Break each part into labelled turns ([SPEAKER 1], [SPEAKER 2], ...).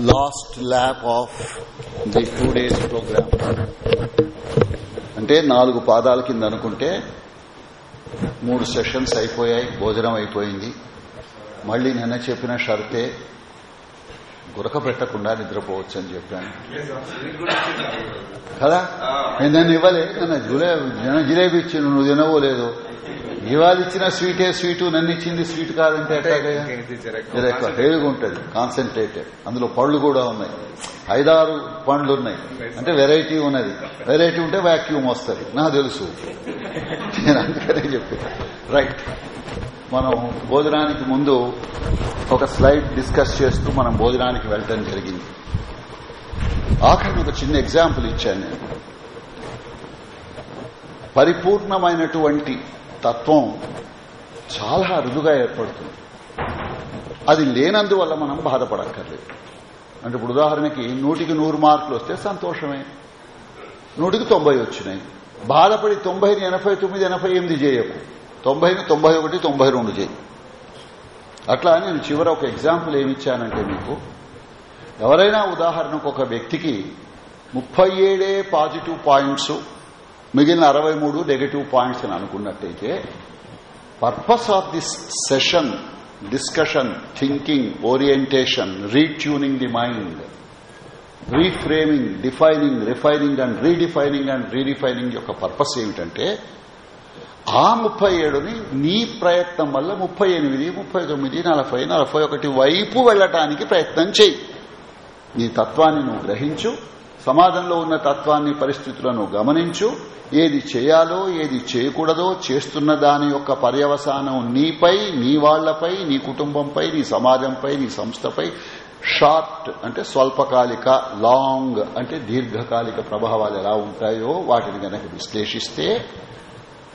[SPEAKER 1] Last lap of the two days program. అంటే నాలుగు పాదాల కింద అనుకుంటే మూడు సెషన్స్ అయిపోయాయి భోజనం అయిపోయింది. మళ్ళీ నిన్న చెప్పిన షరతే గురక పెట్టకుండా నిద్రపోవచ్చు అని చెప్పాను. కదా? నేను ఇవ్వలే. నన్ను జులే జిలేబీ ఇచ్చి నువ్వు తినవోలేదు ఇవాళ ఇచ్చిన స్వీటే స్వీటు నన్ను ఇచ్చింది స్వీట్ కాదంటే ఎక్కువ హెవీగా ఉంటుంది కాన్సన్ట్రేటెడ్ అందులో పళ్ళు కూడా ఉన్నాయి. ఐదారు పండ్లు ఉన్నాయి అంటే వెరైటీ ఉన్నది. వెరైటీ ఉంటే వ్యాక్యూమ్ వస్తుంది. నాకు తెలుసు. నేను అందుకనే చెప్పాను రైట్ మనం భోజనానికి ముందు ఒక స్లైడ్ డిస్కస్ చేస్తూ మనం భోజనానికి వెళ్ళటం జరిగింది. ఆఖరి ఒక చిన్న ఎగ్జాంపుల్ ఇచ్చాను నేను. పరిపూర్ణమైనటువంటి తత్వం చాలా అరుదుగా ఏర్పడుతుంది. అది లేనందువల్ల మనం బాధపడక్కర్లేదు. అంటే ఇప్పుడు ఉదాహరణకి నూటికి నూరు మార్కులు వస్తే సంతోషమే. నూటికి తొంభై వచ్చినాయి. బాధపడి తొంభైని ఎనభై తొమ్మిది ఎనభై ఎనిమిది చేయకు. తొంభైని తొంభై ఒకటి తొంభై రెండు చేయి. అట్లా నేను చివర ఒక ఎగ్జాంపుల్ ఏమిచ్చానంటే మీకు ఎవరైనా ఉదాహరణకు ఒక వ్యక్తికి ముప్పై ఏడే పాజిటివ్ పాయింట్స్ మిగిలిన అరవై మూడు నెగటివ్ పాయింట్స్ అని అనుకున్నట్టయితే purpose of this session discussion thinking orientation retuning the mind reframing defining refining and redefining and redefining యొక్క పర్పస్ ఏమిటంటే ఆ ముప్పై ఏడుని నీ ప్రయత్నం వల్ల ముప్పై ఎనిమిది ముప్పై తొమ్మిది నలభై నలభై ఒకటి వైపు వెళ్ళటానికి ప్రయత్నం చేయి. నీ తత్వాన్ని నువ్వు గ్రహించు. సమాజంలో ఉన్న తత్వాన్ని పరిస్థితులను గమనించు. ఏది చేయాలో ఏది చేయకూడదో చేస్తున్న దాని యొక్క పర్యవసానం నీపై నీ వాళ్ళపై నీ కుటుంబంపై నీ సమాజంపై నీ సంస్థపై. షార్ట్ అంటే స్వల్పకాలిక లాంగ్ అంటే దీర్ఘకాలిక ప్రభావాలు ఎలా ఉంటాయో వాటిని గనక విశ్లేషిస్తే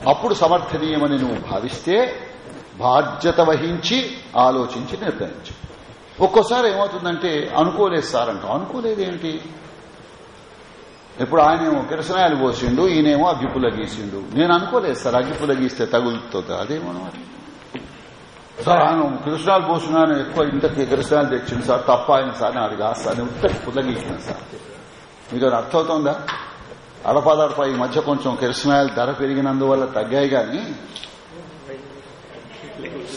[SPEAKER 1] అప్పుడు సమర్థనీయమని నువ్వు భావిస్తే బాధ్యత వహించి ఆలోచించి నిర్ణయించు. ఒక్కోసారి ఏమవుతుందంటే అనుకోలేదు సార్ అంటాం. అనుకోలేదేంటి ఇప్పుడు ఆయనేమో కిరసనాయలు పోసిండు ఈయనేమో అగ్గిపుల్ల గీసిండు. నేను అనుకోలేదు సార్ అగ్గిపుల్ల గీస్తే తగులుతుంది? అదేమో సార్ ఆయన కిరసనాలు పోసినాను ఎక్కువ ఇంతకి కిరసనాలు తెచ్చింది సార్ తప్ప ఆయన సార్ నేను అడిగా సార్ నేను ఉత్తకి పుల్ల గీసిన సార్. మీకు అర్థమవుతోందా? అడపాదడప ఈ మధ్య కొంచెం కిరసనాయలు ధర పెరిగినందువల్ల తగ్గాయి గాని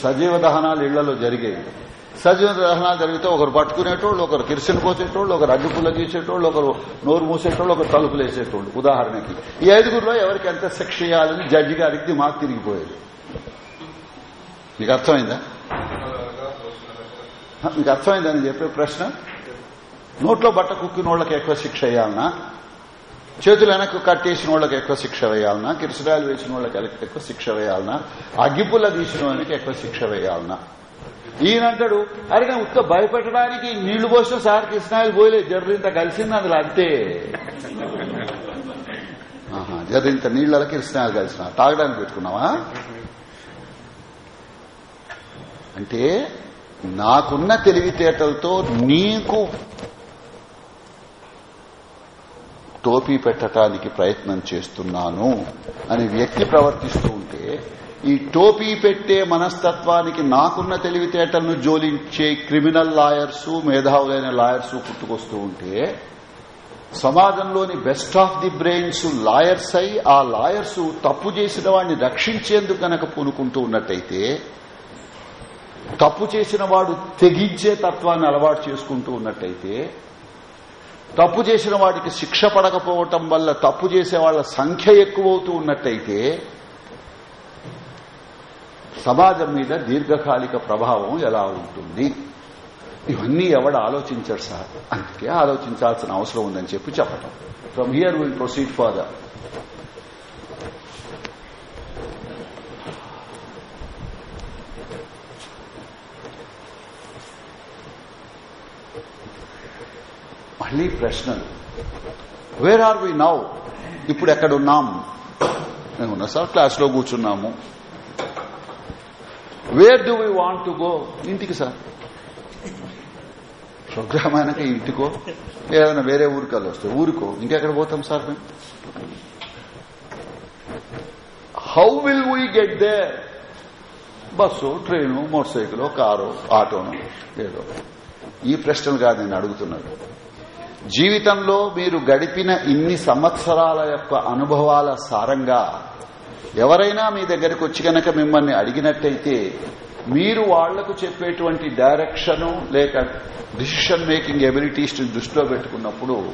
[SPEAKER 1] సజీవ దహనాలు ఇళ్ళలో జరిగేవి సజీవ దహనాలు జరిగితే ఒకరు పట్టుకునేటోళ్ళు ఒకరు కిరిసిని పోసేటోళ్ళు ఒకరు అగ్గిపుల్ల గీసేటోళ్ళు ఒకరు నోరు మూసేటోళ్ళు ఒకరు తలుపులు వేసేటోళ్ళు ఉదాహరణకి ఈ ఐదుగురులో ఎవరికి ఎంత శిక్ష చేయాలని జడ్జి గారికి మాకు తిరిగిపోయేది. మీకు అర్థమైందా మీకు అర్థమైందని చెప్పే ప్రశ్న? నోట్లో బట్ట కుక్కిన వాళ్ళకి ఎక్కువ శిక్ష వేయాలనా చేతులు వెనక్కు కట్టేసిన వాళ్ళకి ఎక్కువ శిక్ష వేయాలనా కిరసరాయలు వేసిన వాళ్ళకి ఎక్కువ శిక్ష వేయాలనా అగ్గిపుల్ల తీసిన వాళ్ళకి ఎక్కువ శిక్ష వేయాలనా ఈయనంటాడు అరే ఉత్త భయపెట్టడానికి నీళ్ళు పోసిన సార్ కృష్ణాయిలు పోయలేదు. జర్రింత కలిసింది అందులో అంతే. జర్రింత నీళ్ళ కృష్ణాయిలు కలిసిన. తాగడానికి పెట్టుకున్నావా? అంటే నాకున్న తెలివితేటలతో నీకు టోపీ పెట్టడానికి ప్రయత్నం చేస్తున్నాను అని వ్యక్తి ప్రవర్తిస్తూ ఉంటే ఈ టోపీ పెట్టే మనస్తత్వానికి నాకున్న తెలివితేటలను జోలించే క్రిమినల్ లాయర్స్ మేధావులైన లాయర్స్ పుట్టుకొస్తూ ఉంటే సమాజంలోని best of the brains lawyers అయి ఆ లాయర్స్ తప్పు చేసిన వాడిని రక్షించేందుకు గనక పూనుకుంటూ ఉన్నట్టయితే తప్పు చేసిన వాడు తెగించే తత్వాన్ని అలవాటు చేసుకుంటూ ఉన్నట్టయితే తప్పు చేసిన వాడికి శిక్ష పడకపోవటం వల్ల తప్పు చేసే వాళ్ళ సంఖ్య ఎక్కువవుతూ ఉన్నట్టయితే సమాజం మీద దీర్ఘకాలిక ప్రభావం ఎలా ఉంటుంది? ఇవన్నీ ఎవడు ఆలోచించాడు సార్. అందుకే ఆలోచించాల్సిన అవసరం ఉందని చెప్పి చెప్పటం. From here will proceed further మళ్ళీ ప్రశ్నలు. వేర్ ఆర్ వి నౌ ఇప్పుడు ఎక్కడున్నాం? మేము ఉన్న సార్ క్లాస్లో కూర్చున్నాము. Where do we want to go ఇంటికి సార్. ప్రోగ్రామ్ అయినాక ఇంటికో? ఏదైనా వేరే ఊరికల్లా వస్తే ఊరికో? ఇంకెక్కడ పోతాం సార్ మేము? How will we get there bus train motorcycle car ఆటోను ఏదో. ఈ ప్రశ్నలు కాదు నేను అడుగుతున్నాను. జీవితంలో మీరు గడిపిన ఇన్ని సంవత్సరాల యొక్క అనుభవాల సారంగా ఎవరైనా మీ దగ్గరకు వచ్చి కనుక మిమ్మల్ని అడిగినట్టయితే మీరు వాళ్ళకు చెప్పేటువంటి డైరెక్షన్ లేక డిసిషన్ మేకింగ్ ఎబిలిటీస్ దృష్టిలో పెట్టుకున్నప్పుడు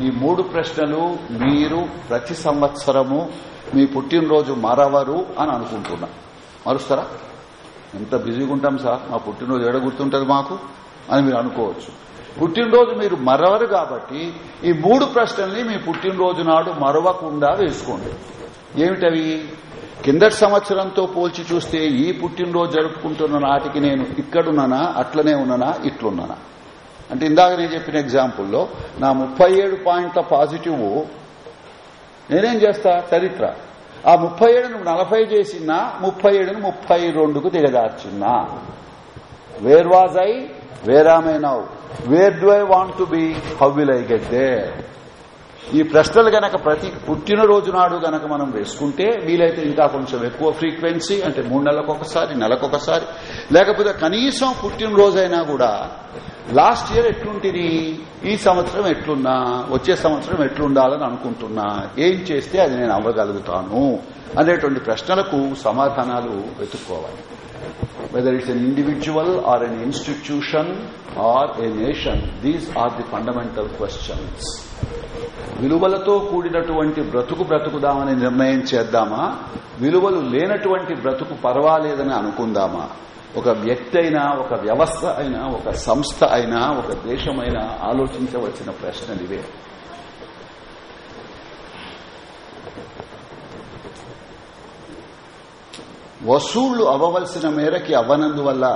[SPEAKER 1] ఈ మూడు ప్రశ్నలు మీరు ప్రతి సంవత్సరము మీ పుట్టినరోజు మరవరు అని అనుకుంటున్నా. మరుస్తారా? ఎంత బిజీగా ఉంటాం సార్? మా పుట్టినరోజు ఎడ గుర్తుంటది మాకు? అని మీరు అనుకోవచ్చు. పుట్టినరోజు మీరు మరవరు కాబట్టి ఈ మూడు ప్రశ్నల్ని మీ పుట్టినరోజు నాడు మరవకుండా వేసుకోండి. ఏమిటవి? కిందటి సంవత్సరంతో పోల్చి చూస్తే ఈ పుట్టినరోజు జరుపుకుంటున్న నాటికి నేను ఇక్కడున్నానా అట్లనే ఉన్నానా ఇట్లున్నానా? అంటే ఇందాక నేను చెప్పిన ఎగ్జాంపుల్లో నా ముప్పై ఏడు పాయింట్ల పాజిటివ్ నేనేం చేస్తా? చరిత్ర. ఆ ముప్పై ఏడును నలభై చేసినా ముప్పై ఏడును ముప్పై రెండుకు దిగజార్చిన్నా where was I where am I now where do I want to be how will I get there ఈ ప్రశ్నలు గనక ప్రతి పుట్టినరోజు నాడు గనక మనం వేసుకుంటే వీలైతే ఇంకా కొంచెం ఎక్కువ ఫ్రీక్వెన్సీ అంటే మూడు నెలలకొకసారి నెలకొకసారి లేకపోతే కనీసం పుట్టినరోజైనా కూడా లాస్ట్ ఇయర్ ఎట్లుంటిని ఈ సంవత్సరం ఎట్లున్నా? వచ్చే సంవత్సరం ఎట్లుండాలని అనుకుంటున్నా? ఏం చేస్తే అది నేను అవ్వగలుగుతాను? అనేటువంటి ప్రశ్నలకు సమాధానాలు వెతుక్కోవాలి. Whether it's an individual or an institution or a nation these are the fundamental questions. విలువలతో కూడినటువంటి బ్రతుకు బ్రతుకుదామని నిర్ణయం చేద్దామా? విలువలు లేనటువంటి బ్రతుకు పర్వాలేదని అనుకుందామా? ఒక వ్యక్తి అయినా ఒక వ్యవస్థ అయినా ఒక సంస్థ అయినా ఒక దేశమైనా ఆలోచించవలసిన ప్రశ్నలు ఇవే. వసూళ్ళు అవ్వవలసిన మేరకి అవ్వనందువల్ల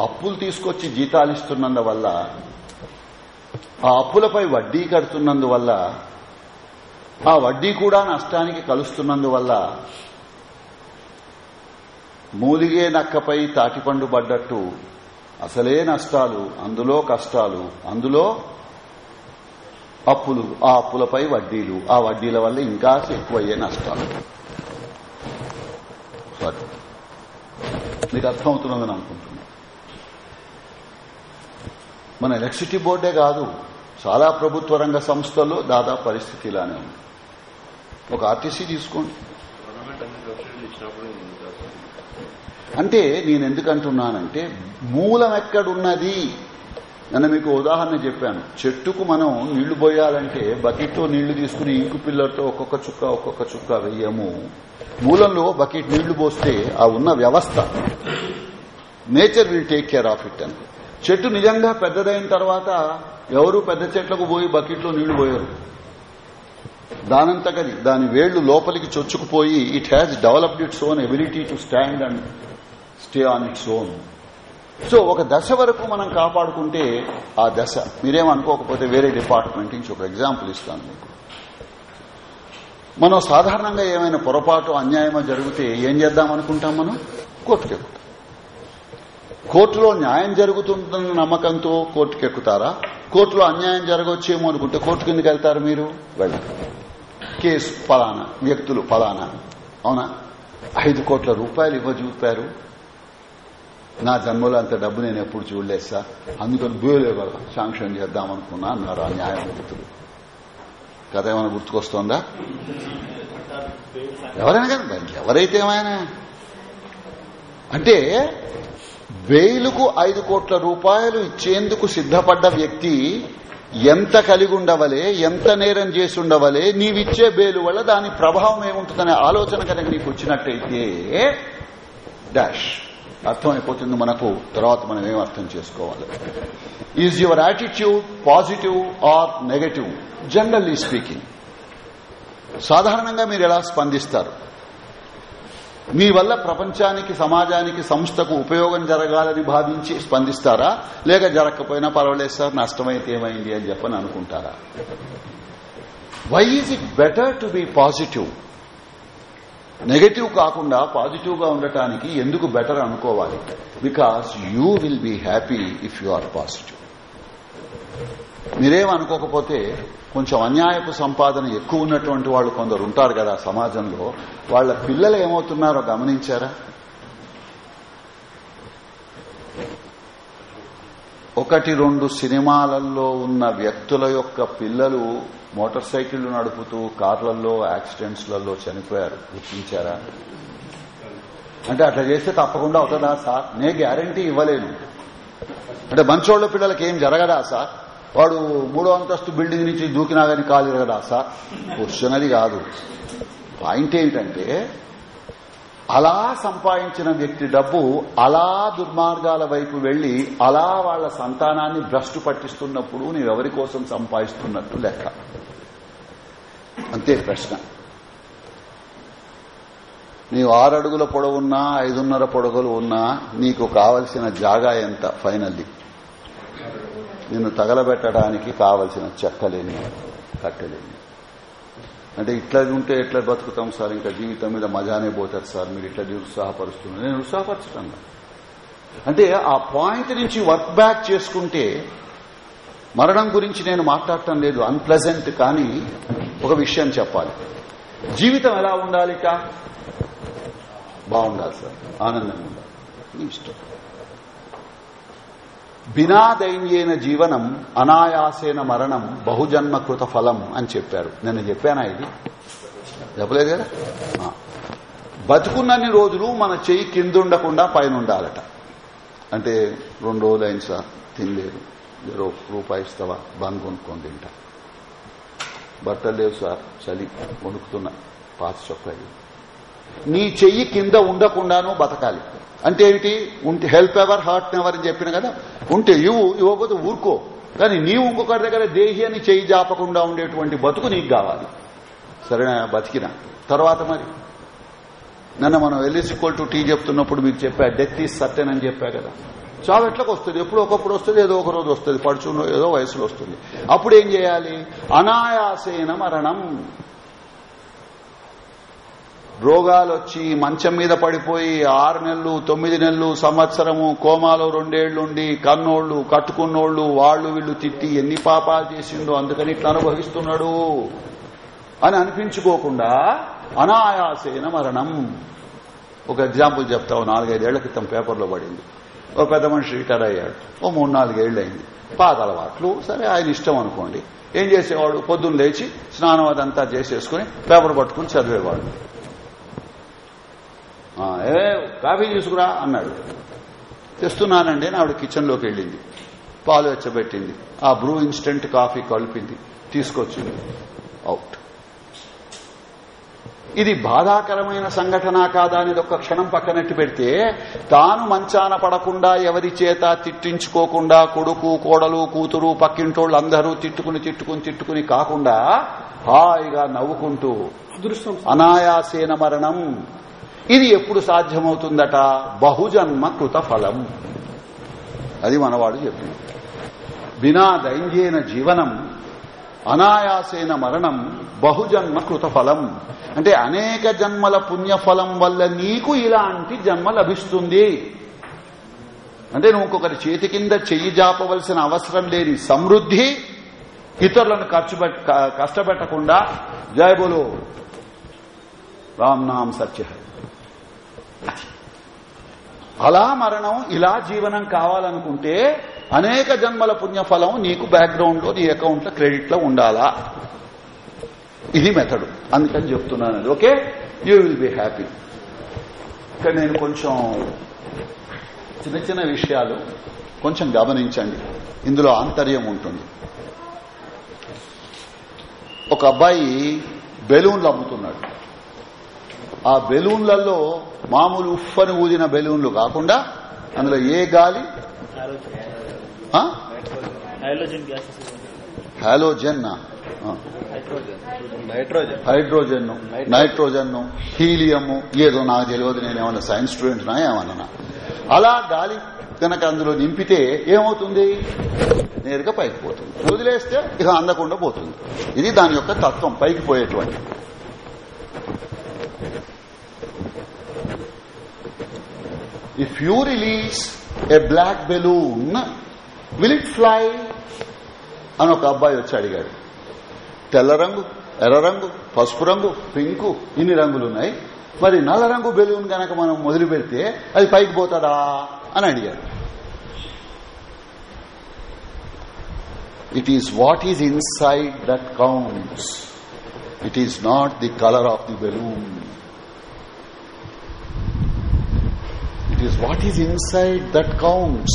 [SPEAKER 1] అప్పులు తీసుకొచ్చి జీతాలు ఇస్తున్నందువల్ల ఆ అప్పులపై వడ్డీ కడుతున్నందువల్ల ఆ వడ్డీ కూడా నష్టానికి కలుస్తున్నందువల్ల మూలిగే నక్కపై తాటిపండు పడ్డట్టు అసలే నష్టాలు అందులో కష్టాలు అందులో అప్పులు ఆ అప్పులపై వడ్డీలు ఆ వడ్డీల వల్ల ఇంకా ఎక్కువయ్యే నష్టాలు. సారీ మీకు అర్థమవుతున్నదని అనుకుంటున్నా. మన ఎలక్ట్రిసిటీ బోర్డే కాదు చాలా ప్రభుత్వ రంగ సంస్థల్లో దాదాపు పరిస్థితి ఇలానే ఉంది. ఒక ఆర్టీసీ తీసుకోండి. అంటే నేను ఎందుకంటున్నానంటే మూలం ఎక్కడున్నది? నన్ను మీకు ఉదాహరణ చెప్పాను. చెట్టుకు మనం నీళ్ళు పోయాలంటే బకెట్తో నీళ్ళు తీసుకుని ఇంకు పిల్లలతో ఒక్కొక్క చుక్క ఒక్కొక్క చుక్క వెయ్యము మూలంలో బకెట్ నీళ్ళు పోస్తే ఆ ఉన్న వ్యవస్థ nature will take care of it అని. చెట్టు నిజంగా పెద్దదైన తర్వాత ఎవరు పెద్ద చెట్లకు పోయి బకెట్లో నీళ్ళు పోయారు? దానంతకది దాని వేళ్ళు లోపలికి చొచ్చుకుపోయి it has developed its own ability to stand and stay on its own so ఒక దశ వరకు మనం కాపాడుకుంటే ఆ దశ మీరేమనుకోకపోతే వేరే డిపార్ట్మెంట్ నుంచి ఒక ఎగ్జాంపుల్ ఇస్తాను మీకు. మనం సాధారణంగా ఏమైనా పొరపాటు అన్యాయమో జరిగితే ఏం చేద్దాం అనుకుంటాం మనం? కోర్టుకెక్కుతాం కోర్టులో న్యాయం జరుగుతుందన్న నమ్మకంతో కోర్టుకెక్కుతారా కోర్టులో అన్యాయం జరగవచ్చేమో అనుకుంటే కోర్టు కిందకి వెళ్తారు మీరు? వెళ్ళరు. కేసు ఫలానా వ్యక్తులు ఫలానా. అవునా? ఐదు కోట్ల రూపాయలు ఇవ్వ చూపారు. నా జన్మలో అంత డబ్బు నేను ఎప్పుడు చూడలేదు సార్. అందుకని కదా శాంక్షన్ చేద్దాం అనుకున్నా అన్నారు ఆ న్యాయమూర్తులు. కథ ఏమైనా గుర్తుకొస్తోందా? ఎవరైనా కానీ ఎవరైతే ఏమైనా? అంటే బెయిలుకు ఐదు కోట్ల రూపాయలు ఇచ్చేందుకు సిద్ధపడ్డ వ్యక్తి ఎంత కలిగి ఉండవలే ఎంత నేరం చేసి ఉండవలే నీవిచ్చే బేలు వల్ల దాని ప్రభావం ఏముంటుందనే ఆలోచన కనుక నీకు వచ్చినట్టయితే డాష్. అర్థమైపోతుంది మనకు తర్వాత మనం ఏం అర్థం చేసుకోవాలి. Is your attitude positive or negative generally speaking సాధారణంగా మీరు ఎలా స్పందిస్తారు? మీ వల్ల ప్రపంచానికి సమాజానికి సంస్థకు ఉపయోగం జరగాలని భావించి స్పందిస్తారా? లేక జరగకపోయినా పర్వాలేదు సార్ నష్టమైతే ఏమైంది అని చెప్పని అనుకుంటారా? Why is it better to be positive negative కాకుండా పాజిటివ్గా ఉండటానికి ఎందుకు బెటర్ అనుకోవాలి? Because you will be happy if you are positive మీరేం అనుకోకపోతే కొంచెం అన్యాయపు సంపాదన ఎక్కువ ఉన్నటువంటి వాళ్ళు కొందరు ఉంటారు కదా సమాజంలో. వాళ్ళ పిల్లలు ఏమవుతున్నారో గమనించారా? ఒకటి రెండు సినిమాలలో ఉన్న వ్యక్తుల యొక్క పిల్లలు మోటార్ సైకిళ్ళు నడుపుతూ కార్లలో యాక్సిడెంట్స్లలో చనిపోయారు. గుర్తించారా? అంటే అట్లా చేస్తే తప్పకుండా అవుతుందా సార్? నే గ్యారంటీ ఇవ్వలేను. అంటే మంచోళ్ళ పిల్లలకి ఏం జరగదా సార్? వాడు మూడో అంతస్తు బిల్డింగ్ నుంచి దూకినా గానీ కాలు జరగదా సార్? క్వశ్చన్ అది కాదు. పాయింట్ ఏంటంటే అలా సంపాదించిన వ్యక్తి డబ్బు అలా దుర్మార్గాల వైపు వెళ్ళి అలా వాళ్ళ సంతానాన్ని భ్రష్టు పట్టిస్తున్నప్పుడు నీవెవరి కోసం సంపాదిస్తున్నట్టు లెక్క. అంతే ప్రశ్న. నీవు ఆరు అడుగుల పొడవున్నా ఐదున్నర పొడవులు ఉన్నా నీకు కావలసిన జాగా ఎంత ఫైనల్లీ? నిన్ను తగలబెట్టడానికి కావలసిన చెక్కలేని కట్టలేని అంటే ఇట్లా ఉంటే ఎట్లా బతుకుతాం సార్? ఇంకా జీవితం మీద మజానే పోతారు సార్. మీరు ఇట్లా నిరుత్సాహపరుస్తున్నారు. నేను ఉత్సాహపరచడం అంటే ఆ పాయింట్ నుంచి వర్క్ బ్యాక్ చేసుకుంటే మరణం గురించి నేను మాట్లాడటం లేదు. అన్ప్లెజెంట్ కానీ ఒక విషయం చెప్పాలి. జీవితం ఎలా ఉండాలిట? బాగుండాలి సార్. ఆనందంగా ఉండాలి. నీ ఇష్టం. బినా దైన్యేన జీవనం అనాయాసేన మరణం బహుజన్మకృత ఫలం అని చెప్పారు. నేను చెప్పానా ఇది? చెప్పలేదు కదా బతుకున్నన్ని రోజులు మన చెయ్యి కింద ఉండకుండా పైన ఉండాలట అంటే రెండు రోజులు అయిన సార్ తినలేదు. ఏదో రూపాయి ఇస్తావా? బంద్ కొనుక్కొని తింటా. బట్టలు లేవు సార్. చలి. వణుకుతున్నా. పాత చొక్కాయి నీ చెయ్యి కింద ఉండకుండాను బతకాలి. అంటే ఏమిటి? ఉంటే హెల్ప్ ఎవర్ హార్ట్ నెవర్ అని చెప్పిన కదా? ఉంటే ఇవ్వు ఇవ్వకపోతే ఊరుకో. కానీ నీవు ఇంకొకరి దగ్గర దేహి అని చేయి జాపకుండా ఉండేటువంటి బతుకు నీకు కావాలి. సరేనా బతికిన. తర్వాత మరి? నన్ను మనం ఎల్ఎస్ టు టీ చెప్తున్నప్పుడు మీకు చెప్పా డెత్ ఈజ్ సర్టెన్ అని చెప్పా కదా. చావు ఎట్లకు వస్తుంది? ఎప్పుడు ఒకప్పుడు వస్తుంది ఏదో ఒక రోజు వస్తుంది. పడుచున్న ఏదో వయసులో వస్తుంది. అప్పుడు ఏం చేయాలి? అనాయాసేన మరణం. రోగాలు వచ్చి మంచం మీద పడిపోయి ఆరు నెలలు తొమ్మిది నెలలు సంవత్సరము కోమాలో రెండేళ్ళుండి కన్నోళ్ళు కట్టుకున్నోళ్ళు వాళ్ళు వీళ్ళు తిట్టి ఎన్ని పాపాలు చేసిండో అందుకని ఇట్లా అనుభవిస్తున్నాడు అని అనిపించుకోకుండా అనాయాసేన మరణం. ఒక ఎగ్జాంపుల్ చెప్తావు నాలుగైదేళ్ళ క్రితం పేపర్లో పడింది. ఒక పెద్ద మనిషి రిటైర్ అయ్యాడు. ఓ మూడు నాలుగేళ్ళు అయింది పాత అలవాట్లు. సరే ఆయన ఇష్టం అనుకోండి. ఏం చేసేవాడు? పొద్దున్న లేచి స్నానం అదంతా చేసేసుకుని పేపర్ పట్టుకుని చదివేవాడు. ఏ కాఫీ తీసుకురా అన్నాడు. తెస్తున్నానండి ఆవిడ కిచెన్లోకి వెళ్ళింది. పాలు వెచ్చబెట్టింది. ఆ బ్రూ ఇన్స్టెంట్ కాఫీ కలిపింది. తీసుకొచ్చింది. అవుట్. ఇది బాధాకరమైన సంఘటన కాదా అనేది ఒక క్షణం పక్కనట్టు పెడితే తాను మంచాన పడకుండా ఎవరి చేత తిట్టించుకోకుండా కొడుకు కోడలు కూతురు పక్కింటోళ్ళు అందరూ తిట్టుకుని తిట్టుకుని తిట్టుకుని కాకుండా హాయిగా నవ్వుకుంటూ అనాయాసేన మరణం ఇది ఎప్పుడు సాధ్యమవుతుందట? బహుజన్మ కృత ఫలం. అది మనవాడు చెప్పింది బినా దైంజేన జీవనం అనాయాసేన మరణం బహుజన్మ కృత ఫలం. అంటే అనేక జన్మల పుణ్యఫలం వల్ల నీకు ఇలాంటి జన్మ లభిస్తుంది. అంటే నువ్వు ఇంకొకరి చేతి కింద చెయ్యి జాపవలసిన అవసరం లేని సమృద్ధి ఇతరులను ఖర్చు కష్టపెట్టకుండా జయబులు రామ్ నామ్ సత్య అలా మరణం ఇలా జీవనం కావాలనుకుంటే అనేక జన్మల పుణ్యఫలం నీకు బ్యాక్గ్రౌండ్లో నీ అకౌంట్లో క్రెడిట్లో ఉండాలా? ఇది మెథడు అందుకని చెప్తున్నాను okay you will be happy ఇక్కడ నేను కొంచెం చిన్న చిన్న విషయాలు కొంచెం గమనించండి. ఇందులో ఆంతర్యం ఉంటుంది. ఒక అబ్బాయి బెలూన్లు అమ్ముతున్నాడు. ఆ బెలూన్లలో మామూలు ఉఫ్ఫని ఊదిన బెలూన్లు కాకుండా అందులో ఏ గాలి?
[SPEAKER 2] నైట్రోజన్.
[SPEAKER 1] హైడ్రోజన్. నైట్రోజన్. హీలియం. ఏదో నాకు తెలియదు నేను ఏమన్నా సైన్స్ స్టూడెంట్ నా ఏమన్నా అలా గాలి కనుక అందులో నింపితే ఏమవుతుంది? నేరుగా పైకి పోతుంది. వదిలేస్తే ఇక అందకుండా పోతుంది. ఇది దాని యొక్క తత్వం పైకి పోయేటువంటి if you release a black balloon, will it fly? అని ఒక అబ్బాయి వచ్చి అడిగాడు. తెల్ల రంగు ఎర్ర రంగు పసుపు రంగు పింకు ఇన్ని రంగులు ఉన్నాయి మరి నల్ల రంగు బెలూన్ కనుక మనం మొదలు పెడితే అది పైకి పోతాడా అని అడిగాడు. It is what is inside that counts It is not the color of the balloon. It is what is inside that counts.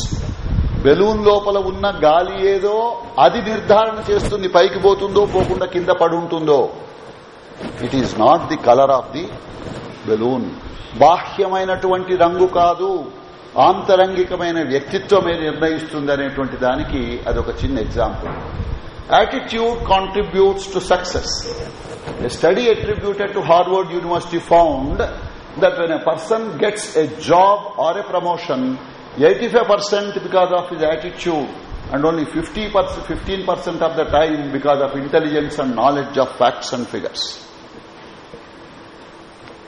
[SPEAKER 1] Balloon లోపల ఉన్న గాలి ఏదో అది నిర్ధారణ చేస్తుంది పైకి పోతుందో పోకుండా కింద పడి ఉంటుందో. It is not the colour of the balloon బాహ్యమైనటువంటి రంగు కాదు. ఆంతరంగికమైన వ్యక్తిత్వమే నిర్ణయిస్తుంది అనేటువంటి దానికి అదొక చిన్న example attitude contributes to success A study attributed to Harvard University found that when a person gets a job or a promotion, 85% because of his attitude and only 50%, 15% of the time because of intelligence and knowledge of facts and figures.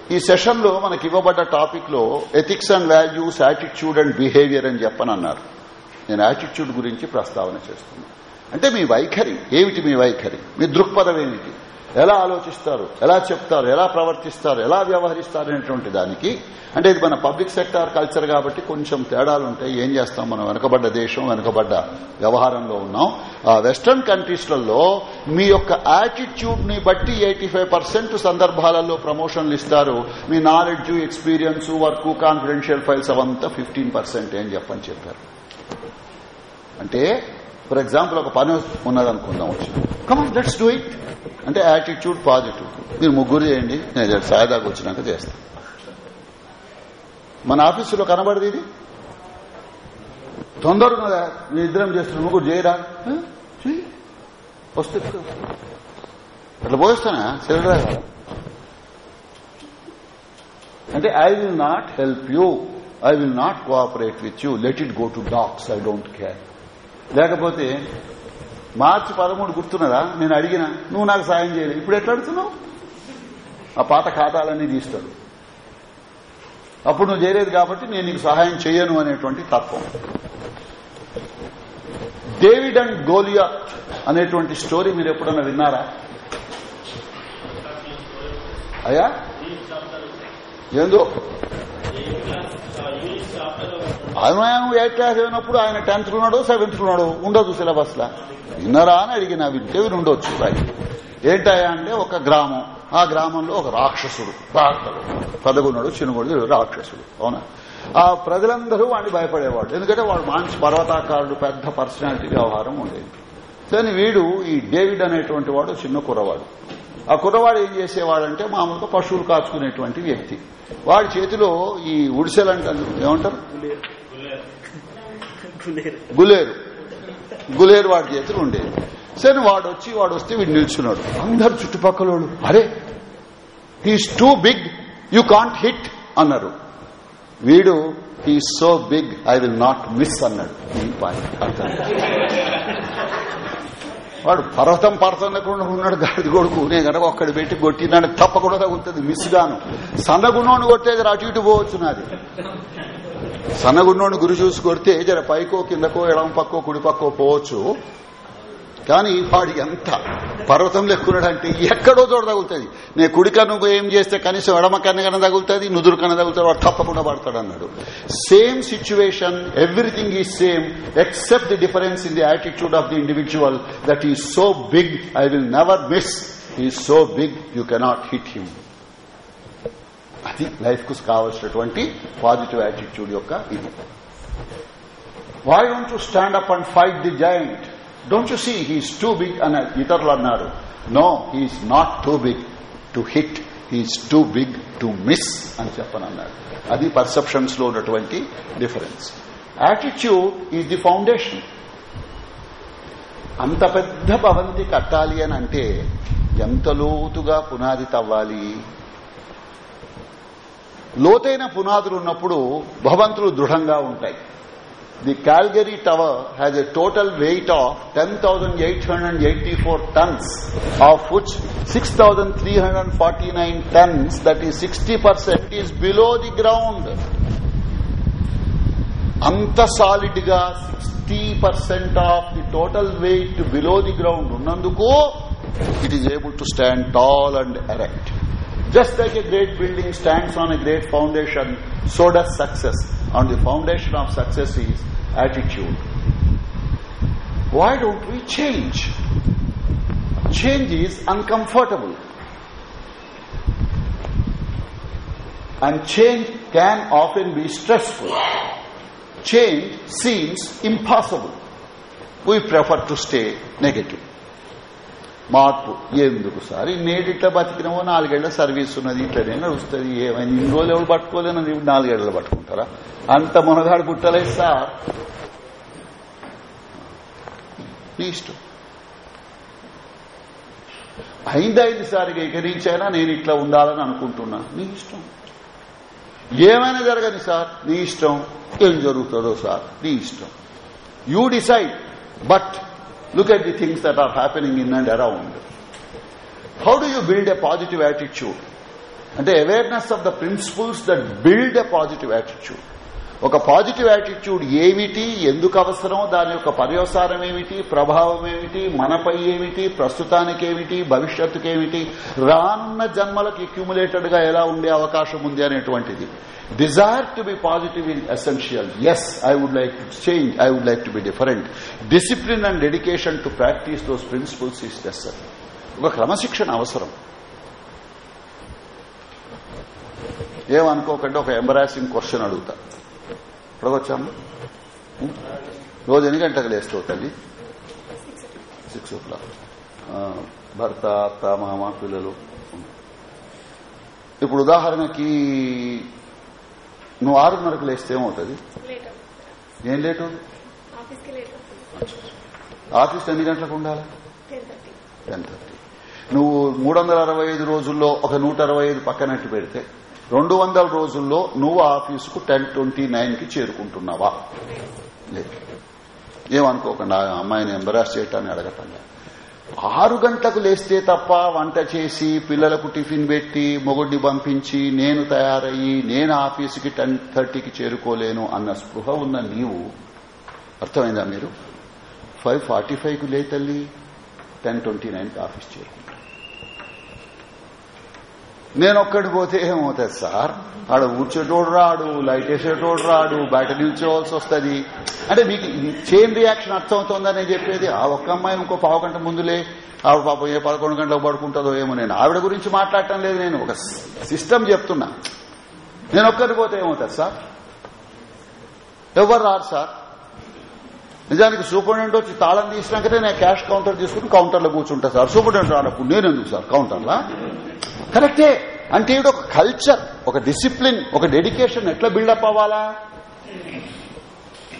[SPEAKER 1] ఈ సెషన్లో మనకి ఇవ్వబడ్డ టాపిక్లో ethics and values attitude and behaviour అని చెప్పని అన్నారు నేను attitude గురించి ప్రస్తావన చేస్తున్నాను అంటే మీ వైఖరి ఏమిటి మీ వైఖరి మీ దృక్పథం ఏమిటి ఎలా ఆలోచిస్తారు ఎలా చెప్తారు ఎలా ప్రవర్తిస్తారు ఎలా వ్యవహరిస్తారు అనేటువంటి దానికి అంటే ఇది మన పబ్లిక్ సెక్టార్ కల్చర్ కాబట్టి కొంచెం తేడాలు ఉంటాయి. ఏం చేస్తాం? మనం వెనకబడ్డ దేశం వెనకబడ్డ వ్యవహారంలో ఉన్నాం. ఆ వెస్టర్న్ కంట్రీస్లలో మీ యొక్క యాటిట్యూడ్ని బట్టి ఎయిటీ సందర్భాలలో ప్రమోషన్లు ఇస్తారు. మీ knowledge experience work confidential files అవంతా ఫిఫ్టీన్ పర్సెంట్ అని చెప్పని చెప్పారు. అంటే ఫర్ ఎగ్జాంపుల్ ఒక పని ఉన్నదనుకుందాం వచ్చి. Come on let's do it అంటే యాటిట్యూడ్ పాజిటివ్ మీరు ముగ్గురు చేయండి నేను సాయదాకు వచ్చినాక చేస్తాను మన ఆఫీసులో కనబడదు ఇది? తొందర ఉన్నదా మీ ఇద్దరం చేస్తున్నాం ముగ్గురు చేయరా. వస్తే. అట్లా పోయిస్తానా? సిలిండర్ కాదా? అంటే I will not help you I will not cooperate with you let it go to dogs I don't care లేకపోతే మార్చి పదమూడు గుర్తున్నదా? నేను అడిగిన నువ్వు నాకు సాయం చేయలేదు. ఇప్పుడు ఎట్లా అడుగుతున్నావు? ఆ పాత ఖాతాలన్నీ తీస్తాడు. అప్పుడు నువ్వు చేయలేదు కాబట్టి నేను నీకు సహాయం చేయను అనేటువంటి తత్వం. డేవిడ్ అండ్ గోలియా అనేటువంటి స్టోరీ మీరు ఎప్పుడన్నా విన్నారా? అయ్యా? ఏందో? ఆయన ఎయిత్ క్లాస్ అయినప్పుడు ఆయన టెన్త్ ఉన్నాడు సెవెంత్ ఉన్నాడు ఉండదు సిలబస్ లా విన్నరా అని అడిగిన వింటే విని ఉండొచ్చు. రైట్ ఏంటయ్యా అంటే ఒక గ్రామం. ఆ గ్రామంలో ఒక రాక్షసుడు. రాక్షసుడు పదగున్నాడు చిన్నగుడు రాక్షసుడు. అవునా? ఆ ప్రజలందరూ వాడిని భయపడేవాడు ఎందుకంటే వాడు మంచి పర్వతాకారుడు పెద్ద పర్సనాలిటీ వ్యవహారం ఉండేది. కానీ వీడు ఈ డేవిడ్ అనేటువంటి వాడు చిన్న కుర్రవాడు. ఆ కుర్రవాడు ఏం చేసేవాడంటే మామూలుగా పశువులు కాచుకునేటువంటి వ్యక్తి. వాడి చేతిలో ఈ ఉడిసెలు ఏమంటారు? గులేరు. గులేరు. వాడి చేతులు ఉండేది. సరే వాడు వచ్చి వాడు వస్తే వీడు నిల్చున్నాడు. అందరు చుట్టుపక్కల అరే he's too big you can't hit అన్నారు. వీడు he so big I will not miss అన్నాడు. వాడు పర్వతం పర్వతంకుండా ఉన్నాడు గాడి కొడుకు నేను కనుక ఒక్కడి పెట్టి కొట్టినాడు తప్పకుండా ఉంటుంది మిస్ గాను. సన్నగున్నోని కొట్టేది అటు ఇటు పోవచ్చు నాది. సన్నగున్నోని గురి చూసి కొడితే జర పైకో కిందకో ఎడం పక్కో కుడి పక్కో పోవచ్చు. కానీ వాడు ఎంత పర్వతంలో ఎక్కున్నాడంటే ఎక్కడో చోట తగులుతుంది. నేను కుడి కన్ను ఏం చేస్తే కనీసం ఎడమ కన్ను కన్నా తగులుతుంది నుదురు కన్నా తగులుతుంది వాడు తప్పకుండా పడతాడు అన్నాడు same situation everything is same except the difference in the attitude of the individual that he so big I will never miss is so big you cannot hit him అది లైఫ్కు కావలసినటువంటి పాజిటివ్ యాటిట్యూడ్ యొక్క ఇది. Why don't you stand up and fight the giant don't you see he's too big అని ఇతరులు అన్నారు. No he's not too big to hit he's too big to miss అని చెప్పనన్నాడు అది పర్సెప్షన్స్లో ఉన్నటువంటి difference attitude is the foundation అంత పెద్ద భవంతి కట్టాలి అని అంటే ఎంత లోతుగా పునాది తవ్వాలి? లోతైన పునాదులు ఉన్నప్పుడు భవంతులు దృఢంగా ఉంటాయి. The Calgary tower has a total weight of ten thousand eight hundred eighty four tons of which six thousand three hundred forty nine tons that is sixty percent is below the ground అంత సాలిడ్గా sixty percent of the total weight below the ground ఉన్నందుకు it is able to stand tall and erect Just like a great building stands on a great foundation, so does success. On the foundation of success is attitude. why don't we change? Change is uncomfortable. And change can often be stressful. Change seems impossible. We prefer to stay negative. మార్పు. ఎందుకు sir? నేను ఇట్లా బతికినామో నాలుగేళ్ళ service ఉన్నది ఇట్లనే నడుస్తుంది ఏమైంది? ఇన్ని రోజులు ఎవరు పట్టుకోలేనది నాలుగేళ్ళు పట్టుకుంటారా? అంత మునగాడు పుట్టలేదు సార్. నీ ఇష్టం. అయింది సార్ ఇక అయినా నేను ఇట్లా ఉండాలని అనుకుంటున్నా. నీ ఇష్టం. ఏమైనా జరగదు సార్. నీ ఇష్టం. ఏం జరుగుతుందో సార్. నీ ఇష్టం. You decide. But look at the things that are happening in and around how do you build a positive attitude అంటే awareness of the principles that build a positive attitude ఒక positive attitude ఏమిటి? ఎందుకు అవసరం? దాని యొక్క పర్యవసారం ఏమిటి? ప్రభావం ఏమిటి? మనపై ఏమిటి? ప్రస్తుతానికి ఏమిటి భవిష్యత్తుకేమిటి? రానున్న జన్మలకు అక్యుములేటెడ్గా ఎలా ఉండే అవకాశం ఉంది అనేటువంటిది. Desire to be positive in essential is I would like to change I would like to be different discipline and dedication to practise those principles is necessary ఒక క్రమశిక్షణ అవసరం. ఏమనుకోకండి ఒక ఎంబరాసింగ్ క్వశ్చన్ అడుగుతా. అడగొచ్చాము రోజు ఎన్ని గంటలకు లేస్తావు తల్లి? సిక్స్ ఓ క్లాక్ భర్త అత్త మామ పిల్లలు. ఇప్పుడు ఉదాహరణకి నువ్వు ఆరున్నరకు లేస్తే ఏమవుతుంది? ఏం లేటు? ఆఫీస్ ఎన్ని గంటలకు ఉండాలి?
[SPEAKER 2] టెన్ థర్టీ
[SPEAKER 1] నువ్వు మూడు వందల అరవై ఐదు రోజుల్లో ఒక నూట అరవై ఐదు పక్కనట్టు పెడితే రెండు వందల రోజుల్లో నువ్వు ఆఫీసుకు టెన్ ట్వంటీ నైన్కి చేరుకుంటున్నావా లేదు. ఏమనుకోకుండా అమ్మాయిని ఎంబరాస్ చేయటాన్ని అడగటండి ఆరు గంటలకు లేస్తే తప్ప వంట చేసి పిల్లలకు టిఫిన్ పెట్టి మొగుడిని పంపించి నేను తయారయ్యి నేను ఆఫీసుకి టెన్ థర్టీకి చేరుకోలేను అన్న స్పృహ ఉన్న నీవు అర్థమైందా మీరు? ఫైవ్ ఫార్టీ ఫైవ్కు లే తల్లి టెన్ ట్వంటీ నైన్కి ఆఫీస్ చేరు. నేనొక్కడి పోతే ఏమవుతుంది సార్? ఆడ కూర్చేటోడు రాడు లైట్ వేసేటోడు రాడు బయట నిల్చోవాల్సి వస్తుంది. అంటే మీకు చైన్ రియాక్షన్ అర్థమవుతోందని చెప్పేది ఆ ఒక్క అమ్మాయి ఇంకో పావు గంట ముందులే ఆవిడ పాపం ఏ పదకొండు గంటలకు పడుకుంటుందో ఏమో నేను ఆవిడ గురించి మాట్లాడటం లేదు నేను ఒక సిస్టమ్ చెప్తున్నా. నేను ఒక్కరికి పోతే ఏమవుతుంది సార్? ఎవరు రారు సార్? నిజానికి సూపరింటెండెంట్ వచ్చి తాళం తీసినాకనే నేను క్యాష్ కౌంటర్ తీసుకుని కౌంటర్లో కూర్చుంటా సార్. సూపరింటెండెంట్ రానప్పుడు నేను ఎందుకు సార్? కౌంటర్లా? కరెక్టే. అంటే ఇది ఒక కల్చర్ ఒక డిసిప్లిన్ ఒక డెడికేషన్ ఎట్లా బిల్డప్ అవ్వాలా?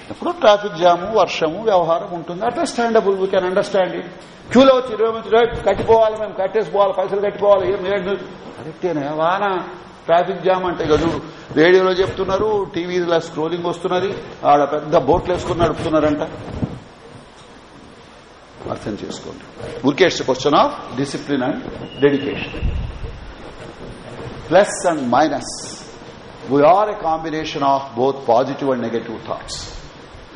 [SPEAKER 1] ఎప్పుడు ట్రాఫిక్ జాము వర్షము వ్యవహారం ఉంటుంది. Understandable we can understand it క్యూలో వచ్చి ఇరవై మంది కట్టిపోవాలి మేము కట్టేసిపోవాలి పైసలు కట్టిపోవాలి ఏం లేదు. కరెక్టేనే వాన? ట్రాఫిక్ జామ్ అంటే ఇక చూడు రేడియోలో చెప్తున్నారు టీవీలో స్క్రోలింగ్ వస్తున్నది ఆడ పెద్ద బోట్లు వేసుకుని నడుపుతున్నారంట. అర్థం చేసుకోండి. ఊరికేట్స్ question of discipline and dedication plus and minus we're a combination of both positive and negative thoughts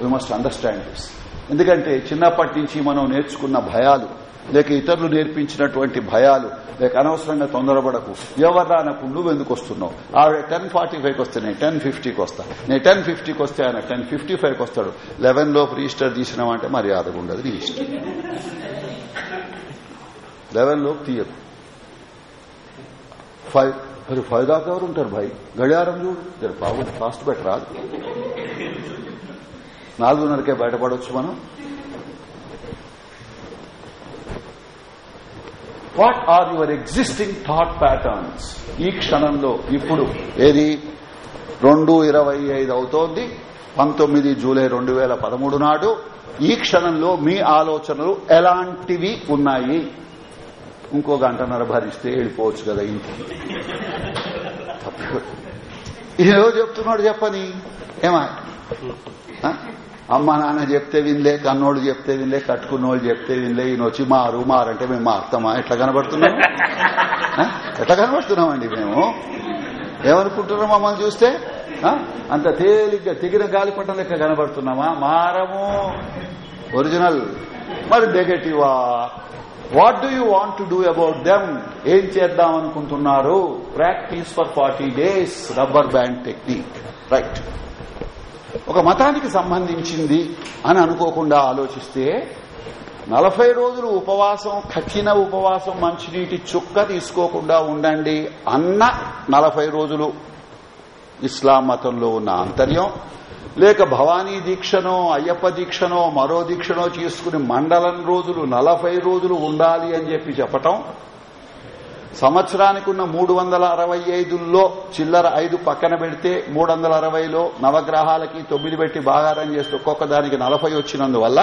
[SPEAKER 1] we must understand this ఎందుకంటే చిన్నప్పటి నుంచి మనం నేర్చుకున్న భయాలు లేక ఇతరులు నేర్పించినటువంటి భయాలు లేక అనవసరంగా తొందరపడకు. ఎవర్రా నాకు నువ్వు ఎందుకు వస్తున్నావు? ఆవిడ టెన్ ఫార్టీ ఫైవ్కి వస్తే నేను టెన్ ఫిఫ్టీకి వస్తా. నేను టెన్ ఫిఫ్టీకి వస్తే ఆయన టెన్ ఫిఫ్టీ ఫైవ్కి వస్తాడు. లెవెన్ లోపు రిజిస్టర్ తీసినామంటే మర్యాదగా ఉండదు నీ ఇష్టం. లెవెన్ లోపు తీయకు. ఫైవ్ మరి ఫైవ్ దాకా ఎవరు ఉంటారు భాయ్? గడియారం చూడు. జర ఫాస్ట్ కాస్ట్ బెటర్ రాదు. నాలుగున్నరకే బయటపడవచ్చు మనం. What are your existing thought patterns ఈ క్షణంలో ఇప్పుడు. ఏది? రెండు ఇరవై ఐదు అవుతోంది. పంతొమ్మిది జూలై రెండు వేల పదమూడు నాడు ఈ క్షణంలో మీ ఆలోచనలు ఎలాంటివి ఉన్నాయి? ఇంకో గంటన్నర భరిస్తే వెళ్ళిపోవచ్చు కదా ఇంటికి. ఏదో చెప్తున్నాడు చెప్పని. ఏమా? అమ్మ నాన్న చెప్తే వినలే కన్నోడు చెప్తే వినలే కట్టుకున్నోళ్ళు చెప్తే వినలే ఈయన వచ్చి మారు మారంటే మేము మారుతామా? ఎట్లా కనబడుతున్నాం ఎట్లా కనబడుతున్నామండి మేము? ఏమనుకుంటున్నాం మమ్మల్ని చూస్తే? అంత తేలిగ్గా తెగిన గాలిపటం లెక్క కనబడుతున్నామా? మారము. ఒరిజినల్. మరి నెగటివా? What do you want to do about them ఏం చేద్దాం అనుకుంటున్నారు? Practice for forty days rubber band technique right ఒక మతానికి సంబంధించింది అని అనుకోకుండా ఆలోచిస్తే నలభై రోజులు ఉపవాసం కఠిన ఉపవాసం మంచినీటి చుక్క తీసుకోకుండా ఉండండి అన్న నలభై రోజులు ఇస్లాం మతంలో ఉన్న ఆంతర్యం. లేక భవానీ దీక్షనో అయ్యప్ప దీక్షనో మరో దీక్షనో చేసుకుని మండలం రోజులు నలభై రోజులు ఉండాలి అని చెప్పి చెప్పటం సంవత్సరానికి ఉన్న మూడు వందల అరవై ఐదుల్లో చిల్లర ఐదు పక్కన పెడితే మూడు వందల అరవైలో నవగ్రహాలకి తొమ్మిది పెట్టి బాగారం చేస్తే ఒక్కొక్క దానికి నలభై వచ్చినందువల్ల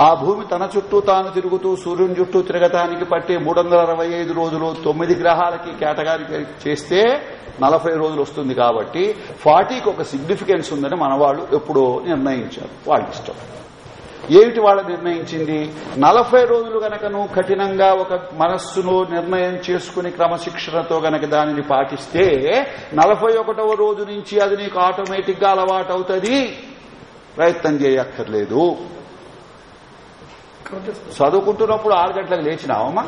[SPEAKER 1] ఆ భూమి తన చుట్టూ తాను తిరుగుతూ సూర్యుని చుట్టూ తిరగటానికి పట్టే మూడు వందల అరవై ఐదు రోజులు తొమ్మిది గ్రహాలకి కేటగారీ చేస్తే నలభై రోజులు వస్తుంది కాబట్టి ఫార్టీకి ఒక సిగ్నిఫికెన్స్ ఉందని మన వాళ్ళు ఎప్పుడో నిర్ణయించారు. వాళ్ళ ఇష్టం. ఏమిటి వాళ్ళ నిర్ణయించింది? నలభై రోజులు గనక నువ్వు కఠినంగా ఒక మనస్సును నిర్ణయం చేసుకుని క్రమశిక్షణతో గనక దానిని పాటిస్తే నలభై ఒకటవ రోజు నుంచి అది నీకు ఆటోమేటిక్గా అలవాటు అవుతుంది ప్రయత్నం చేయక్కర్లేదు. చదువుకుంటున్నప్పుడు ఆరు గంటలకు లేచినావమ్మా?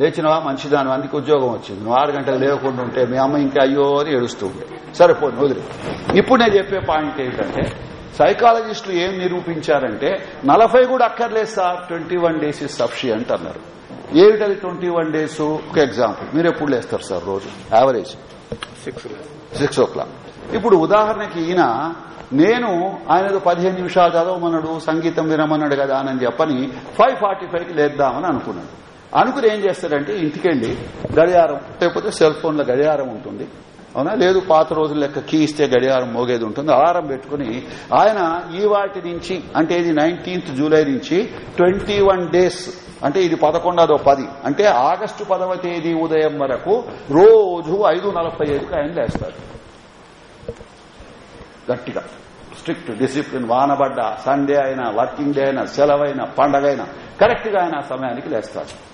[SPEAKER 1] లేచినవా? మంచిదాను అందుకు ఉద్యోగం వచ్చింది. నువ్వు ఆరు గంటలకు లేవకుండా ఉంటే మీ అమ్మ ఇంకా అయ్యో అని ఏడుస్తూ ఉండే సరిపోదు వదిలే. ఇప్పుడు నేను చెప్పే పాయింట్ ఏంటంటే సైకాలజిస్టులు ఏం నిరూపించారంటే నలభై కూడా అక్కర్లేదు sir twenty one days is sufficient అన్నారు ఏమిటది ట్వంటీ వన్ డేస్? ఒక ఎగ్జాంపుల్. మీరు ఎప్పుడు లేస్తారు సార్ రోజు? యావరేజ్? సిక్స్ ఓ క్లాక్ ఇప్పుడు ఉదాహరణకి ఈయన నేను ఆయన పదిహేను నిమిషాలు చదవమన్నాడు సంగీతం వినమన్నాడు కదా అని చెప్పని ఫైవ్ ఫార్టీ ఫైవ్కి లేద్దామని అనుకున్నాడు. అనుకుని ఏం చేస్తాడంటే ఇంటికెళ్ళి గడియారం లేకపోతే సెల్ ఫోన్లో గడియారం ఉంటుంది. అవునా? లేదు పాత రోజుల లెక్క కీ ఇస్తే గడియారం మోగేది ఉంటుంది. అలారం పెట్టుకుని ఆయన ఈ వాటి నుంచి అంటే ఇది నైన్టీన్త్ జూలై నుంచి ట్వంటీ వన్ డేస్ అంటే ఇది పదకొండదో పది అంటే ఆగస్టు పదవ తేదీ ఉదయం వరకు రోజు ఐదు నలభై ఐదుకి ఆయన లేస్తారు. గట్టిగా. స్ట్రిక్ట్ డిసిప్లిన్ వానబడ్డ సండే అయినా వర్కింగ్ డే అయినా సెలవైనా పండగైనా కరెక్ట్గా ఆయన సమయానికి లేస్తారు.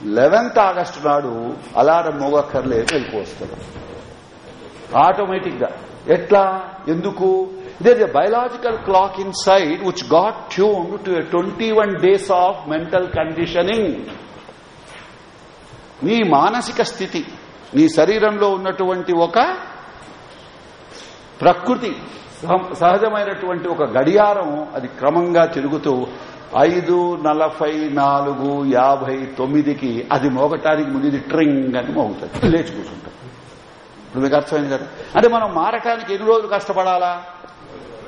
[SPEAKER 1] లెవెన్త్ ఆగస్టు నాడు అలారం మోగక్కర్లేదు వెళ్ళిపోస్తారు ఆటోమేటిక్గా ఎట్లా? ఎందుకు? There a biological clock inside which got tune to twenty one days of mental conditioning నీ మానసిక స్థితి నీ శరీరంలో ఉన్నటువంటి ఒక ప్రకృతి సహ- సహజమైనటువంటి ఒక గడియారం అది క్రమంగా తిరుగుతూ ఐదు నలభై నాలుగు యాభై తొమ్మిదికి అది మోగటానికి ముందు ఇది ట్రింగ్ అని మోగుతుంది. లేచి కూర్చుంటాం. ఇప్పుడు మీకు అర్థమైంది కదా? అంటే మనం మారటానికి ఎన్ని రోజులు కష్టపడాలా?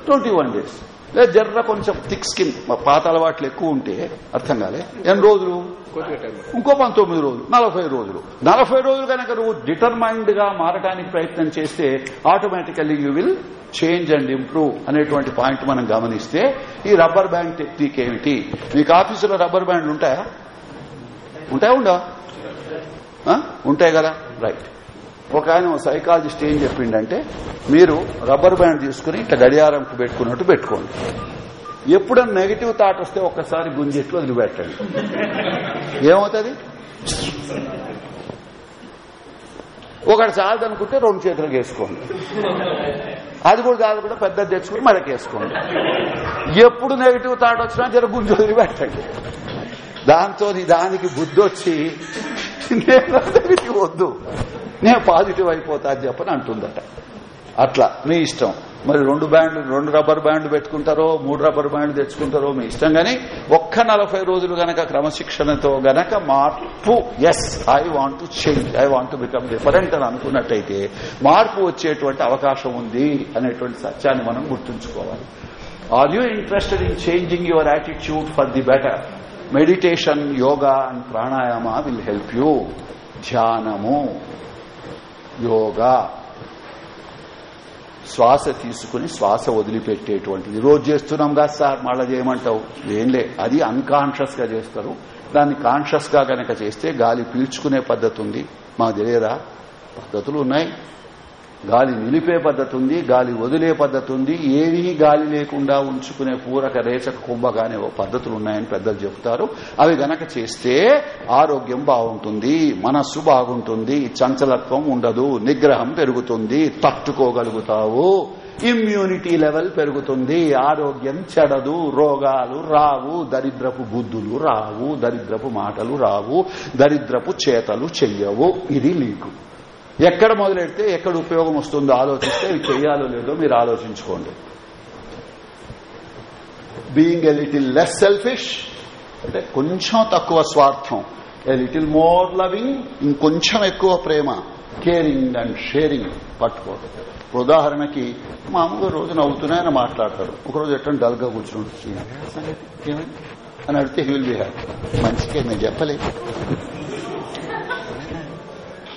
[SPEAKER 1] Twenty one days. లేదా జర్ర కొంచెం థిక్ స్కిన్. పాత అలవాట్లు ఎక్కువ ఉంటే అర్థం కాలే. ఎన్ని రోజులు? ఇంకో పంతొమ్మిది రోజులు నలభై రోజులు. నలభై రోజులు కనుక నువ్వు డిటర్మైన్డ్గా మారడానికి ప్రయత్నం చేస్తే automatically you will change and improve అనేటువంటి పాయింట్ మనం గమనిస్తే ఈ రబ్బర్ బ్యాండ్ టెక్నిక్ ఏమిటి? మీకు ఆఫీసులో రబ్బర్ బ్యాండ్లు ఉంటాయా? ఉంటాయా ఉండవా? ఉంటాయి కదా? రైట్ ఒక ఆయన సైకాలజిస్ట్ ఏం చెప్పిండంటే మీరు రబ్బర్ బ్యాండ్ తీసుకుని ఇట్లా గడియారంకు పెట్టుకున్నట్టు పెట్టుకోండి. ఎప్పుడన్నా నెగిటివ్ థాట్ వస్తే ఒక్కసారి గుంజెట్లు వదిలిపెట్టండి. ఏమవుతుంది? ఒకటి చాలదనుకుంటే రెండు చేతులకు వేసుకోండి అది కూడా కాదు కూడా పెద్ద తెచ్చుకుని మరకేసుకోండి ఎప్పుడు నెగిటివ్ థాట్ వచ్చినా జర గుంజు వదిలిపెట్టండి. దాంతో దానికి బుద్ధి వచ్చి నేను నెగిటివ్ వద్దు? నేను పాజిటివ్ అయిపోతా అని చెప్పని అంటుందట. అట్లా మీ ఇష్టం. మరి రెండు బ్యాండ్లు రెండు రబ్బర్ బ్యాండ్లు పెట్టుకుంటారో మూడు రబ్బర్ బ్యాండ్లు తెచ్చుకుంటారో మీ ఇష్టం గాని ఒక్క నలభై రోజులు గనక క్రమశిక్షణతో గనక మార్పు yes I want to change I want to become different అని అనుకున్నట్టయితే మార్పు వచ్చేటువంటి అవకాశం ఉంది అనేటువంటి సత్యాన్ని మనం గుర్తుంచుకోవాలి. Are you interested in changing your attitude for the better meditation yoga and pranayama will help you ధ్యానము యోగా శ్వాస తీసుకుని శ్వాస వదిలిపెట్టేటువంటిది. రోజు చేస్తున్నాం కదా సార్ మళ్ళా చేయమంటావు. ఏంలే అది అన్కాన్షియస్గా చేస్తారు. దాన్ని కాన్షియస్గా కనుక చేస్తే గాలి పీల్చుకునే పద్ధతి ఉంది. మాకు తెలియదా? పద్ధతులు ఉన్నాయి. గాలి నిలిపే పద్ధతి ఉంది గాలి వదిలే పద్ధతి ఉంది ఏమీ గాలి లేకుండా ఉంచుకునే పూరక రేచక కుంభగానే పద్ధతులు ఉన్నాయని పెద్దలు చెప్తారు. అవి గనక చేస్తే ఆరోగ్యం బాగుంటుంది మనస్సు బాగుంటుంది చంచలత్వం ఉండదు నిగ్రహం పెరుగుతుంది తట్టుకోగలుగుతావు. ఇమ్యూనిటీ లెవెల్ పెరుగుతుంది ఆరోగ్యం చెడదు రోగాలు రావు దరిద్రపు బుద్ధులు రావు దరిద్రపు మాటలు రావు దరిద్రపు చేతలు చెయ్యవు. ఇది లీకు ఎక్కడ మొదలెడితే ఎక్కడ ఉపయోగం వస్తుందో ఆలోచిస్తే ఇవి చేయాలో లేదో మీరు ఆలోచించుకోండి. Being a little less selfish అంటే కొంచెం తక్కువ స్వార్థం ఏ లిటిల్ మోర్ లవింగ్ ఇంకొంచెం ఎక్కువ ప్రేమ కేరింగ్ అండ్ షేరింగ్ పట్టుకోవడం ఇప్పుడు ఉదాహరణకి మామూలుగా రోజు నవ్వుతూనే ఆయన మాట్లాడతాడు. ఒకరోజు ఎట్టని డల్గా కూర్చుని అని అడిగితే హీ విల్ బి హ్యాపీ మంచిగా నేను చెప్పలేదు.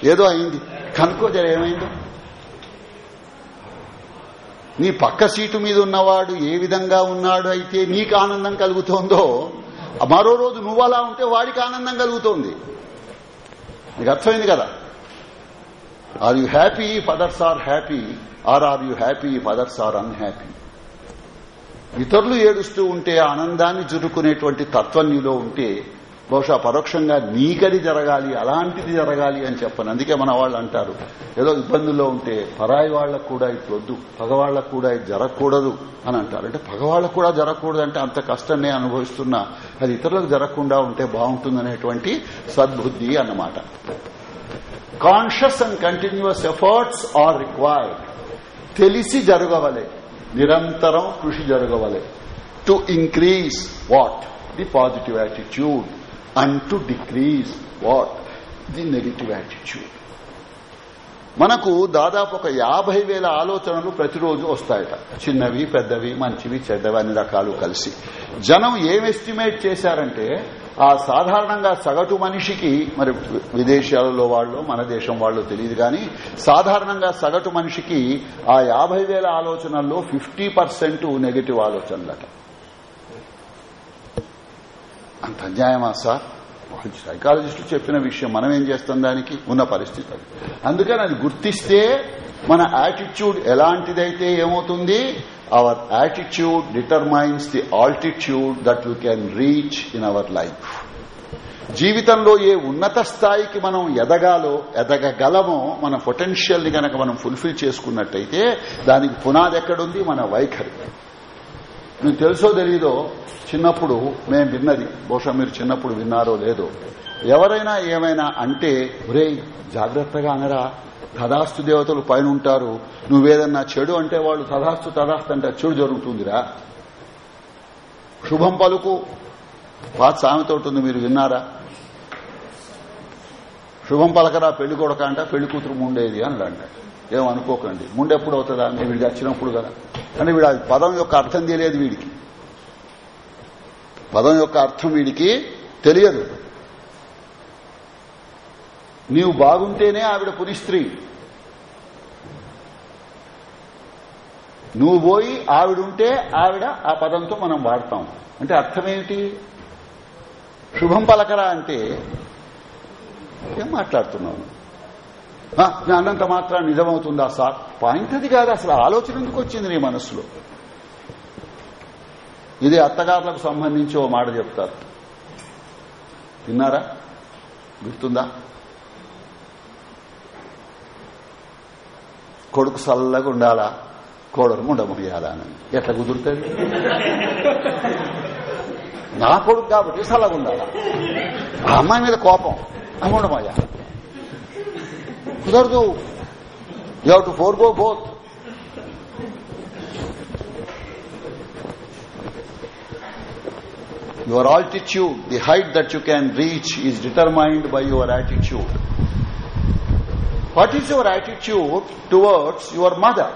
[SPEAKER 1] ఏదో అయింది. కనుక్కో జర ఏమైందో? నీ పక్క సీటు మీద ఉన్నవాడు ఏ విధంగా ఉన్నాడు అయితే నీకు ఆనందం కలుగుతోందో మరో రోజు నువ్వు అలా ఉంటే వాడికి ఆనందం కలుగుతోంది. నీకు అర్థమైంది కదా? Are you happy fathers or happy or are you happy fathers or unhappy ఇతరులు ఏడుస్తూ ఉంటే ఆనందాన్ని జురుకునేటువంటి తత్వం నీలో ఉంటే బహుశా పరోక్షంగా నీకది జరగాలి అలాంటిది జరగాలి అని చెప్పను. అందుకే మన వాళ్ళు అంటారు ఏదో ఇబ్బందుల్లో ఉంటే పరాయి వాళ్ళకు కూడా ఇట్లొద్దు పగవాళ్ళకు కూడా ఇది జరగకూడదు అని అంటారు. అంటే పగవాళ్ళకు కూడా జరగకూడదు అంటే అంత కష్టమే అనుభవిస్తున్నా అది ఇతరులకు జరగకుండా ఉంటే బాగుంటుందనేటువంటి సద్బుద్ధి అన్నమాట. Conscious and continuous efforts are required తెలిసి జరగవలే నిరంతరం కృషి జరగవలే. To increase what the positive attitude and to decrease what the negative attitude మనకు దాదాపు ఒక యాభై వేల ఆలోచనలు ప్రతిరోజు వస్తాయట. చిన్నవి పెద్దవి మంచివి చెడ్డవి అన్ని రకాలు కలిసి. జనం ఏం ఎస్టిమేట్ చేశారంటే ఆ సాధారణంగా సగటు మనిషికి మరి విదేశాలలో వాళ్ళు మన దేశం వాళ్ళు తెలియదు కానీ సాధారణంగా సగటు మనిషికి ఆ యాభై వేల ఆలోచనల్లో ఫిఫ్టీ పర్సెంట్ నెగిటివ్ ఆలోచనలట. అంత అన్యాయమా సార్? సైకాలజిస్టులు చెప్పిన విషయం మనం ఏం చేస్తాం దానికి? ఉన్న పరిస్థితి అది. అందుకని అది గుర్తిస్తే మన యాటిట్యూడ్ ఎలాంటిదైతే ఏమవుతుంది? Our attitude determines the altitude that you can reach in our life జీవితంలో ఏ ఉన్నత స్థాయికి మనం ఎదగాలో ఎదగగలమో మన పొటెన్షియల్ని గనక మనం ఫుల్ఫిల్ చేసుకున్నట్టయితే దానికి పునాది ఎక్కడుంది? మన వైఖరి. మీకు తెలుసో తెలీదో చిన్నప్పుడు మేము విన్నది బహుశా మీరు చిన్నప్పుడు విన్నారో లేదో. ఎవరైనా ఏమైనా అంటే ఒరే జాగ్రత్తగా అనరా తదాస్తు దేవతలు పైన ఉంటారు నువ్వేదన్నా చెడు అంటే వాళ్ళు తదాస్తు తదాస్తు అంటే చెడు జరుగుతుందిరా. శుభం పలుకు పాత సామెత ఉంటుంది మీరు విన్నారా? శుభం పలకరా పెళ్ళి కొడక అంట పెళ్ళి కూతురు ముండేది అని అంట ఏమనుకోకండి ముండెప్పుడు అవుతుందా? నేను వీడికి వచ్చినప్పుడు కదా. అంటే వీడు పదం యొక్క అర్థం తెలియదు వీడికి. పదం యొక్క అర్థం వీడికి తెలియదు. నీవు బాగుంటేనే ఆవిడ పునిస్త్రీ. నువ్వు పోయి ఆవిడుంటే ఆవిడ ఆ పదంతో మనం వాడతాం. అంటే అర్థమేమిటి? శుభం పలకరా అంటే ఏం మాట్లాడుతున్నావు? అన్నంత మాత్రం నిజమవుతుందా సార్? పాయింట్ అది కాదు అసలు ఆలోచన ఎందుకు వచ్చింది నీ మనసులో? ఇది అత్తగారులకు సంబంధించి ఓ మాట చెప్తారు. తిన్నారా? గుర్తుందా? కొడుకు చల్లగా ఉండాలా? కోడలు ఉండమయ్యాలా అని. ఎట్లా కుదురుతుంది? నా కొడుకు కాబట్టి చల్లగా ఉండాలా? ఆ అమ్మాయి మీద కోపం. అమ్ముండమయ్యా kudhar do you have to forego both. Your altitude the height that you can reach is determined by your attitude. What is your attitude towards your mother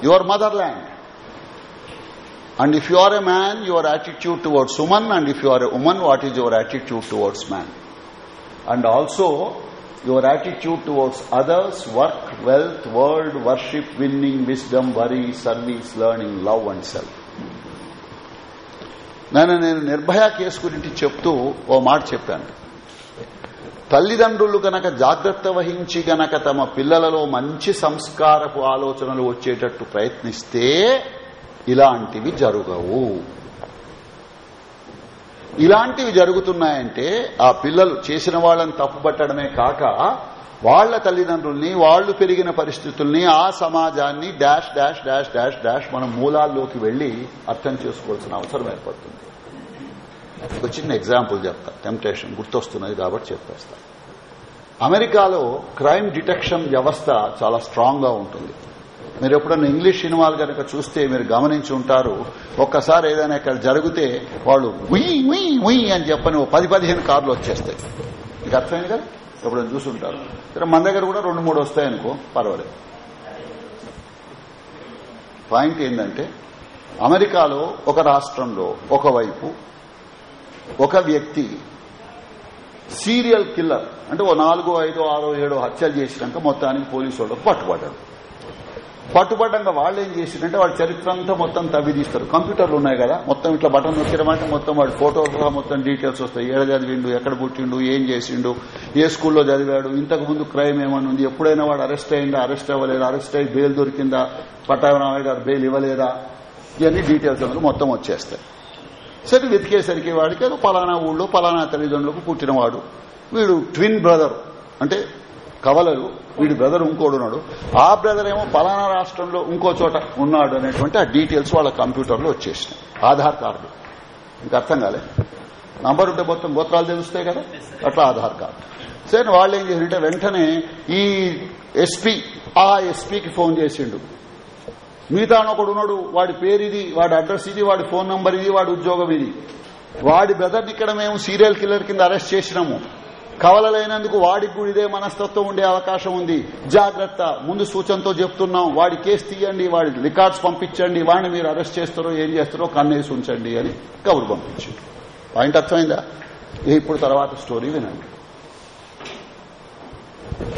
[SPEAKER 1] your motherland? And if you are a man your attitude towards woman and if you are a woman what is your attitude towards man? And also your attitude towards others, work, wealth, world, worship, winning, wisdom, worry, service, learning, love and self. నేను నేను Nirbhaya case గురించి చెప్తూ ఓ మాట చెప్పాను తల్లిదండ్రులు గనక జాగ్రత్త వహించి గనక తమ పిల్లలలో మంచి సంస్కారపు ఆలోచనలు వచ్చేటట్టు ప్రయత్నిస్తే ఇలాంటివి జరగవు ఇలాంటివి జరుగుతున్నాయంటే ఆ పిల్లలు చేసిన వాళ్ళని తప్పుపట్టడమే కాక వాళ్ళ తల్లిదండ్రుల్ని వాళ్ళు పెరిగిన పరిస్థితుల్ని ఆ సమాజాన్ని dash dash dash dash dash మన మూలాల్లోకి వెళ్ళి అర్థం చేసుకోవాల్సిన అవసరం ఏర్పడుతుంది. ఒక చిన్న ఎగ్జాంపుల్ చెప్తా. టెంప్టేషన్ గుర్తొస్తున్నది కాబట్టి చెప్పేస్తా. అమెరికాలో క్రైమ్ డిటెక్షన్ వ్యవస్థ చాలా స్ట్రాంగ్గా ఉంటుంది. మీరు ఎప్పుడన్నా ఇంగ్లీష్ సినిమాలు కనుక చూస్తే మీరు గమనించి ఉంటారు ఒక్కసారి ఏదైనా ఇక్కడ జరిగితే వాళ్ళు ఉయ్ ఉయ్ ఉయ్ అని చెప్పని ఓ పది పదిహేను కార్లు వచ్చేస్తాయి. మీకు అర్థమైంది కదా? ఎప్పుడైనా చూసుంటారు. సరే మన దగ్గర కూడా రెండు మూడు వస్తాయనుకో పర్వాలేదు. పాయింట్ ఏంటంటే అమెరికాలో ఒక రాష్ట్రంలో ఒకవైపు ఒక వ్యక్తి సీరియల్ కిల్లర్ అంటే ఓ నాలుగో ఐదో ఆరో ఏడో హత్యలు చేసినాక మొత్తానికి పోలీసు వాళ్ళకు పట్టుబడ్డాడు. పట్టుబడ్డంగా వాళ్ళు ఏం చేసిందంటే వాళ్ళ చరిత్ర అంతా మొత్తం తవ్వి తీస్తారు కంప్యూటర్లు ఉన్నాయి కదా మొత్తం ఇట్లా బటన్ నొక్కిరమంటే మొత్తం వాడి ఫోటో మొత్తం డీటెయిల్స్ వస్తాయి. ఏడ చదివిండు ఎక్కడ పుట్టిండు ఏం చేసిండు ఏ స్కూల్లో చదివాడు ఇంతకు ముందు క్రైమ్ ఏమని ఉంది ఎప్పుడైనా వాడు అరెస్ట్ అయిందా అరెస్ట్ అవ్వలేదా అరెస్ట్ అయ్యి బెయిల్ దొరికిందా పట్టాభిరామయ్య గారు బెయిల్ ఇవ్వలేదా ఇవన్నీ డీటెయిల్స్ అందులో మొత్తం వచ్చేస్తాయి. సరే వెతికేసరికి వాడికి పలానా ఊళ్ళో పలానా తల్లిదండ్రులకు పుట్టినవాడు. వీడు ట్విన్ బ్రదర్. అంటే కవలలు వీడి బ్రదర్ ఇంకోడున్నాడు ఆ బ్రదర్ ఏమో పలానా రాష్ట్రంలో ఇంకో చోట ఉన్నాడు అనేటువంటి ఆ డీటెయిల్స్ వాళ్ళ కంప్యూటర్లో వచ్చేసినాయి. ఆధార్ కార్డు. ఇంకా అర్థం కాలే? నంబర్ ఉంటే మొత్తం గోత్రాలు తెలుస్తాయి కదా? అట్లా ఆధార్ కార్డు. సరే వాళ్ళు ఏం చేసిందంటే వెంటనే ఈ ఎస్పీ ఆ ఎస్పీకి ఫోన్ చేసిండు. మిగతా ఒకడు ఉన్నాడు వాడి పేరు ఇది వాడి అడ్రస్ ఇది వాడి ఫోన్ నంబర్ ఇది వాడి ఉద్యోగం ఇది. వాడి బ్రదర్ని ఇక్కడ మేము సీరియల్ కిల్లర్ కింద అరెస్ట్ చేసినాము. కవలలైనందుకు వాడికి కూడా ఇదే మనస్తత్వం ఉండే అవకాశం ఉంది. జాగ్రత్త. ముందు సూచనతో చెప్తున్నాం. వాడి కేసు తీయండి వాడి రికార్డ్స్ పంపించండి వాడిని మీరు అరెస్ట్ చేస్తారో ఏం చేస్తారో కన్నేసి ఉంచండి అని కబురు పంపించండి. పాయింట్ అర్థమైందా? ఇప్పుడు తర్వాత స్టోరీ వినండి.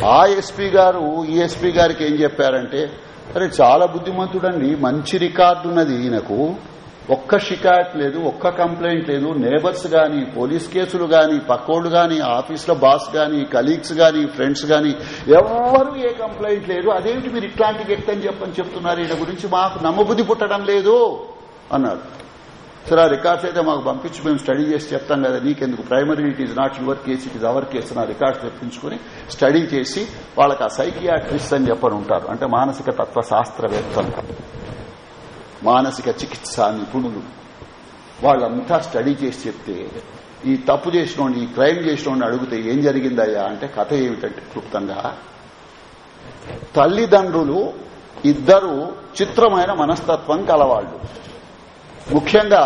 [SPEAKER 1] ఆ ఎస్పీ గారు ఈ ఎస్పీ గారికి ఏం చెప్పారంటే అరే చాలా బుద్ధిమంతుడండి. మంచి రికార్డు ఉన్నది ఈయనకు. ఒక్క షికాయత్ లేదు ఒక్క కంప్లైంట్ లేదు. నేబర్స్ గాని పోలీస్ కేసులు గాని పక్కోళ్ళు గాని ఆఫీసులో బాస్ గాని కలీగ్స్ గాని ఫ్రెండ్స్ గాని ఎవ్వరూ ఏ కంప్లైంట్ లేదు. అదేమిటి మీరు ఇట్లాంటి వ్యక్తి అని చెప్పని చెప్తున్నారు? ఈయన గురించి మాకు నమ్మబుద్ధి పుట్టడం లేదు అన్నాడు సరే ఆ రికార్డ్స్ అయితే మాకు పంపించి మేము స్టడీ చేసి చెప్తాం కదా నీకెందుకు? Primary it is not your case it is our case నా రికార్డ్స్ తెప్పించుకుని స్టడీ చేసి వాళ్ళకి ఆ సైకియాట్రిస్ట్ అని చెప్పని ఉంటారు. అంటే మానసిక తత్వ శాస్త్రవేత్తలు మానసిక చికిత్స నిపుణులు వాళ్ళంతా స్టడీ చేసి చెప్తే ఈ తప్పు చేసిన ఈ క్రైమ్ చేసిన అడిగితే ఏం జరిగిందయ్యా అంటే కథ ఏమిటంటే క్లుప్తంగా తల్లిదండ్రులు ఇద్దరు చిత్రమైన మనస్తత్వం కలవాళ్ళు ముఖ్యంగా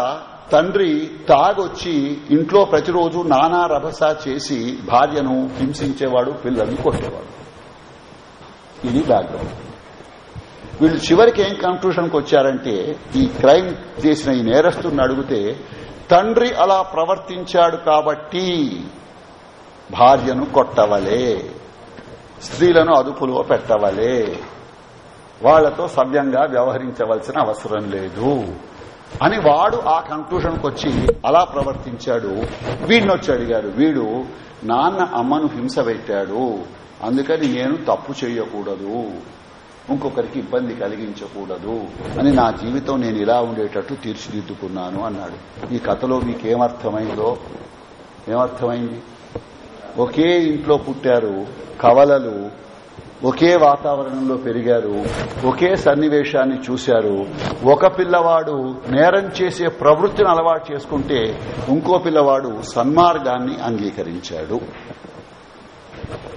[SPEAKER 1] తండ్రి తాగొచ్చి ఇంట్లో ప్రతిరోజు నానా రభస చేసి భార్యను హింసించేవాడు పిల్లల్ని కొట్టేవాడు. ఇది బ్యాక్గ్రౌండ్ వీళ్ళు చివరికి ఏం కన్క్లూషన్కి వచ్చారంటే ఈ క్రైమ్ చేసిన ఈ నేరస్తుని అడిగితే తండ్రి అలా ప్రవర్తించాడు కాబట్టి భార్యను కొట్టవలే స్త్రీలను అదుపులో పెట్టవలే వాళ్ళతో సవ్యంగా వ్యవహరించవలసిన అవసరం లేదు అని వాడు ఆ కన్క్లూషన్కి వచ్చి అలా ప్రవర్తించాడు. వీడిని వచ్చి అడిగాడు వీడు నాన్న అమ్మను హింస పెట్టాడు అందుకని నేను తప్పు చేయకూడదు. ఇంకొకరికి ఇబ్బంది కలిగించకూడదు అని నా జీవితం నేను ఇలా ఉండేటట్టు తీర్చిదిద్దుకున్నాను అన్నాడు. ఈ కథలో మీకేమర్థమైందో? ఏమర్థమైంది? ఒకే ఇంట్లో పుట్టారు కవలలు ఒకే వాతావరణంలో పెరిగారు ఒకే సన్నివేశాన్ని చూశారు ఒక పిల్లవాడు నేరం చేసే ప్రవృత్తిని అలవాటు చేసుకుంటే ఇంకో పిల్లవాడు సన్మార్గాన్ని అంగీకరించాడు.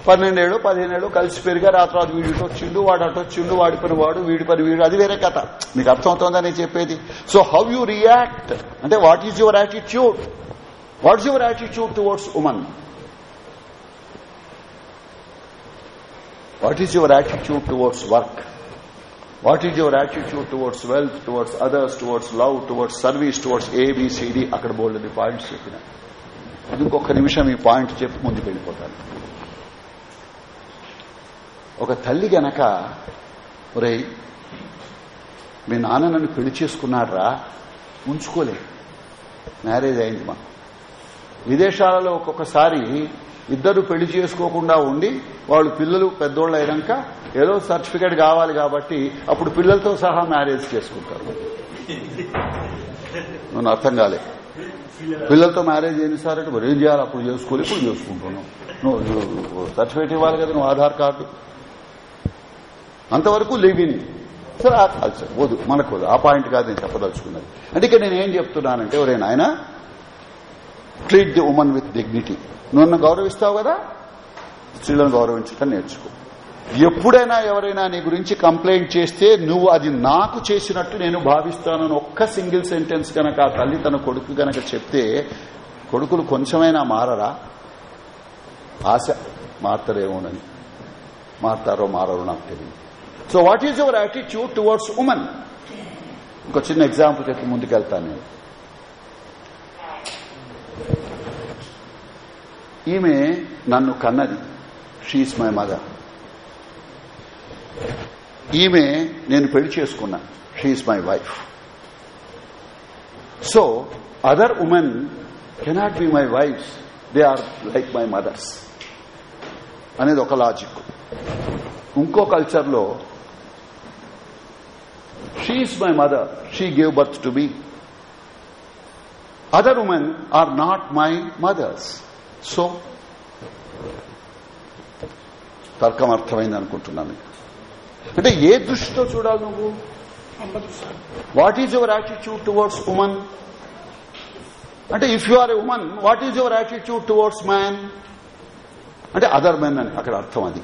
[SPEAKER 1] పన్నెండేళ్ళు పదిహేనేళ్ళు కలిసి పెరిగారు ఆ తర్వాత వీడితో వచ్చిండు వాడు అటొచ్చిండు వాడి పని వాడు వీడి పని వీడు అది వేరే కథ. మీకు అర్థమవుతోందని చెప్పేది? సో హౌ యూ రియాక్ట్ అంటే what is your attitude what your attitude towards woman what is your attitude towards work what is your attitude towards wealth towards others towards love towards service towards A B C D అక్కడ bold points చెప్పిన. ఇంకొక నిమిషం ఈ point చెప్పి ముందుకు వెళ్ళిపోతాను ఒక తల్లి గనక ఒరే మీ నాన్న నన్ను పెళ్ళి చేసుకున్నాడ్రా ఉంచుకోలే. మ్యారేజ్ అయింది మా విదేశాలలో ఒక్కొక్కసారి ఇద్దరు పెళ్ళి చేసుకోకుండా ఉండి వాళ్ళు పిల్లలు పెద్దోళ్ళు అయినాక ఏదో సర్టిఫికేట్ కావాలి కాబట్టి అప్పుడు పిల్లలతో సహా మ్యారేజ్ చేసుకుంటారు. నన్ను అర్థం కాలే. పిల్లలతో మ్యారేజ్ ఏంటి సార్ అంటే మరి ఏం చేయాలి? అప్పుడు చేసుకోవాలి ఇప్పుడు చేసుకుంటున్నాం. నువ్వు సర్టిఫికేట్ ఇవ్వాలి కదా నువ్వు ఆధార్ కార్డు. అంతవరకు లివ్ ఇన్ సరే వద్దు మనకు ఆ పాయింట్ కాదు నేను చెప్పదలుచుకున్నది. అంటే ఇక్కడ నేను ఏం చెప్తున్నానంటే ఎవరే నాయన treat the woman with dignity నువ్వు నన్ను గౌరవిస్తావు కదా? స్త్రీలను గౌరవించడం నేర్చుకో. ఎప్పుడైనా ఎవరైనా నీ గురించి కంప్లైంట్ చేస్తే నువ్వు అది నాకు చేసినట్టు నేను భావిస్తానని ఒక్క సింగిల్ సెంటెన్స్ గనక ఆ తల్లి తన కొడుకు గనక చెప్తే కొడుకులు కొంచెమైనా మారరా? ఆశ మారతారేమోనని. మారతారో మారో నాకు తెలియదు so what is your attitude towards women ఇంకో చిన్న ఎగ్జాంపుల్ చెప్పి ముందుకెళ్తాను నేను. ఈమె నన్ను కన్నది. షీఈస్ మై మదర్ ఈమె నేను పెళ్ళి చేసుకున్నా. She is my wife so other women cannot be my wives they are like my mothers అనేది ఒక లాజిక్ ఇంకో కల్చర్లో She is my mother. She gave birth to me. Other women are not my mothers. So, తర్కం అర్థమైంది అనుకుంటున్నాను అంటే ఏ దృష్టితో చూడాలి నువ్వు what is your attitude towards women అంటే if you are a women what is your attitude towards man అంటే other men అని అక్కడ అర్థం అది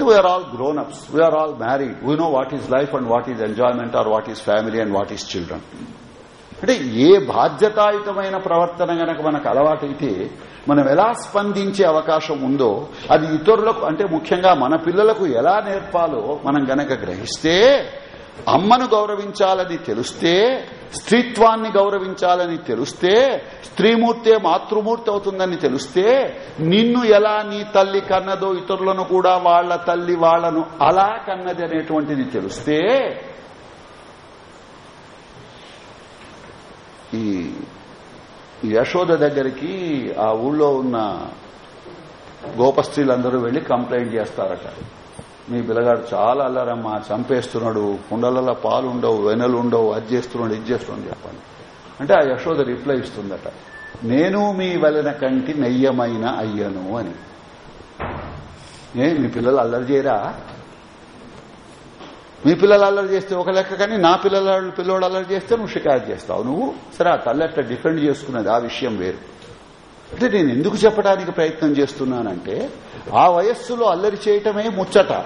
[SPEAKER 1] we are all ups. We are all married We know what is life and what is enjoyment or what is family and what is children అంటే ఏ బాధ్యతాయుతమైన ప్రవర్తన గనక మనకు అలవాటైతే మనం ఎలా స్పందించే అవకాశం ఉందో అది ఇతరులకు అంటే ముఖ్యంగా మన పిల్లలకు ఎలా నేర్పాలో మనం గనక గ్రహిస్తే అమ్మను గౌరవించాలని తెలిస్తే స్త్రీత్వాన్ని గౌరవించాలని తెలిస్తే స్త్రీమూర్తే మాతృమూర్తి అవుతుందని తెలిస్తే నిన్ను ఎలా నీ తల్లి కన్నదో ఇతరులను కూడా వాళ్ళ తల్లి వాళ్ళను అలా కన్నది అనేటువంటిది తెలిస్తే ఈ ఈ యశోద దగ్గరికి ఆ ఊళ్ళో ఉన్న గోపస్త్రీలందరూ వెళ్ళి కంప్లైంట్ చేస్తారట. మీ పిల్లగాడు చాలా అల్లారమ్మా చంపేస్తున్నాడు కుండలలో పాలు ఉండవు వెనలు ఉండవు అది చేస్తున్నాడు ఇది చేస్తున్నాడు చెప్పండి. అంటే ఆ యశోద రిప్లై ఇస్తుందట. నేను మీ వలన కంటి నెయ్యమైన అయ్యను అని. ఏ మీ పిల్లలు అల్లరి చేయరా? మీ పిల్లలు అల్లరి చేస్తే ఒక లెక్క కానీ నా పిల్లల పిల్లోడు అల్లరి చేస్తే నువ్వు షికాయత్ చేస్తావు. నువ్వు సరే ఆ తల్లి అట్లా డిఫెండ్ చేసుకున్నది ఆ విషయం వేరు. అంటే నేను ఎందుకు చెప్పడానికి ప్రయత్నం చేస్తున్నానంటే ఆ వయస్సులో అల్లరి చేయటమే ముచ్చట.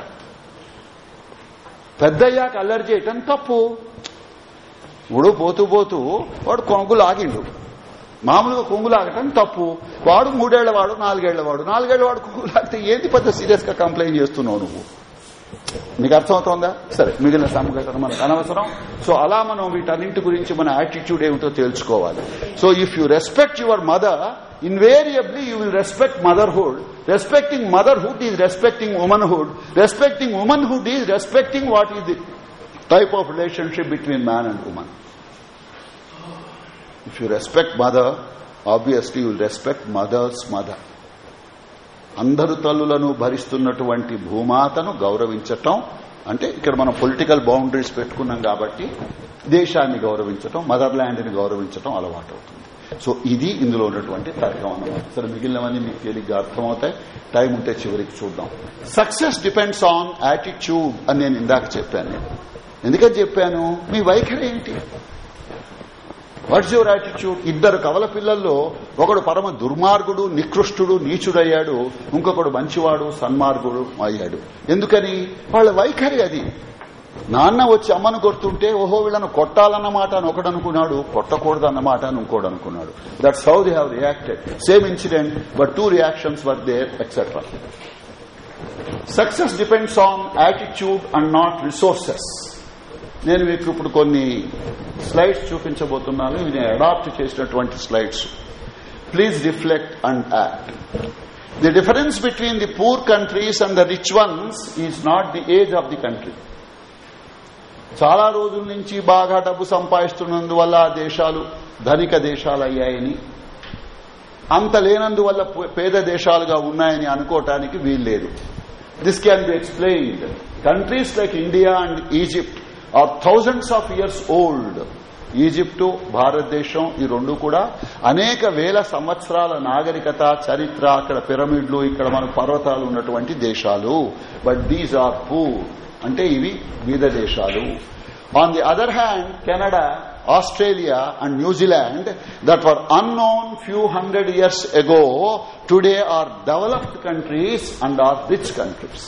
[SPEAKER 1] పెద్దయ్యాక అల్లరి చేయటం తప్పు. ఇప్పుడు పోతూ పోతూ వాడు కొంగులు ఆగిండు మామూలుగా కొంగులాగటం తప్పు. వాడు మూడేళ్ళ వాడు నాలుగేళ్ళ వాడు. నాలుగేళ్ళ వాడు కొంగులు ఏంటి పెద్ద సీరియస్గా కంప్లైంట్ చేస్తున్నావు నువ్వు? మీకు అర్థమవుతోందా? సరే మిగిలిన సంఘటన మనకు అనవసరం. సో అలా మనం వీటన్నింటి గురించి మన యాటిట్యూడ్ ఏమిటో తెలుసుకోవాలి. So if you respect your mother invariably you will respect motherhood respecting motherhood is respecting womanhood. Respecting womanhood is respecting what is the type of relationship between man and woman. If you respect mother obviously you will respect mothers mother అందరు తల్లులను భరిస్తున్నటువంటి భూమాతను గౌరవించటం అంటే ఇక్కడ మనం political boundaries పెట్టుకున్నాం కాబట్టి దేశాన్ని గౌరవించటం mother ల్యాండ్ని గౌరవించటం అలవాటు అవుతుంది సో ఇది ఇందులో ఉన్నటువంటి తర్కం అన్నమాట సరే మిగిలినవన్నీ మీకు తేలిగ్గా అర్థమవుతాయి. టైం ఉంటే చివరికి చూద్దాం. సక్సెస్ డిపెండ్స్ ఆన్ యాటిట్యూడ్ అని నేను ఇందాక చెప్పాను. నేను ఎందుకని చెప్పాను? మీ వైఖరి ఏంటి? వాట్స్ యువర్ యాటిట్యూడ్ ఇద్దరు కవల పిల్లల్లో ఒకడు పరమ దుర్మార్గుడు నికృష్టుడు నీచుడయ్యాడు. ఇంకొకడు మంచివాడు సన్మార్గుడు అయ్యాడు. ఎందుకని? వాళ్ళ వైఖరి అది. నాన్న వచ్చి అమ్మను కొడుతుంటే ఓహో వీళ్ళను కొట్టాలన్నమాట అని ఒకడు అనుకున్నాడు కొట్టకూడదు అన్నమాట అని ఇంకోడు అనుకున్నాడు that's how they have reacted same incident but two reactions were there etcetera success depends on attitude and not resources నేను మీకు ఇప్పుడు కొన్ని స్లైడ్స్ చూపించబోతున్నాను. ఇవి నేను అడాప్ట్ చేసినటువంటి slides please reflect and act the difference between the poor countries and the rich ones is not the age of the country చాలా రోజుల నుంచి బాగా డబ్బు సంపాదిస్తున్నందువల్ల ఆ దేశాలు ధనిక దేశాలు అయ్యాయని అంత లేనందువల్ల పేద దేశాలుగా ఉన్నాయని అనుకోవటానికి వీల్లేదు. This can be explained countries like India and Egypt are thousands of years old Egypt భారతదేశం ఈ రెండు కూడా అనేక వేల సంవత్సరాల నాగరికత చరిత్ర అక్కడ పిరమిడ్లు ఇక్కడ మన పర్వతాలు ఉన్నటువంటి దేశాలు. బట్ దీస్ ఆర్ పూర్ అంటే ఇవి వివిధ దేశాలు. On the other hand Canada Australia and New Zealand that were unknown few hundred years ago today are developed countries and are rich countries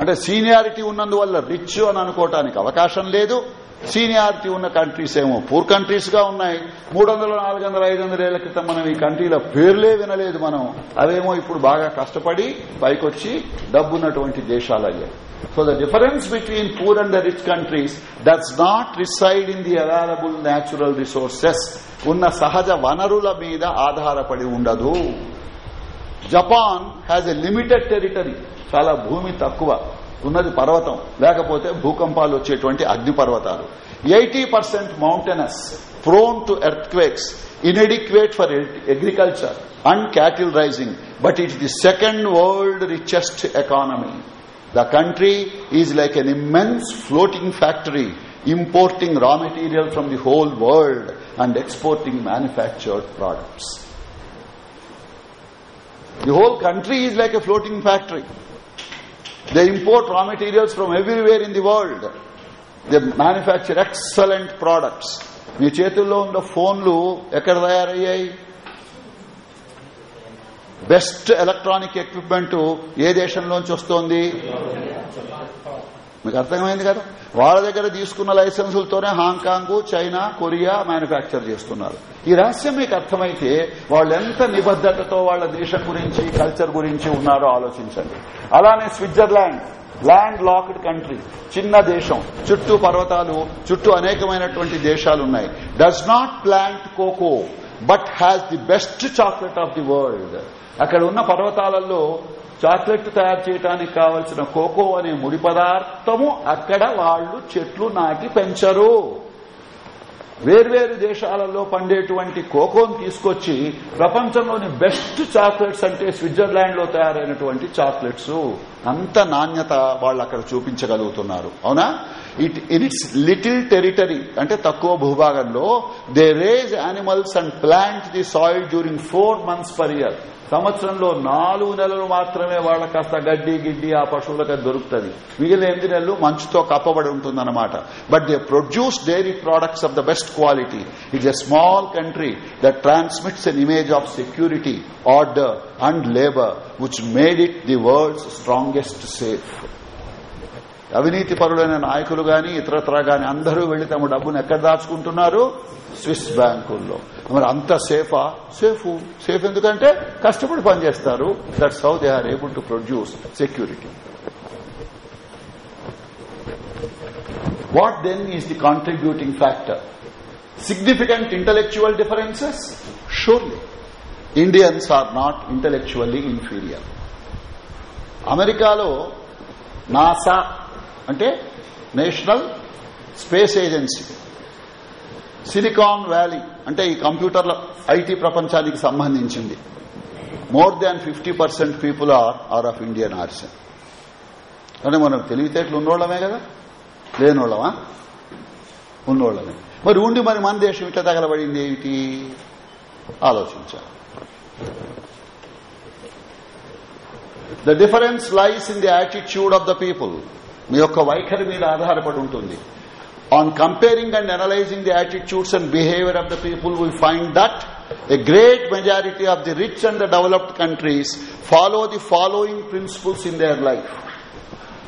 [SPEAKER 1] అంటే సీనియారిటీ ఉన్నందువల్ల రిచ్ అని అనుకోవటానికి అవకాశం లేదు. సీనియారిటీ ఉన్న కంట్రీస్ ఏమో పూర్ కంట్రీస్గా ఉన్నాయి. మూడు వందల నాలుగు వందల ఐదు వందల ఏళ్ళ క్రితం మనం ఈ కంట్రీల పేర్లే వినలేదు మనం. అవేమో ఇప్పుడు బాగా కష్టపడి పైకొచ్చి డబ్బున్నటువంటి దేశాలు అయ్యాయి so the difference between poor and the rich countries does not reside in the available natural resources ఉన్న సహజ వనరుల మీద ఆధారపడి ఉండదు. Japan has a limited territory చాలా భూమి తక్కువ. ఉన్నది పర్వతం. లేకపోతే భూకంపాలు వచ్చేటువంటి అగ్ని పర్వతాలు. Eighty percent mountainous prone to earthquakes inadequate for agriculture and cattle raising but it the second world richest economy The country is like an immense floating factory importing raw material from the whole world and exporting manufactured products. The whole country is like a floating factory. They import raw materials from everywhere in the world. They manufacture excellent products. మీ చేతుల్లో ఉన్న ఫోన్లు ఎక్కడ తయారయ్యాయి best electronic equipment ఏ దేశంలోంచి వస్తోంది? మీకు అర్థమైంది కదా? వాళ్ళ దగ్గర తీసుకున్న లైసెన్సులతోనే Hong Kong China Korea manufacture చేస్తున్నారు. ఈ రహస్యం మీకు అర్థమైతే వాళ్ళు ఎంత నిబద్దతతో వాళ్ళ దేశం గురించి కల్చర్ గురించి ఉన్నారో ఆలోచించండి. అలానే స్విట్జర్లాండ్ ల్యాండ్ లాక్డ్ కంట్రీ చిన్న దేశం చుట్టూ పర్వతాలు చుట్టూ అనేకమైనటువంటి దేశాలు ఉన్నాయి. Does not plant cocoa but has the best chocolate of the world అక్కడ ఉన్న పర్వతాలలో చాక్లెట్ తయారు చేయడానికి కావలసిన కోకో అనే ముడి పదార్థము అక్కడ వాళ్ళు చెట్లు నాటి పెంచరు. వేర్వేరు దేశాలలో పండేటువంటి కోకోను తీసుకొచ్చి ప్రపంచంలోని బెస్ట్ చాక్లెట్స్ అంటే స్విట్జర్లాండ్లో తయారైనటువంటి చాక్లెట్స్. అంత నాణ్యత వాళ్ళు అక్కడ చూపించగలుగుతున్నారు. అవునా? It in its little territory అంటే తక్కువ భూభాగంలో they raise animals and plant the soil during four months per year సంవత్సరంలో నాలుగు నెలలు మాత్రమే వాళ్ళ కాస్త గడ్డి గిడ్డి ఆ పశువులకు దొరుకుతుంది. మిగిలిన ఎనిమిది నెలలు మంచుతో కప్పబడి ఉంటుందన్నమాట. But they produce dairy products of the best quality it's a small country that transmits an image of security order and labour which made it the world's strongest safe అవినీతి పరులైన నాయకులు గాని ఇతరత్ర గాని అందరూ వెళ్ళి తమ డబ్బును ఎక్కడ దాచుకుంటున్నారు? స్విస్ బ్యాంకుల్లో. మరి అంత సేఫా? సేఫ్. సేఫ్ ఎందుకంటే కష్టపడి పనిచేస్తారు. That's how they are able to produce security what then is the contributing factor significant intellectual differences surely Indians are not intellectually inferior అమెరికాలో నాసా అంటే National Space Agency Silicon Valley అంటే ఈ కంప్యూటర్ల IT ప్రపంచానికి సంబంధించింది. More than fifty percent people are are of Indian origin కానీ మనం తెలివితేటలు ఉన్నోళ్ళమే కదా? లేనోళ్ళమా? ఉన్నోళ్ళమే. మరి ఉండి మరి మన దేశం ఇట్లా తగలబడింది ఏమిటి? ఆలోచించాలి. The difference lies in the attitude of the people మీ యొక్క వైఖరి మీద ఆధారపడి ఉంటుంది. On comparing and analyzing the attitudes and behavior of the people, we find that a great majority of the rich and the developed countries follow the following principles in their life.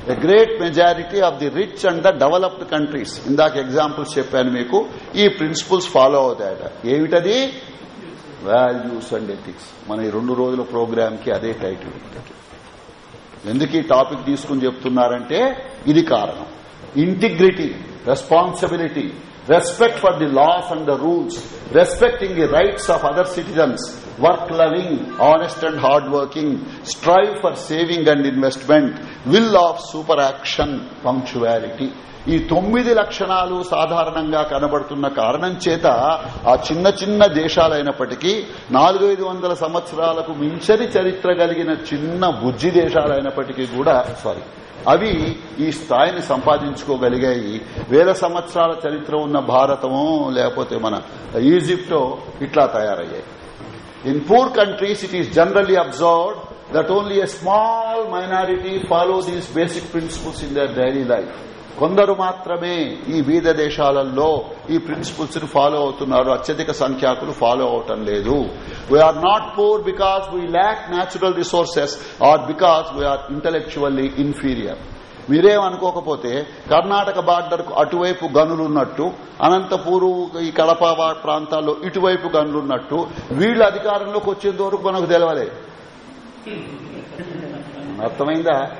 [SPEAKER 1] A great majority of the rich and the developed countries, ఇందాక examples చెప్పాను మీకు ఈ principles follow అవుతాయట ఏమిటది values and ethics మన ఈ రెండు రోజుల ప్రోగ్రామ్కి అదే టైటిల్ ఎందుకు ఈ టాపిక్ తీసుకుని చెప్తున్నారంటే ఇది కారణం integrity responsibility respect for the laws and the rules, respecting the rights of other citizens, work loving, honest and hard working, strive for saving and investment, will of super action, punctuality. ఈ తొమ్మిది లక్షణాలు సాధారణంగా కనబడుతున్న కారణం చేత ఆ చిన్న చిన్న దేశాలైనప్పటికీ నాలుగైదు వందల సంవత్సరాలకు మించని చరిత్ర కలిగిన చిన్న బుజ్జి దేశాలైనప్పటికీ కూడా సారీ అవి ఈ స్థాయిని సంపాదించుకోగలిగాయి. వేల సంవత్సరాల చరిత్ర ఉన్న భారతము లేకపోతే మన ఈజిప్టో ఇట్లా తయారయ్యాయి. In poor countries it is generally observed that only a small minority follow these basic principles in their daily life కొందరు మాత్రమే ఈ బీద దేశాలలో ఈ ప్రిన్సిపల్స్ని ఫాలో అవుతున్నారు అత్యధిక సంఖ్యాకులు ఫాలో అవటం లేదు. We are not poor because we lack natural resources or because we are intellectually inferior మీరేమనుకోకపోతే Karnataka border అటువైపు గనులున్నట్టు అనంతపూరు ఈ కడప ప్రాంతాల్లో ఇటువైపు గనులున్నట్టు వీళ్ళు అధికారంలోకి వచ్చేంత వరకు మనకు తెలవలే. అర్థమైందా?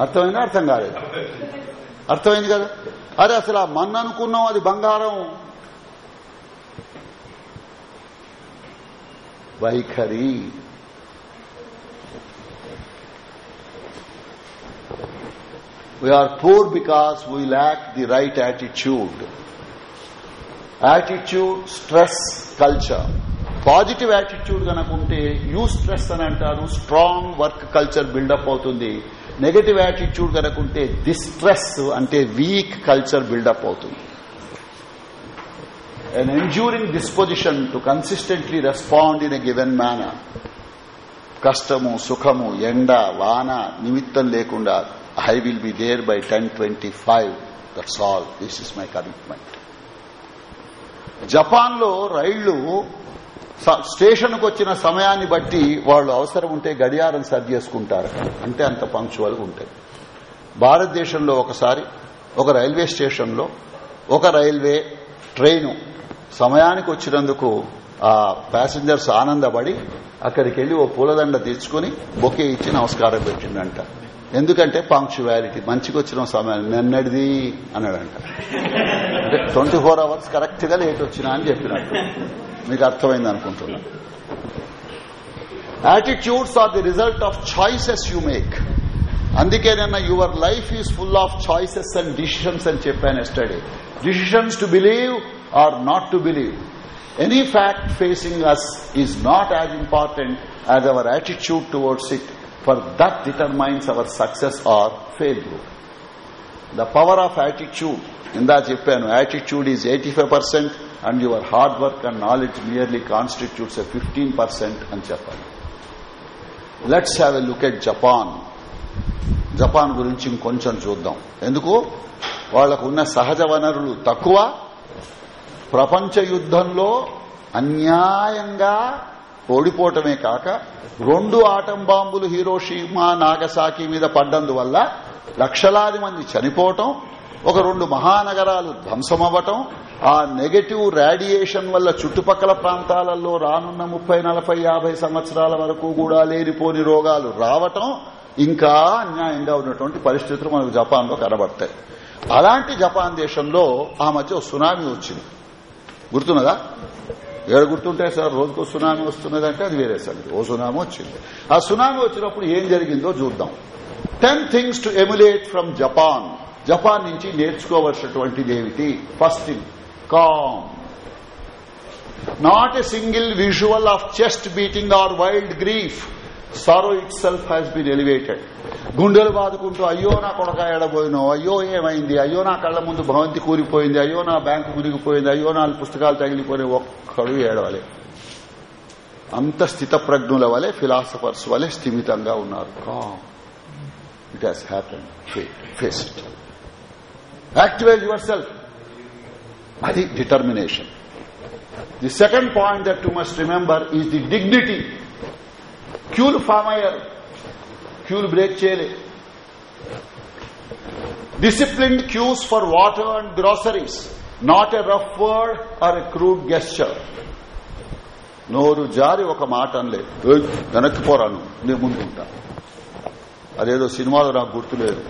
[SPEAKER 1] అర్థమైందా? అర్థం కాలేదు. అర్థమైంది కదా? అరే అసలు ఆ మన్ను అనుకున్నాం అది బంగారం. వైఖరి. We are poor because we lack the right attitude. Attitude stress culture. Positive attitude కనుకుంటే eustress అని అంటారు strong work culture build up అవుతుంది. నెగటివ్ యాటిట్యూడ్ కనుకుంటే డిస్ట్రెస్ అంటే వీక్ కల్చర్ బిల్డప్ అవుతుంది. An enduring disposition to consistently respond in a given manner. కష్టము సుఖము ఎండ వాన నిమిత్తం లేకుండా I will be there by ten twenty five that's all this is my commitment జపాన్లో రైళ్ళు స్టేషన్కు వచ్చిన సమయాన్ని బట్టి వాళ్ళు అవసరం ఉంటే గడియారం సరి చేసుకుంటారు. అంటే అంత పంక్చువల్ ఉంటాయి భారతదేశంలో ఒకసారి ఒక రైల్వే స్టేషన్లో ఒక రైల్వే ట్రైను సమయానికి వచ్చినందుకు ఆ ప్యాసింజర్స్ ఆనందపడి అక్కడికి వెళ్ళి ఓ పూలదండ తెచ్చుకుని బొకే ఇచ్చి నమస్కారం పెట్టిండంట ఎందుకంటే పాంక్చువాలిటీ మంచిగా వచ్చిన సమయం నిన్నటిది అన్నాడంట. అంటే ట్వంటీ ఫోర్ అవర్స్ కరెక్ట్గా లేట్ వచ్చినా అని చెప్పినట్టు. మీకు అర్థమైంది అనుకుంటున్నా. Attitudes are the result of choices you make అందుకేనన్న your life is full of choices and decisions అని చెప్పాను study decisions to believe or not to believe any fact facing us is not as important as our attitude towards it for that determines our success or failure the power of attitude ఇందా చెప్పాను attitude is eighty five percent and your hard work and knowledge nearly constitutes a fifteen percent అని చెప్పాలి. Let's have a look at Japan Japan గురించి ఇంకొంచెం చూద్దాం. ఎందుకు? వాళ్ళకు ఉన్న సహజ వనరులు తక్కువ. ప్రపంచ యుద్దంలో అన్యాయంగా ఓడిపోవటమే కాక రెండు ఆటం బాంబులు హీరోషీమా నాగసాకి మీద పడ్డందువల్ల లక్షలాది మంది చనిపోవటం ఒక రెండు మహానగరాలు ధ్వంసమవ్వటం ఆ నెగటివ్ రేడియేషన్ వల్ల చుట్టుపక్కల ప్రాంతాలలో రానున్న ముప్పై నలభై యాభై సంవత్సరాల వరకు కూడా లేనిపోని రోగాలు రావటం ఇంకా అన్యాయంగా ఉన్నటువంటి పరిస్థితులు మనకు జపాన్లో కనబడతాయి. అలాంటి జపాన్ దేశంలో ఆ మధ్య సునామీ వచ్చింది. గుర్తున్నదా? ఏడు గుర్తుంటే సార్ రోజుకో సునామీ వస్తున్నదంటే అది వేరే సంగతి. ఓ సునామీ వచ్చింది. ఆ సునామీ వచ్చినప్పుడు ఏం జరిగిందో చూద్దాం. Ten things to emulate from Japan Japan నుంచి నేర్చుకోవలసినటువంటిది ఏమిటి? First thing calm not a single visual of chest beating or wild grief sorrow itself has been elevated గుండెలు బాదుకుంటూ అయ్యో నా కొడక ఎడబోయినో అయ్యో ఏమైంది? అయ్యో నా కళ్ళ ముందు భవంతి కూలిపోయింది? అయ్యో నా బ్యాంకు మునిగిపోయింది? అయ్యో నా పుస్తకాలు తగిలిపోయినాయి? ఒక్కడు ఏడవలే. అంత స్థిత ప్రజ్ఞుల వలె ఫిలాసఫర్స్ వలె స్థిమితంగా ఉన్నారు. It has happen face it activate your self అది determination the second point that to must remember is the dignity క్యూలు form అయ్యారు క్యూలు బ్రేక్ చేయలే disciplined queues for water and groceries not a rough word or a crude gesture నోరు జారి ఒక మాట అనలేదు "ఏయ్, వెనక్కి పోరాను నేను ముందుంటా అదేదో సినిమాలో నాకు గుర్తులేదు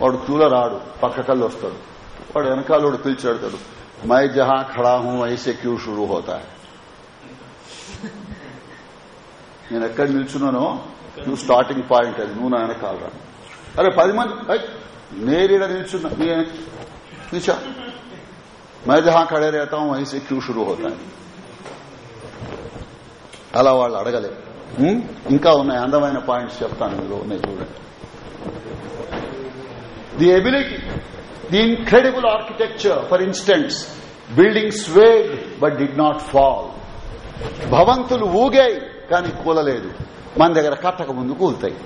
[SPEAKER 1] వాడు క్యూలో రాడు పక్క కళ్ళు వస్తాడు. వాడు వెనకాల వాడు పిలిచాడతాడు మై జహా ఖడా హూ ఐసే క్యూ షురూ హోతా నేను ఎక్కడ నిల్చున్నానో క్యూ స్టార్టింగ్ పాయింట్ అది నువ్వు నా వెనకాల రా. అరే పది మంది నేరీడ నిల్చున్నా నిల్చా. మై జహా ఖడే రేతా హూ ఐసే క్యూ షురూ హోతా అలా వాళ్ళు అడగలే. ఇంకా ఉన్నాయి అందమైన పాయింట్స్ చెప్తాను మీరు ఉన్నాయి చూడండి. The ability the incredible architecture for instance buildings swayed but did not fall భవంతులు ఊగాయి కానీ కూలలేదు. మన దగ్గర కట్టక ముందు కూలుతాయి.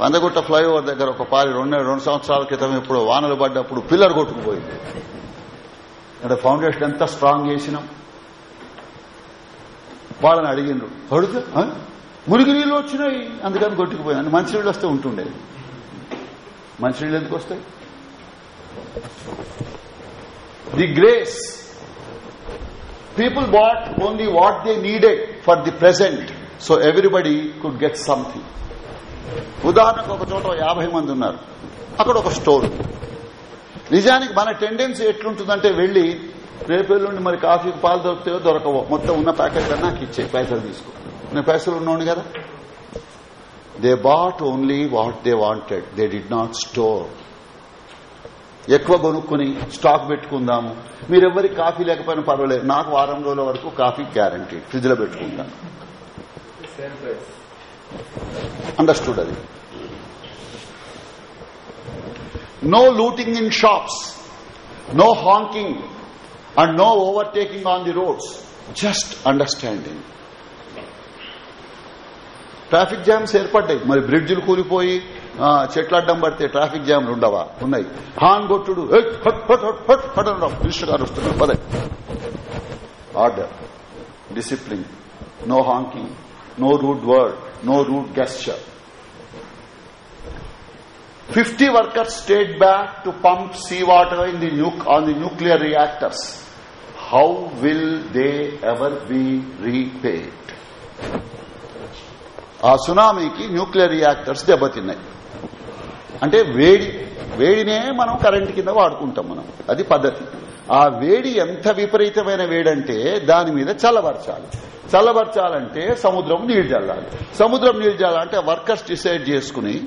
[SPEAKER 1] పందగుట్ట ఫ్లైఓవర్ దగ్గర ఒక పారి రెండు రెండు సంవత్సరాల క్రితం ఇప్పుడు వానలు పడ్డప్పుడు పిల్లర్ కొట్టుకుపోయింది. అంటే ఫౌండేషన్ ఎంత స్ట్రాంగ్ చేసినాం? వాళ్ళని అడిగిండ్రు అడుగు మురికి నీళ్ళు వచ్చినాయి. అందుకని కొట్టుకుపోయాను మంచినీళ్ళు వస్తే ఉంటుండేది మంచినీళ్ళు ఎందుకు వస్తాయి? The grace people what only what they needed for the present so everybody could get something ఉదాహరణకు ఒక చోట యాభై మంది ఉన్నారు. అక్కడ ఒక స్టోర్. నిజానికి మన టెండెన్సీ ఎట్లుంటుందంటే వెళ్ళి రేపు ఎల్లుండి మరి కాఫీకి పాలు దొరుకుతాయో దొరకవో మొత్తం ఉన్న ప్యాకెట్ కన్నా నాకు ఇచ్చే పైసలు తీసుకో. నేను పైసలు ఉన్నాను కదా? They bought only what they wanted they did not store ఎక్కువ కొనుక్కుని స్టాక్ పెట్టుకుందాము. మీరెవ్వరికి కాఫీ లేకపోయినా పర్వాలేదు. నాకు వారం రోజుల వరకు కాఫీ గ్యారంటీ ఫ్రిడ్జ్లో పెట్టుకుంటాను అండర్స్టూడ్ అది. No looting in shops no honking and no overtaking on the roads just understanding traffic jams ఏర్పడ్డాయి. మరి బ్రిడ్జిలు కూలిపోయి చెట్లు అడ్డం పడితే ట్రాఫిక్ జామ్లు ఉండవా? ఉన్నాయి. హాన్ గొట్టుడు "ఏయ్, హట్, మినిస్టర్ గారు వస్తున్నారు. పదే. Order. Discipline. No honking. No rude word. No rude gesture. Fifty workers stayed back to pump sea water in the on the nuclear reactors. How will they ever be repaid? ఆ సునామీకి nuclear reactors దెబ్బతిన్నాయి. అంటే వేడి వేడినే మనం current కింద వాడుకుంటాం మనం. అది పద్ధతి. ఆ వేడి ఎంత విపరీతమైన వేడంటే దాని మీద చల్లబరచాలి. చల్లబరచాలంటే సముద్రం నీళ్ళు చల్లాలి సముద్రం నీళ్ళు చల్లాలంటే వర్కర్స్ డిసైడ్ చేసుకుని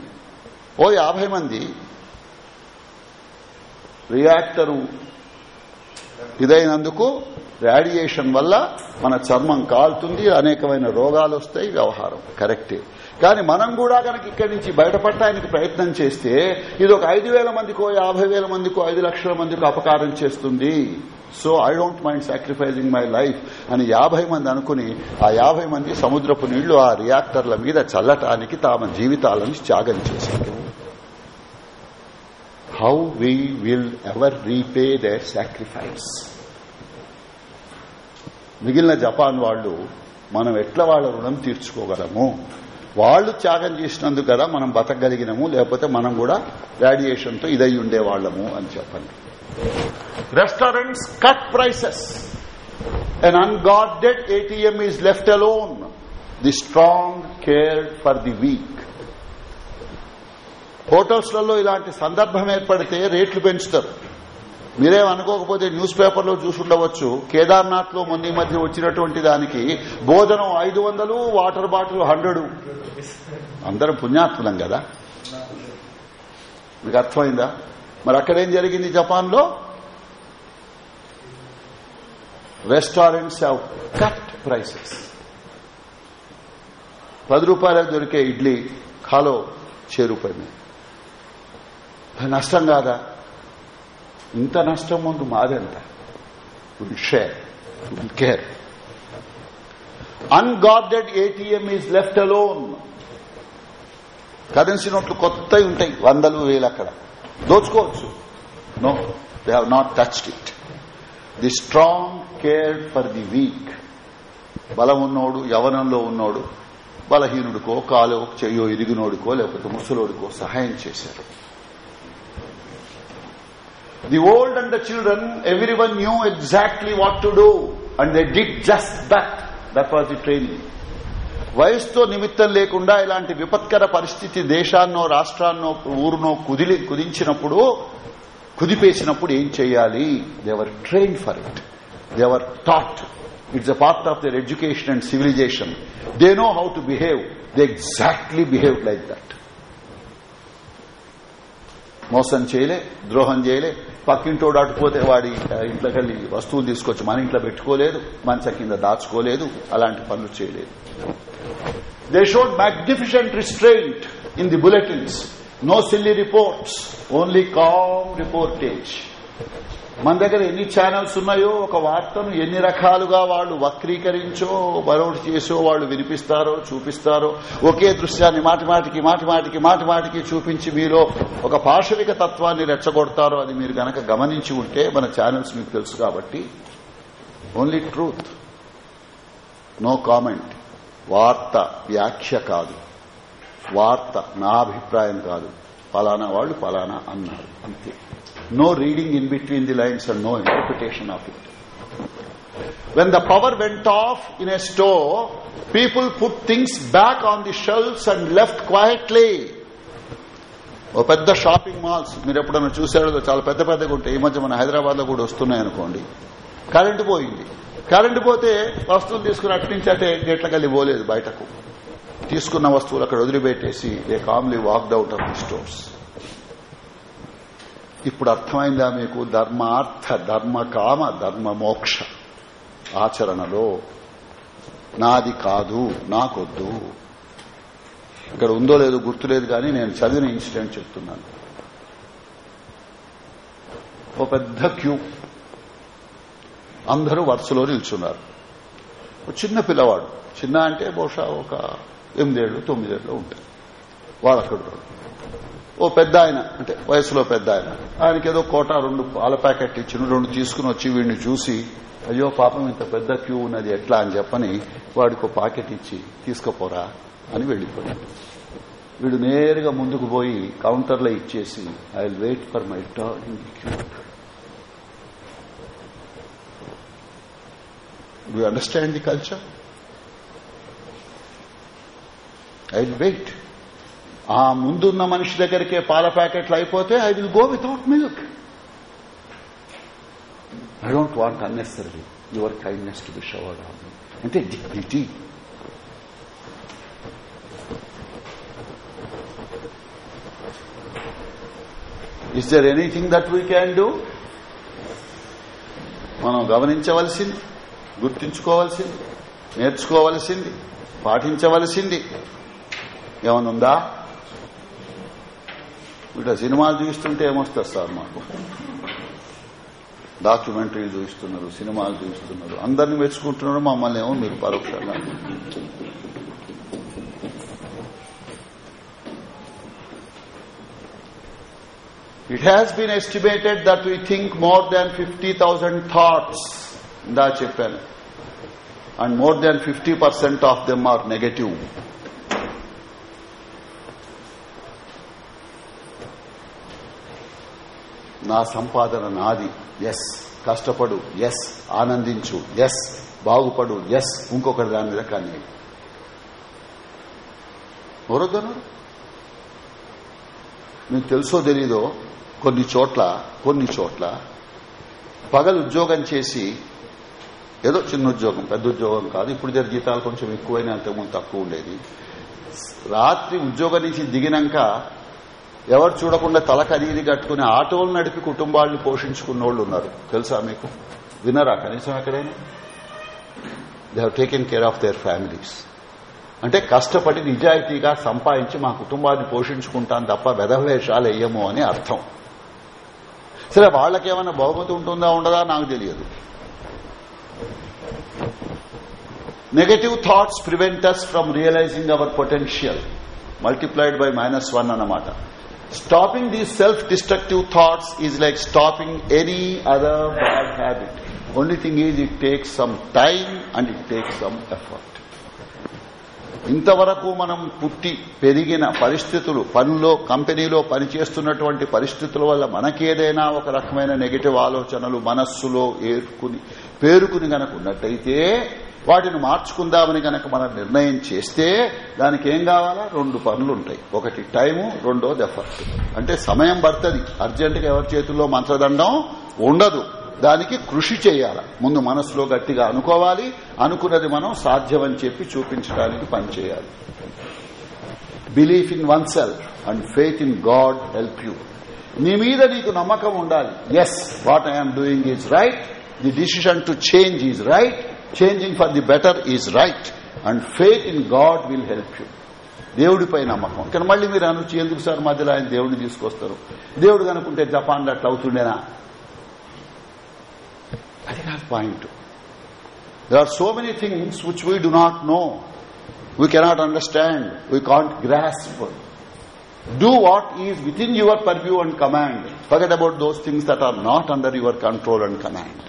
[SPEAKER 1] ఓ యాభై మంది రియాక్టరు ఇదైనందుకు రేడియేషన్ వల్ల మన చర్మం కాలుతుంది అనేకమైన రోగాలు వస్తాయి వ్యవహారం. కరెక్టే కానీ మనం కూడా కనుక ఇక్కడి నుంచి బయటపడటానికి ప్రయత్నం చేస్తే ఇది ఒక ఐదు వేల మందికో యాభై వేల మందికో ఐదు లక్షల మందికో అపకారం చేస్తుంది. So I don't mind sacrificing my life అని యాభై మంది అనుకుని ఆ యాభై మంది సముద్రపు నీళ్ళు ఆ రియాక్టర్ల మీద చల్లటానికి తమ జీవితాలను త్యాగం చేశారు. How we will ever repay their sacrifice. మిగిలిన జపాన్ వాళ్ళు మనం ఎట్లా వాళ్ళ రుణం తీర్చుకోగలము? వాళ్ళు త్యాగం చేసినందుకు కదా మనం బతకగలిగినము లేకపోతే మనం కూడా రేడియేషన్తో ఇదై ఉండేవాళ్ళము అని చెప్పండి. Restaurants cut prices un unguarded ATM is left alone the strong care for the weak హోటల్స్లలో ఇలాంటి సందర్భం ఏర్పడితే రేట్లు పెంచుతారు. మీరేం అనుకోకపోతే న్యూస్ పేపర్లో చూసుండవచ్చు కేదార్నాథ్లో మొన్న మధ్య వచ్చినటువంటి దానికి భోజనం ఐదు వందలు వాటర్ బాటిల్ హండ్రెడ్. అందరం పుణ్యాత్ములం కదా? మీకు అర్థమైందా? మరి అక్కడేం జరిగింది జపాన్లో రెస్టారెంట్స్ హ్యావ్ కట్ ప్రైసెస్ పది రూపాయలకు దొరికే ఇడ్లీ కాలో చేరుపోయింది నష్టం కాదా? ఇంత నష్టం ముందు మాదెంత? Will share will care unguarded ATM is left alone currency నోట్లు కొత్తవి ఉంటాయి వందలు వేలు అక్కడ. దోచుకోవచ్చు. No they have not touched it the strong care for the weak బలం ఉన్నోడు యవనంలో ఉన్నోడు బలహీనుడికో కాలో చెయ్యో ఇరిగినోడికో లేకపోతే ముసలోడికో సహాయం చేశారు. The old and the children, everyone knew exactly what to do and they did just that. That was the training. వయసుతో నిమిత్తం లేకుండా ఇలాంటి విపత్కర పరిస్థితి దేశాన్నో రాష్ట్రాన్నో ఊరునో కుదిలి కుదించినప్పుడు కుదిపేసినప్పుడు ఏం చేయాలి? They were train for it they were thought it's a part of their education and civilisation they know how to behave they exactly behave like that మోసం చేయలే ద్రోహం చేయలే. పక్కింటోడు అటుపోతే వాడి ఇంట్లోకి వెళ్ళి వస్తువులు తీసుకొచ్చి మన ఇంట్లో పెట్టుకోలేదు మంచ కింద దాచుకోలేదు అలాంటి పనులు చేయలేదు. They showed magnificent restraint in the bulletins no silly reports only calm reportage మన దగ్గర ఎన్ని ఛానల్స్ ఉన్నాయో ఒక వార్తను ఎన్ని రకాలుగా వాళ్ళు వక్రీకరించో మరొకటి చేసో వాళ్ళు వినిపిస్తారో చూపిస్తారో ఒకే దృశ్యాన్ని మాటి మాటికి మాటి మాటికి మాటి మాటికి చూపించి మీలో ఒక పాశవిక తత్వాన్ని రెచ్చగొడతారో అది మీరు గనక గమనించి ఉంటే మన ఛానల్స్ మీకు తెలుసు కాబట్టి ఓన్లీ ట్రూత్ నో కామెంట్ వార్త వ్యాఖ్య కాదు. వార్త నా అభిప్రాయం కాదు. ఫలానా వాళ్ళు ఫలానా అన్నారు. అంతే. No reading in between the lines and no interpretation of it when the power went off in a store people put things back on the shelves and left quietly. ఓ పెద్ద షాపింగ్ మాల్స్ మీరు ఎప్పుడైనా చూసారో చాలా పెద్ద పెద్దగా ఉంటాయి. ఈ మధ్య మన హైదరాబాద్లో కూడా వస్తున్నాయి అనుకోండి. కరెంటు పోయింది. కరెంటు పోతే వస్తువులు తీసుకుని అటు నుంచి అటే గేట్లకెళ్ళి పోలేదు బయటకు. తీసుకున్న వస్తువులు అక్కడ వదిలిపెట్టేసి ఏ calmly walked out of the stores ఇప్పుడు అర్థమైందా మీకు? ధర్మార్థ ధర్మ కామ ధర్మ మోక్ష. ఆచరణలో నాది కాదు నాకొద్దు. ఇక్కడ ఉందో లేదో గుర్తులేదు కానీ నేను చదివిన ఇన్సిడెంట్ చెప్తున్నాను. ఓ పెద్ద క్యూ. అందరూ వరుసలో నిల్చున్నారు. చిన్న పిల్లవాడు. చిన్న అంటే బహుశా ఒక ఎనిమిదేళ్ళు తొమ్మిదేళ్ళు ఉంటారు వాళ్ళక్కడ ఓ పెద్ద ఆయన అంటే వయసులో పెద్ద ఆయన ఆయనకి ఏదో కోట రెండు పాల ప్యాకెట్ ఇచ్చిన రెండు తీసుకుని వచ్చి వీడిని చూసి అయ్యో పాపం ఇంత పెద్ద క్యూ ఉన్నది ఎట్లా అని చెప్పని వాడికి పాకెట్ ఇచ్చి తీసుకుపోరా అని వెళ్ళిపోయాడు వీడు నేరుగా ముందుకు పోయి కౌంటర్లో ఇచ్చేసి I will wait for my turn in the queue do understand the culture I will wait ఆ ముందున్న మనిషి దగ్గరికే పాల ప్యాకెట్లు అయిపోతే I will go without milk. I don't want unnecessary your kindness to be showered on అంటే dignity is there anything that we can do మనం గమనించవలసింది గుర్తించుకోవలసింది నేర్చుకోవలసింది పాటించవలసింది. ఏమనుందా? వీడు సినిమాలు చూస్తుంటే ఏమొస్తారు సార్ మాకు? డాక్యుమెంటరీలు చూస్తున్నారు సినిమాలు చూస్తున్నారు. అందరిని మెచ్చుకుంటున్నారు మమ్మల్ని ఏమో మీరు పరోక్షంగా. It has been estimated that we think more than 50,000 thoughts. ఇందా చెప్పాను. And more than fifty percent of them are negative నా సంపాదన నాది. ఎస్ కష్టపడు. ఎస్ ఆనందించు. ఎస్ బాగుపడు. ఎస్ ఇంకొకటి దాని మీద కానీ. ఎవరొద్దన్నారు? మీకు తెలుసో తెలీదో? కొన్ని చోట్ల కొన్ని చోట్ల పగలు ఉద్యోగం చేసి ఏదో చిన్న ఉద్యోగం పెద్ద ఉద్యోగం కాదు. ఇప్పుడు జరి జీతాలు కొంచెం ఎక్కువైనా అంతకుముందు తక్కువ ఉండేది. రాత్రి ఉద్యోగం నుంచి దిగినాక ఎవరు చూడకుండా తల ఖరీది కట్టుకుని ఆటోలు నడిపి కుటుంబాలను పోషించుకున్న వాళ్ళు ఉన్నారు. తెలుసా మీకు? వినరా? కనీసం ఎక్కడైనా? They have taken care of their families అంటే కష్టపడి నిజాయితీగా సంపాదించి మా కుటుంబాన్ని పోషించుకుంటాను తప్ప వెధవేషాలు వేయము అని అర్థం. సరే వాళ్ళకేమైనా బహుమతి ఉంటుందా ఉండదా నాకు తెలియదు. Negative thoughts prevent us from realising our potential multiplied by minus one అన్నమాట. Stopping these self destructive thoughts is like stopping any other bad habit only thing is it takes some time and it takes some effort ఇంతవరకు మనం పుట్టి పెరిగిన పరిస్థితులు పనిలో కంపెనీలో పనిచేస్తున్నటువంటి పరిస్థితుల వల్ల మనకేదైనా ఒక రకమైన నెగిటివ్ ఆలోచనలు మనస్సులో ఏర్కుని పేరుకుని గనక ఉన్నట్టయితే వాటిని మార్చుకుందామని గనక మనం నిర్ణయం చేస్తే దానికి ఏం కావాలా? రెండు పనులు ఉంటాయి ఒకటి టైము రెండోది ఎఫర్ట్. అంటే సమయం పడుతుంది. అర్జెంటుగా ఎవరి చేతుల్లో మంత్రదండం ఉండదు. దానికి కృషి చేయాలి. ముందు మనసులో గట్టిగా అనుకోవాలి. అనుకున్నది మనం సాధ్యమని చెప్పి చూపించడానికి పనిచేయాలి belief in one self and faith in God help you నీ మీద నీకు నమ్మకం ఉండాలి. Yes what I'm doing is right the decision to change is right changing for the better is right and faith in God will help you దేవుడిపై నమ్మకం కానీ మళ్ళీ మీరు అనొచ్చు ఎందుకు సార్ మధ్యలో ఆయన దేవుడిని తీసుకొస్తారు దేవుడు కనుకుంటే జపాన్లో అట్లా అవుతుండేనా అది కాదు point there are so many things which we do not know we cannot understand we can't grasp do what is within your purview and command forget about those things that are not under your control and command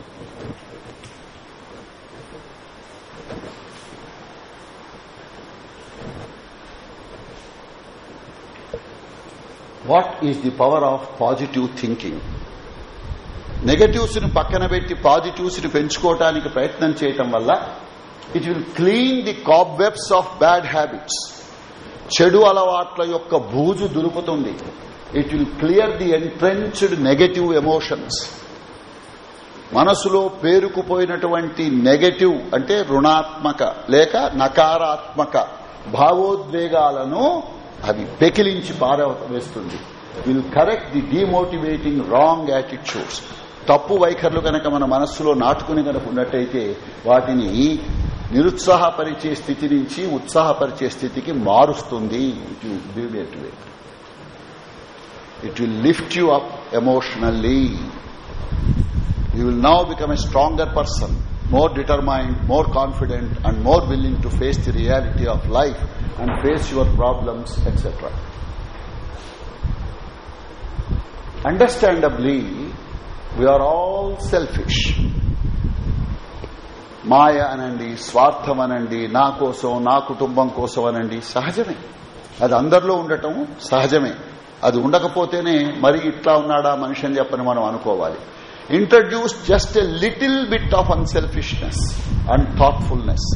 [SPEAKER 1] what is the power of positive thinking నెగటివ్స్ని పక్కన పెట్టి పాజిటివ్స్ని పెంచుకోవటానికి ప్రయత్నం చేయటం వల్ల it will clean the cobwebs of bad habits చెడు అలవాట్ల యొక్క బూజు దులుపుతుంది. It will clear the entrenched negative emotions మనసులో పేరుకుపోయినటువంటి నెగటివ్ అంటే రుణాత్మక లేక నకారాత్మక భావోద్వేగాలను అవి పెకిలించి పారవేస్తుంది will correct the demotivating wrong attitudes తప్పు వైఖరులు కనుక మన మనస్సులో నాటుకుని కనుక ఉన్నట్టయితే వాటిని నిరుత్సాహపరిచే స్థితి నుంచి ఉత్సాహపరిచే స్థితికి మారుస్తుంది. It will it will lift you up emotionally you will now become a stronger person more determined, more confident, and more willing to face the reality of life and face your problems, etc. Understandably, we are all selfish. మాయ అనండి స్వార్థం అనండి నా కోసం నా కుటుంబం కోసం అనండి సహజమే అది అందరిలో ఉండటం సహజమే అది ఉండకపోతేనే మరి ఇట్లా ఉన్నాడా మనిషి అని చెప్పని మనం అనుకోవాలి introduce just a little bit of unselfishness and thoughtfulness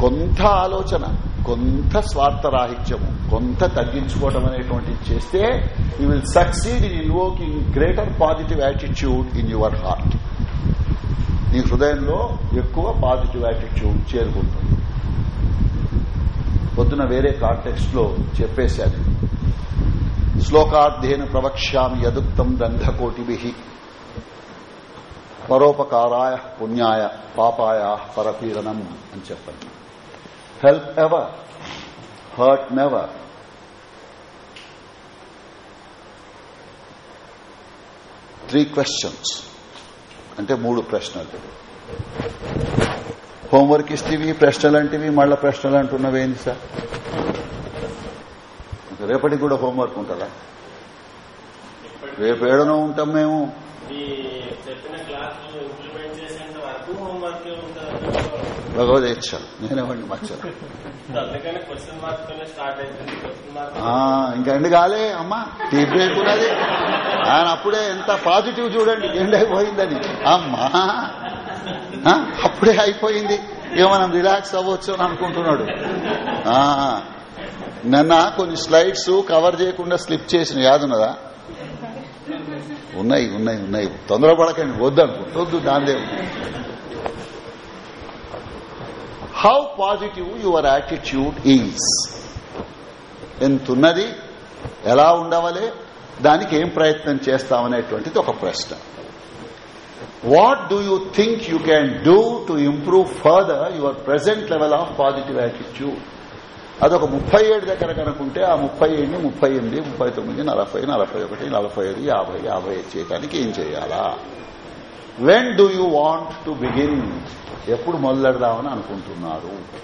[SPEAKER 1] కొంత ఆలోచన కొంత స్వార్థరాహిత్యము కొంత తగ్గించుకోవడం అనేటువంటిది చేస్తే you will succeed in invoking greater positive attitude in your heart నీ హృదయంలో ఎక్కువ పాజిటివ్ యాటిట్యూడ్ చేరుకుంటుంది. పొద్దున వేరే కాంటెక్స్ట్లో చెప్పేశాను. శ్లోకాధ్యయన ప్రవక్ష్యామి యదుక్తం దంధకోటిభి. పరోపకారాయ పుణ్యాయ పాపాయ పరపీడనం అని చెప్పండి. Help ever hurt never three questions అంటే మూడు ప్రశ్నలు. హోంవర్క్ ఇస్తేవి ప్రశ్నలు మళ్ళా ప్రశ్నలు అంటున్నవేంది సార్? రేపటికి కూడా హోంవర్క్ ఉంటుందా? రేపు ఏడనో ఉంటాం మేము.
[SPEAKER 3] ఈ చెప్పిన క్లాసులు ఇంప్లిమెంట్ చేసేంత వరకు హోంవర్క్ ఉంటుంది.
[SPEAKER 1] భగవదేచ్ఛ నేనేమండి మర్చాను
[SPEAKER 3] అందుకని క్వశ్చన్ మార్క్ తోనే స్టార్ట్ అవుతుంది క్వశ్చన్ మార్క్
[SPEAKER 1] ఆ, ఇంకా ఎండు కాలే అమ్మా. టీ బ్రేక్ ఉన్నది ఆయన అప్పుడే ఎంత పాజిటివ్ చూడండి ఎండ్ అయిపోయిందని. అమ్మా. అప్పుడే అయిపోయింది. ఇక మనం రిలాక్స్ అవ్వచ్చు అని అనుకుంటున్నాడు. నిన్న కొన్ని స్లైడ్స్ కవర్ చేయకుండా స్లిప్ చేసిన యాదున్నదా? ఉన్నాయి ఉన్నాయి ఉన్నాయి. తొందరపడకండి వద్దు దాందే how positive your attitude is ఎంతున్నది ఎలా ఉండవలే దానికి ఏం ప్రయత్నం చేస్తామనేటువంటిది ఒక ప్రశ్న. What do you think you can do to improve further your present level of positive attitude అదొక ముప్పై ఏడు దగ్గర కనుకుంటే ఆ ముప్పై ఏడుని ముప్పై ఎనిమిది ముప్పై తొమ్మిది నలభై నలభై ఒకటి నలభై ఐదు యాభై యాభై ఐదు చేయడానికి ఏం చేయాలా? When do you want to begin ఎప్పుడు మొదలెడదామని అనుకుంటున్నారు?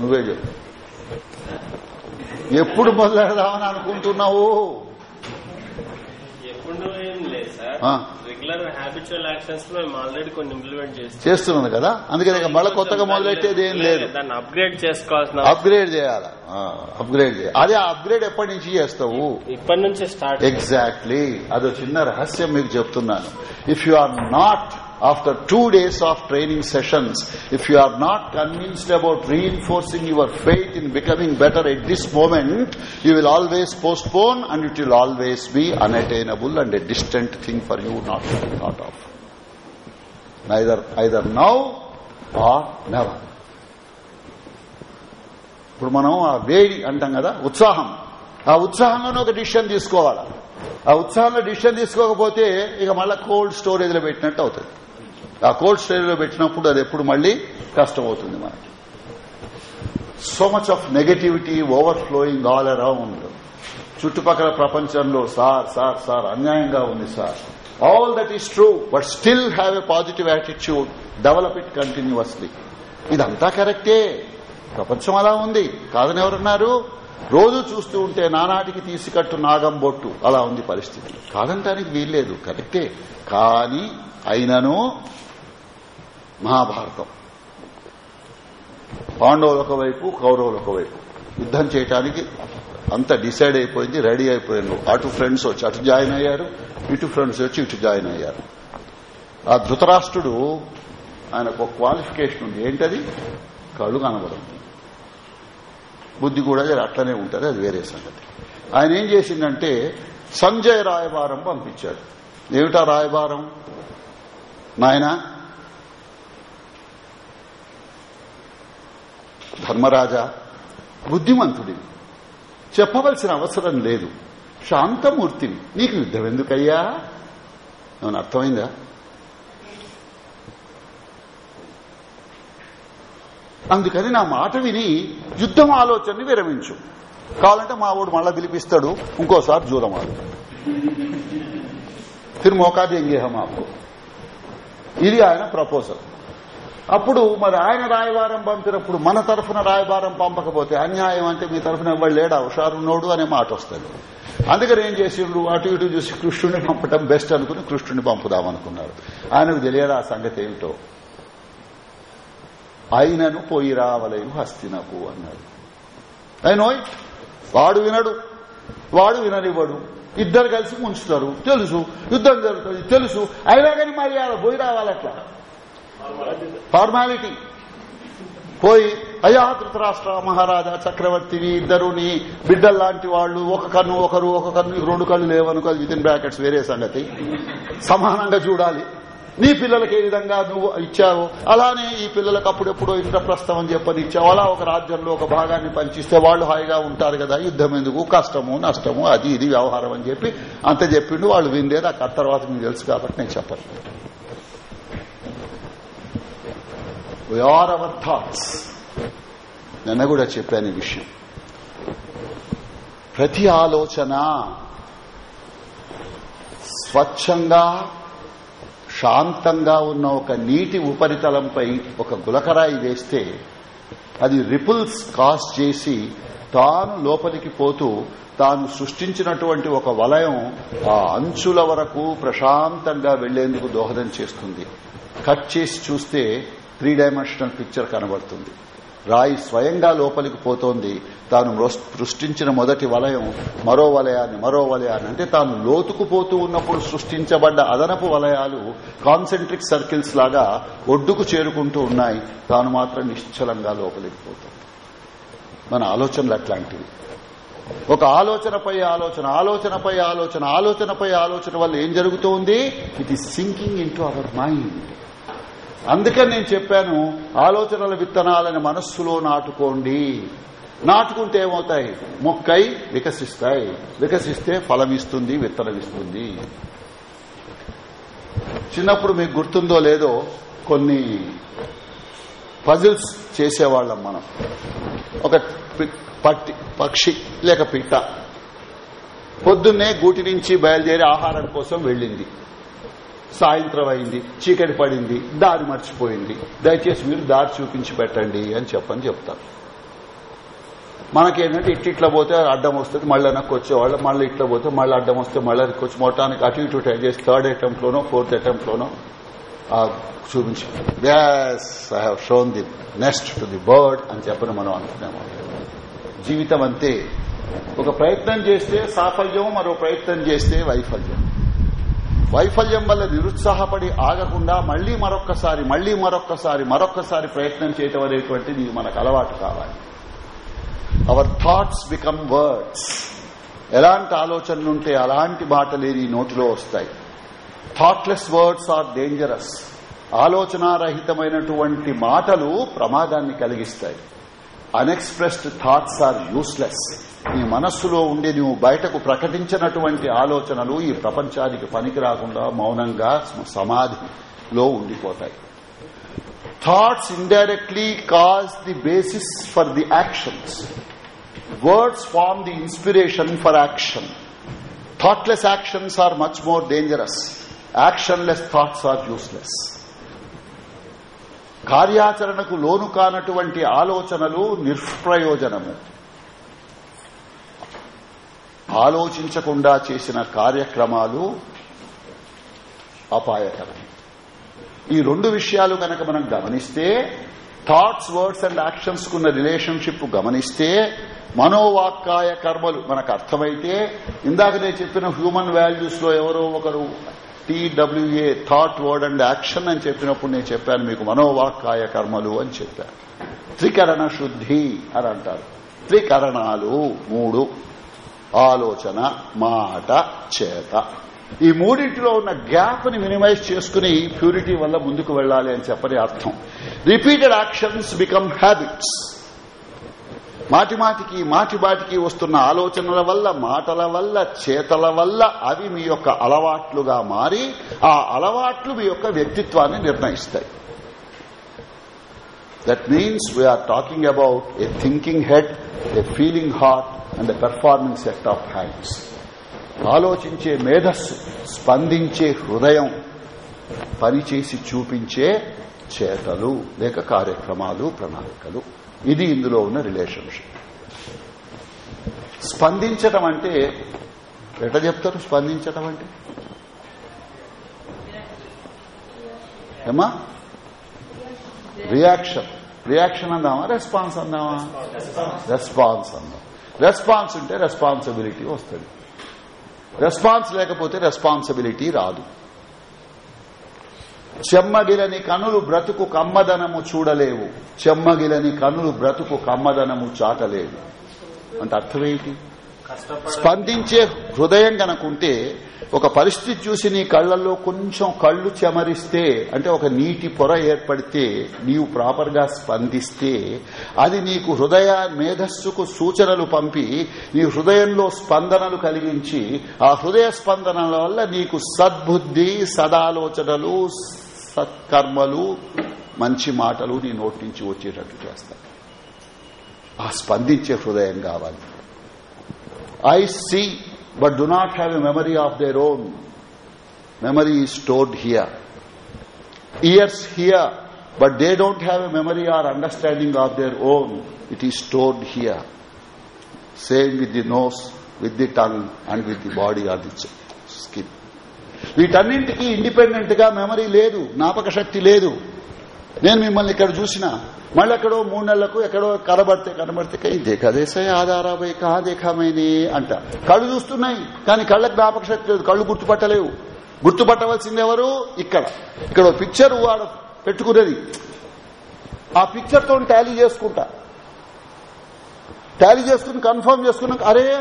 [SPEAKER 1] నువ్వే చెప్పు. ఎప్పుడు మొదలెడదామని అనుకుంటున్నావు?
[SPEAKER 3] ఎప్పుడు రెగ్యులర్ హ్యాబిచువల్ యాక్షన్స్ ఆల్రెడీ కొన్ని ఇంప్లిమెంట్ చేస్తాం
[SPEAKER 1] చేస్తున్నాను కదా. అందుకని మళ్ళీ కొత్తగా మొదలెట్టేది ఏం లేదు.
[SPEAKER 3] దాన్ని అప్గ్రేడ్ చేసుకోవాల్సిన
[SPEAKER 1] అప్గ్రేడ్ చేయాలా? అప్గ్రేడ్ చేయాలి? అదే అప్గ్రేడ్ ఎప్పటి నుంచి చేస్తావు?
[SPEAKER 3] ఇప్పటి నుంచే స్టార్ట్
[SPEAKER 1] ఎగ్జాక్ట్లీ అదో చిన్న రహస్యం మీకు చెప్తున్నాను. If you are not after two days of training sessions if you are not convinced about reinforcing your faith in becoming better at this moment you will always postpone and it will always be unattainable and a distant thing for you not thought of. Neither either నౌ or never. ఇప్పుడు మనం ఆ వేడి అంటాం కదా ఉత్సాహం ఆ ఉత్సాహంలోనే ఒక డిసిషన్ తీసుకోవాలి ఆ ఉత్సాహంలో డిసిషన్ తీసుకోకపోతే ఇక మళ్ళీ కోల్డ్ స్టోరేజ్లో పెట్టినట్టు అవుతుంది ఆ కోల్డ్ స్టోరేజ్లో పెట్టినప్పుడు అది ఎప్పుడు మళ్ళీ కష్టం అవుతుంది మనకి. So much of negativity overflowing all around చుట్టుపక్కల ప్రపంచంలో సార్ సార్ సార్ అన్యాయంగా ఉంది sir. All that is true but still have a positive attitude develop it continuously ఇదంతా కరెక్టే. ప్రపంచం అలా ఉంది. కాదని ఎవరున్నారు? రోజు చూస్తూ ఉంటే నానాటికి తీసికట్టు నాగం బొట్టు. అలా ఉంది పరిస్థితి. కాదంటానికి వీల్లేదు. కరెక్టే. కానీ అయినను మహాభారతం. పాండవులు ఒకవైపు కౌరవులు ఒకవైపు యుద్దం చేయటానికి అంత డిసైడ్ అయిపోయింది రెడీ అయిపోయింది అటు ఫ్రెండ్స్ వచ్చి అటు జాయిన్ అయ్యారు ఇటు ఫ్రెండ్స్ వచ్చి ఇటు జాయిన్ అయ్యారు. ఆ ధృతరాష్ట్రుడు ఆయనకు ఒక క్వాలిఫికేషన్ ఉంది. ఏంటది? కళ్ళు కనబడదు బుద్ధి కూడా అట్లనే ఉంటుంది అది వేరే సంగతి. ఆయన ఏం చేసిందంటే సంజయ్ రాయబారం పంపించాడు. ఏమిటా రాయబారం? నాయన ధర్మరాజా బుద్ధిమంతుడివి. చెప్పవలసిన అవసరం లేదు. శాంతమూర్తివి. నీకు యుద్ధం ఎందుకయ్యా? ఏమైనా అర్థమైందా? అందుకని నా మాట విని యుద్ధం ఆలోచనని విరమించు. కావాలంటే మా వాడు మళ్ళా పిలిపిస్తాడు ఇంకోసారి జూలమాడు ఫిర్ మోకా దేంగే ఇది ఆయన ప్రపోజల్. అప్పుడు మరి ఆయన రాయబారం పంపినప్పుడు మన తరఫున రాయబారం పంపకపోతే అన్యాయం అంటే మీ తరఫున ఎవరు లేడా? హుషారున్నోడు అనే మాట వస్తుంది. అందుకని ఏం చేసిండ్రు? అటు ఇటు చూసి కృష్ణుడిని పంపడం బెస్ట్ అనుకుని కృష్ణుడిని పంపుదామనుకున్నారు ఆయనకు తెలియదు ఆ సంగతి ఏమిటో? ఆయనను పోయి రావలేను హస్తినకు అన్నాడు. ఆయన వాడు వినడు. వాడు విననివ్వడు. ఇద్దరు కలిసి ముంచుతారు. తెలుసు. యుద్ధం జరుగుతుంది. తెలుసు. అయినా కానీ మర్యాద పోయి రావాలట్లా ఫార్మాలిటీ పోయి అయ్యా ధృతరాష్ట్ర మహారాజా చక్రవర్తిని ఇద్దరుని బిడ్డల్లాంటి వాళ్ళు ఒక కన్ను ఒకరు ఒక కన్ను రెండు కళ్ళు లేవనుకో విత్ ఇన్ బ్రాకెట్స్ వేరే సంగతి. సమానంగా చూడాలి. నీ పిల్లలకి ఏ విధంగా నువ్వు ఇచ్చావు అలానే ఈ పిల్లలకు అప్పుడెప్పుడో ఇంద్రప్రస్థం అని చెప్పని ఇచ్చావు. అలా ఒక రాజ్యంలో ఒక భాగాన్ని పంచిస్తే వాళ్ళు హాయిగా ఉంటారు కదా. యుద్ధం ఎందుకు? కష్టము నష్టము అది ఇది వ్యవహారం అని చెప్పి అంత చెప్పిండు. వాళ్ళు వినలేదు ఆ తర్వాత మీకు తెలుసు కాబట్టి నేను చెప్పను. ఆర్ అవర్ థాట్స్ నిన్న కూడా చెప్పాను ఈ విషయం. ప్రతి ఆలోచన స్వచ్ఛంగా శాంతంగా ఉన్న ఒక నీటి ఉపరితలంపై ఒక గులకరాయి వేస్తే అది రిపుల్స్ కాస్ చేసి తాను లోపలికి పోతూ తాను సృష్టించినటువంటి ఒక వలయం ఆ అంచుల వరకు ప్రశాంతంగా వెళ్ళేందుకు దోహదం చేస్తుంది. కట్ చేసి చూస్తే త్రీ డైమెన్షనల్ పిక్చర్ కనబడుతుంది. రాయి స్వయంగా లోపలికి పోతోంది. తాను సృష్టించిన మొదటి వలయం మరో వలయాన్ని మరో వలయాన్ని. అంటే తాను లోతుకు పోతూ ఉన్నప్పుడు సృష్టించబడ్డ అదనపు వలయాలు కాన్సెంట్రిక్ సర్కిల్స్ లాగా ఒడ్డుకు చేరుకుంటూ ఉన్నాయి. తాను మాత్రం నిశ్చలంగా లోపలికి పోతుంది. మన ఆలోచనలు అట్లాంటివి. ఒక ఆలోచనపై ఆలోచన ఆలోచనపై ఆలోచన ఆలోచనపై ఆలోచన వల్ల ఏం జరుగుతోంది? It is sinking in our mind అందుకని నేను చెప్పాను ఆలోచనల విత్తనాలని మనస్సులో నాటుకోండి. నాటుకుంటే ఏమవుతాయి? మొక్కై వికసిస్తాయి. వికసిస్తే ఫలమిస్తుంది విత్తనమిస్తుంది. చిన్నప్పుడు మీకు గుర్తుందో లేదో కొన్ని పజిల్స్ చేసేవాళ్ళం మనం. ఒక పట్టి పక్షి లేక పిట్ట. పొద్దున్నే గూటి నుంచి బయలుదేరి ఆహారం కోసం వెళ్ళింది. సాయంత్రం అయింది చీకటి పడింది దారి మర్చిపోయింది. దయచేసి మీరు దారి చూపించి పెట్టండి అని చెప్పని చెప్తారు. మనకేంటంటే ఇట్లా ఇట్లా పోతే అడ్డం వస్తుంది మళ్ళీ వెనక్కి వచ్చేవాళ్ళు మళ్ళీ ఇట్లా పోతే మళ్ళీ అడ్డం వస్తే మళ్ళీ వచ్చి మొత్తానికి అటు ఇటు ట్రై చేసి థర్డ్ అటెంప్ట్ లోనో ఫోర్త్ అటెంప్ట్ లోనో చూపించి. As I have shown the next to the bird అని చెప్పని మనం అనుకున్నాము జీవితం అంతే. ఒక ప్రయత్నం చేస్తే సాఫల్యం మరో ప్రయత్నం చేస్తే వైఫల్యం. వైఫల్యం వల్ల నిరుత్సాహపడి ఆగకుండా మళ్ళీ మరొక్కసారి మళ్ళీ మరొక్కసారి మరొక్కసారి ప్రయత్నం చేయటం అనేటువంటిది మనకు అలవాటు కావాలి. అవర్ థాట్స్ బికమ్ వర్డ్స్ ఎలాంటి ఆలోచనలుంటే అలాంటి మాటలేని నోటిలో వస్తాయి. థాట్లెస్ వర్డ్స్ ఆర్ డేంజరస్ ఆలోచనారహితమైనటువంటి మాటలు ప్రమాదాన్ని కలిగిస్తాయి. అన్ఎక్స్ప్రెస్డ్ థాట్స్ ఆర్ యూస్లెస్ నీ మనస్సులో ఉండి నువ్వు బయటకు ప్రకటించినటువంటి ఆలోచనలు ఈ ప్రపంచానికి పనికి రాకుండా మౌనంగా సమాధిలో ఉండిపోతాయి. Thoughts indirectly cause the basis for the actions words form the inspiration for action thoughtless actions are much more dangerous actionless thoughts are useless కార్యాచరణకు లోను కానటువంటి ఆలోచనలు నిష్ప్రయోజనము ఆలోచించకుండా చేసిన కార్యక్రమాలు అపాయకరం. ఈ రెండు విషయాలు కనుక మనం గమనిస్తే థాట్స్ వర్డ్స్ అండ్ యాక్షన్స్ కున్న రిలేషన్షిప్ గమనిస్తే మనోవాక్కాయ కర్మలు మనకు అర్థమైతే ఇందాక నేను చెప్పిన హ్యూమన్ వాల్యూస్లో ఎవరో ఒకరు TWA thought word and action అని చెప్పినప్పుడు నేను చెప్పాను మీకు మనోవాక్కాయ కర్మలు అని చెప్పాను. త్రికరణ శుద్ధి అని అంటారు. త్రికరణాలు మూడు. ఆలోచన మాట చేత. ఈ మూడింటిలో ఉన్న గ్యాప్ని మినిమైజ్ చేసుకుని ప్యూరిటీ వల్ల ముందుకు వెళ్ళాలి అని చెప్పని అర్థం. Repeated actions become habits. మాటి మాటికి మాటి వస్తున్న ఆలోచనల వల్ల మాటల వల్ల చేతల వల్ల అవి మీ యొక్క అలవాట్లుగా మారి ఆ అలవాట్లు మీ యొక్క వ్యక్తిత్వాన్ని నిర్ణయిస్తాయి. That means we are talking about a thinking head a feeling heart and a performing set of hands ఆలోచించే మేధస్సు స్పందించే హృదయం పనిచేసి చూపించే చేతలు లేక కార్యక్రమాలు ప్రణాళికలు. ఇది ఇందులో ఉన్న రిలేషన్షిప్ స్పందించటం అంటే ఎట చెప్తారు స్పందించటం అంటే? ఏమా రియాక్షన్ రియాక్షన్ అందామా? రెస్పాన్స్ అందామా? రెస్పాన్స్ అందాం. రెస్పాన్స్ ఉంటే రెస్పాన్సిబిలిటీ వస్తుంది. రెస్పాన్స్ లేకపోతే రెస్పాన్సిబిలిటీ రాదు. చెమ్మగిలని కనులు బ్రతుకు కమ్మదనము చూడలేవు. చెమ్మగిలని కనులు బ్రతుకు కమ్మదనము చాటలేవు. అంటే అర్థమేంటి స్పందించే హృదయం కనుకుంటే ఒక పరిస్థితి చూసి నీ కళ్ళలో కొంచెం కళ్ళు చెమరిస్తే అంటే ఒక నీటి పొర ఏర్పడితే నీవు ప్రాపర్గా స్పందిస్తే అది నీకు హృదయ మేధస్సుకు సూచనలు పంపి నీ హృదయంలో స్పందనలు కలిగించి ఆ హృదయ స్పందనల వల్ల నీకు సద్బుద్ధి సదాలోచనలు సత్కర్మలు మంచి మాటలు నీ నోటి నుంచి వచ్చేటట్టు చేస్తాయి. ఆ స్పందించే హృదయం కావాలి. I see but do not have a memory of their own. Memory is stored here. Ears here, but they don't have a memory or understanding of their own. It is stored here. Same with the nose, with the tongue, and with the body or the skin. వీటన్నింటికి ఇండిపెండెంట్గా memory లేదు జ్ఞాపక శక్తి లేదు నేను మిమ్మల్ని ఇక్కడ చూసిన మళ్ళీ ఎక్కడో మూడు నెలలకు ఎక్కడో కనబడితే కనబడితే కై దేఖదేసే ఆధారాబై కా అంట. కళ్ళు చూస్తున్నాయి కానీ కళ్ళకు జ్ఞాపక శక్తి లేదు. కళ్ళు గుర్తుపట్టలేవు. గుర్తుపట్టవలసింది ఎవరు? ఇక్కడ. ఇక్కడ పిక్చర్ వాడు పెట్టుకునేది. ఆ పిక్చర్తో టాలీ చేసుకుంటా. టాలీ చేసుకుని కన్ఫర్మ్ చేసుకున్నాక అరే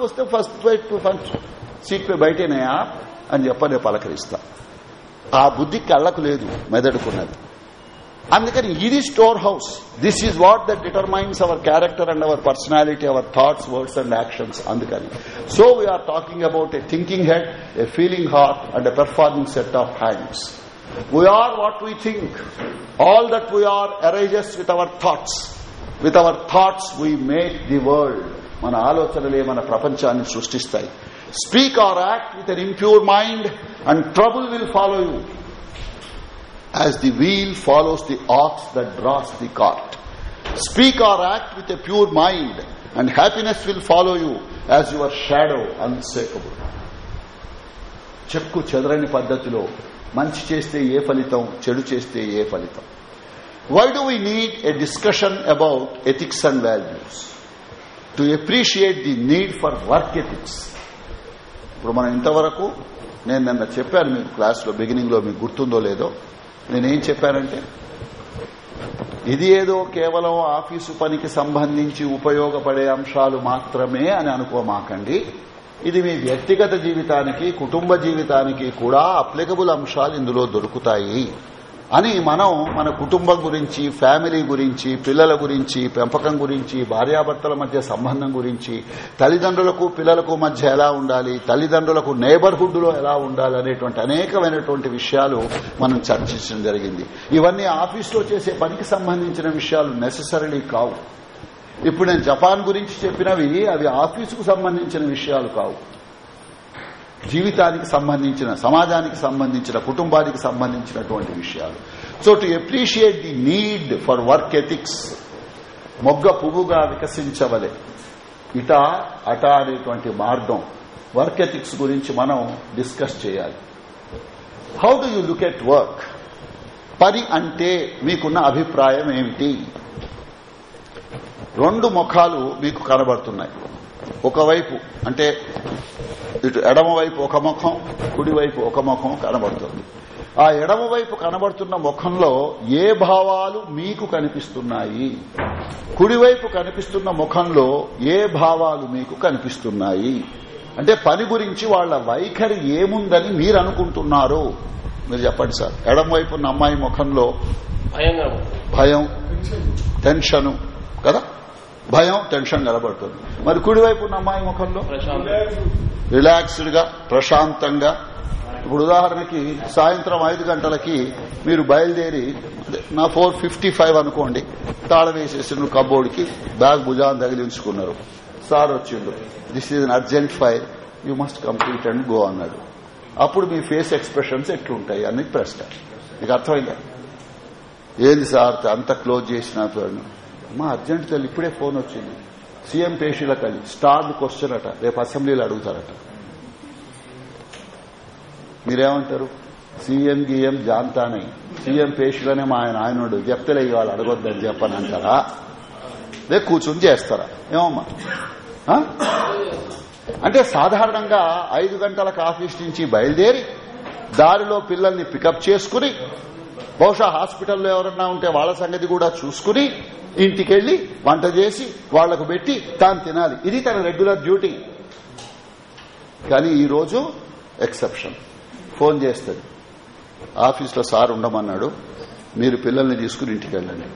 [SPEAKER 1] వస్తే ఫస్ట్ ఫస్ట్ సీట్ పై బయటేనాయా అని చెప్పని పలకరిస్తా. ఆ బుద్ధి కళ్ళకు లేదు మెదడుకున్నది. అందుకని ఇది store house this is what that determines our character and our personality our thoughts words and actions అందుకని so we are talking about a thinking head a feeling heart and a performing set of hands we are what we think all that we are arises with our thoughts with our thoughts we make the world మన ఆలోచనలే మన ప్రపంచాన్ని సృష్టిస్తాయి speak or act with an impure mind and trouble will follow you as the wheel follows the ox that draws the cart. Speak or act with a pure mind, and happiness will follow you as your shadow unshakable. చెక్కు చెదరని పద్ధతిలో మంచి చేస్తే ఏ ఫలితం చెడు చేస్తే ఏ ఫలితం why do we need a discussion about ethics and values to appreciate the need for work ethics ఇప్పుడు మనం ఇంతవరకు నేను నిన్న చెప్పాను మీకు క్లాస్లో బిగినింగ్లో మీకు గుర్తుందో లేదో నేనేం చెప్పానంటే ఇది ఏదో కేవలం ఆఫీసు పనికి సంబంధించి ఉపయోగపడే అంశాలు మాత్రమే అని అనుకోమాకండి. ఇది మీ వ్యక్తిగత జీవితానికి కుటుంబ జీవితానికి కూడా అప్లికబుల్ అంశాలు ఇందులో దొరుకుతాయి. అని మనం మన కుటుంబం గురించి ఫ్యామిలీ గురించి పిల్లల గురించి పెంపకం గురించి భార్యాభర్తల మధ్య సంబంధం గురించి తల్లిదండ్రులకు పిల్లలకు మధ్య ఎలా ఉండాలి తల్లిదండ్రులకు నేబర్హుడ్లో ఎలా ఉండాలి అనేటువంటి అనేకమైనటువంటి విషయాలు మనం చర్చించడం జరిగింది. ఇవన్నీ ఆఫీస్లో చేసే పనికి సంబంధించిన విషయాలు నెససరీ కావు. ఇప్పుడు నేను జపాన్ గురించి చెప్పినవి అవి ఆఫీసుకు సంబంధించిన విషయాలు కావు. జీవితానికి సంబంధించిన సమాజానికి సంబంధించిన కుటుంబానికి సంబంధించినటువంటి విషయాలు. So to appreciate the need for work ethics మొగ్గ పువ్వుగా వికసించవలే. ఇట అట అనేటువంటి మార్గం. వర్క్ ఎథిక్స్ గురించి మనం డిస్కస్ చేయాలి. How do you look at work పని అంటే మీకున్న అభిప్రాయం ఏమిటి? రెండు ముఖాలు మీకు కనబడుతున్నాయి. ఒకవైపు అంటే ఇటు ఎడమ వైపు ఒక ముఖం కుడివైపు ఒక ముఖం కనబడుతుంది. ఆ ఎడమ వైపు కనబడుతున్న ముఖంలో ఏ భావాలు మీకు కనిపిస్తున్నాయి? కుడివైపు కనిపిస్తున్న ముఖంలో ఏ భావాలు మీకు కనిపిస్తున్నాయి? అంటే పని గురించి వాళ్ళ వైఖరి ఏముందని మీరు అనుకుంటున్నారు? మీరు చెప్పండి సార్. ఎడమ వైపు ఉన్న అమ్మాయి ముఖంలో. భయం టెన్షన్ కదా? భయం టెన్షన్ నిలబడుతుంది. మరి కుడివైపు ఉన్న అమ్మాయి ముఖంలో? రిలాక్స్డ్గా ప్రశాంతంగా. ఇప్పుడు ఉదాహరణకి సాయంత్రం ఐదు గంటలకి మీరు బయలుదేరి నా ఫోర్ ఫిఫ్టీ ఫైవ్ అనుకోండి తాళం వేసేసిన కబోర్డ్కి బ్యాగ్ భుజాన్ని తగిలించుకున్నారు. సార్ వచ్చిండు this is an urgent fire you must complete and go అన్నాడు. అప్పుడు మీ ఫేస్ ఎక్స్ప్రెషన్స్ ఎట్లుంటాయి అని ప్రశ్న. మీకు అర్థమైందా? ఏంది సార్ అంత క్లోజ్ చేసిన అమ్మా అర్జెంట్ తల్లి ఇప్పుడే ఫోన్ వచ్చింది. సీఎం పేషీల కలి స్టార్ క్వశ్చన్ అట రేపు అసెంబ్లీలో అడుగుతారట. మీరేమంటారు? సీఎం గీఎం జాంతానై. సీఎం పేషీలోనే మా ఆయన ఆయనడు. చెప్తలే ఇవాళ అడగొద్దని చెప్పని అంటారా లే కూర్చుని చేస్తారా? ఏమమ్మా? అంటే సాధారణంగా ఐదు గంటలకు ఆఫీస్ నుంచి బయలుదేరి దారిలో పిల్లల్ని పికప్ చేసుకుని బహుశా హాస్పిటల్లో ఎవరన్నా ఉంటే వాళ్ళ సంగతి కూడా చూసుకుని ఇంటికెళ్ళి వంట చేసి వాళ్ళకు పెట్టి తాను తినాలి. ఇది తన రెగ్యులర్ డ్యూటీ కానీ ఈ రోజు ఎక్సెప్షన్ ఫోన్ చేస్తుంది. ఆఫీస్లో సార్ ఉండమన్నాడు మీరు పిల్లల్ని తీసుకుని ఇంటికి వెళ్ళండి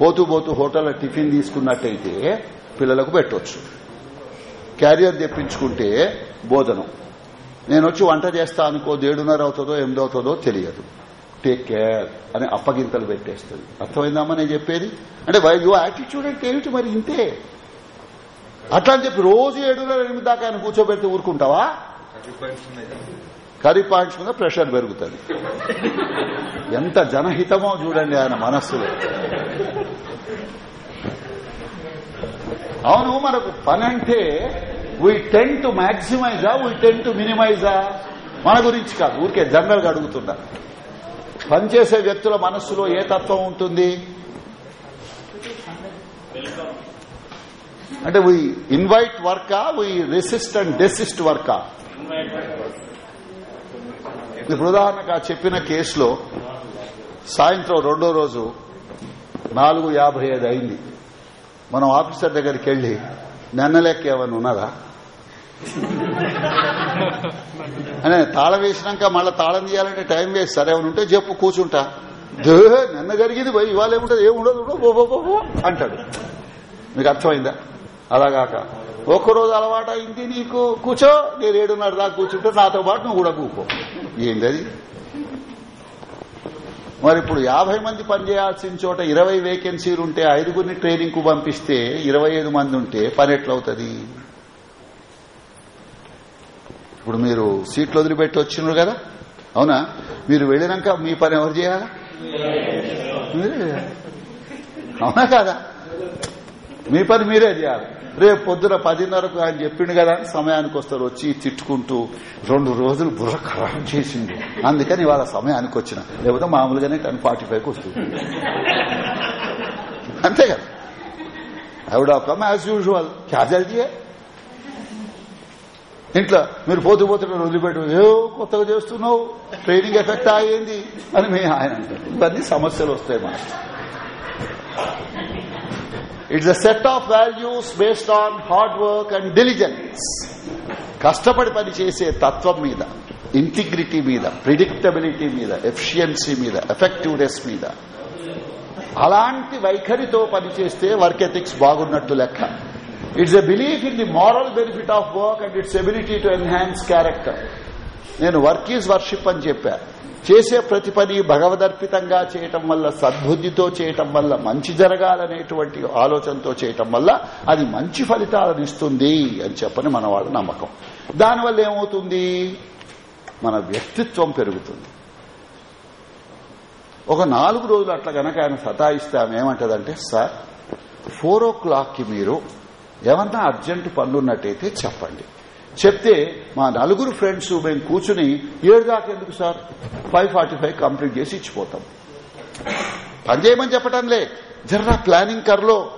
[SPEAKER 1] పోతూ పోతూ హోటల్లో టిఫిన్ తీసుకున్నట్టయితే పిల్లలకు పెట్టవచ్చు క్యారియర్ తెప్పించుకుంటే బోధనం నేను వచ్చి వంట చేస్తా అనుకో ఏడున్నర అవుతుందో ఎనిమిది అవుతుందో తెలియదు. టేక్ కేర్ అని అప్పగింతలు పెట్టేస్తుంది. అర్థమైందామా నేను చెప్పేది? అంటే వై యూ యాటిట్యూడ్ అంటే ఏమిటి మరి ఇంతే. అట్లా అని చెప్పి రోజు ఏడున్నర ఎనిమిది దాకా ఆయన కూర్చోబెడితే ఊరుకుంటావా? కర్రీ పాయింట్స్ మీద ప్రెషర్ పెరుగుతుంది. ఎంత జనహితమో చూడండి ఆయన మనస్సులో. అవును మనకు పని అంటే వీ టెన్ టు మాక్సిమైజా వీ టెన్ టు మినిమైజా మన గురించి కాదు ఊరికే జనరల్గా అడుగుతున్నా. పనిచేసే వ్యక్తుల మనస్సులో ఏ తత్వం ఉంటుంది? అంటే వీ ఇన్వైట్ వర్కా వీ రెసిస్ట్ అండ్ డెసిస్ట్ వర్కా? ఇప్పుడు ఉదాహరణకు ఆ చెప్పిన కేసులో సాయంత్రం రెండో రోజు నాలుగు యాభై ఐదు అయింది. మనం ఆఫీసర్ దగ్గరికి వెళ్ళి నిన్న లెక్క ఏమైనా ఉన్నదా అనే తాళం వేసినాక మళ్ళీ తాళం తీయాలంటే టైం వేస్ట్. సరే ఉంటే చెప్పు కూర్చుంటా. దే నిన్న జరిగింది పోయి ఇవాళ ఏముంటుంది? ఏముండదు అంటాడు. మీకు అర్థమైందా? అలాగాక ఒక్కరోజు అలవాటు అయింది నీకు? కూర్చో నేను ఏడున్నర దాకా కూర్చుంటే నాతో పాటు నువ్వు కూడా కూకో. అది? మరి ఇప్పుడు యాభై మంది పనిచేయాల్సిన చోట ఇరవై వేకెన్సీలు ఉంటే ఐదుగురిని ట్రైనింగ్కు పంపిస్తే ఇరవై ఐదు మంది ఉంటే పని ఎట్లవుతుంది? ఇప్పుడు మీరు సీట్లు వదిలిపెట్టి వచ్చినారు కదా? అవునా? మీరు వెళ్ళినాక మీ పని ఎవరు చేయాలా? చేయాలి. అవునా కాదా? మీ పని మీరే చేయాలి. రేపు పొద్దున పదిన్నరకు ఆయన చెప్పిండు కదా అని సమయానికి వస్తారు వచ్చి తిట్టుకుంటూ రెండు రోజులు బుర్ర ఖరాబ్ చేసిండు. అందుకని ఇవాళ సమయానికి వచ్చిన. లేకపోతే మామూలుగానే కానీ ఫార్టీ ఫైవ్కి వస్తుంది. అంతే కదా? I would come as usual క్యా ఇంట్లో మీరు పోతూ పోతున్న వదిలిపెట్టు. ఏ కొత్తగా చేస్తున్నావు. ట్రైనింగ్ ఎఫెక్ట్ అయ్యింది అని మీ ఆయన అంటారు. ఇవన్నీ సమస్యలు వస్తాయి మనకి it's a set of values based on hard work and diligence కష్టపడి పని చేసే తత్వం మీద ఇంటిగ్రిటీ మీద ప్రిడిక్టబిలిటీ మీద ఎఫిషియన్సీ మీద ఎఫెక్టివ్నెస్ మీద అలాంటి వైఖరితో పనిచేస్తే వర్క్ ఎథిక్స్ బాగున్నట్టు లెక్క. It's a belief in the moral benefit of work and its ability to enhance character నేను వర్క్ ఈజ్ వర్షిప్ అని చెప్పా. చేసే ప్రతి పని భగవదర్పితంగా చేయటం వల్ల సద్బుద్దితో చేయటం వల్ల మంచి జరగాలనేటువంటి ఆలోచనతో చేయటం వల్ల అది మంచి ఫలితాలను ఇస్తుంది అని చెప్పని మన వాళ్ళ నమ్మకం. దానివల్ల ఏమవుతుంది? మన వ్యక్తిత్వం పెరుగుతుంది. ఒక నాలుగు రోజులు అట్లా గనక ఆయన సతాయిస్తే ఆమె ఏమంటదంటే సార్ ఫోర్ ఓ క్లాక్కి మీరు ఏమన్నా అర్జెంట్ పనులున్నట్టయితే చెప్పండి. చెప్తే మా నలుగురు ఫ్రెండ్స్ మేము కూర్చుని ఏడు దాకా ఎందుకు sir? Five forty five complete చేసి ఇచ్చిపోతాం. పని చేయమని చెప్పటంలే జర్రా ప్లానింగ్ కర్లో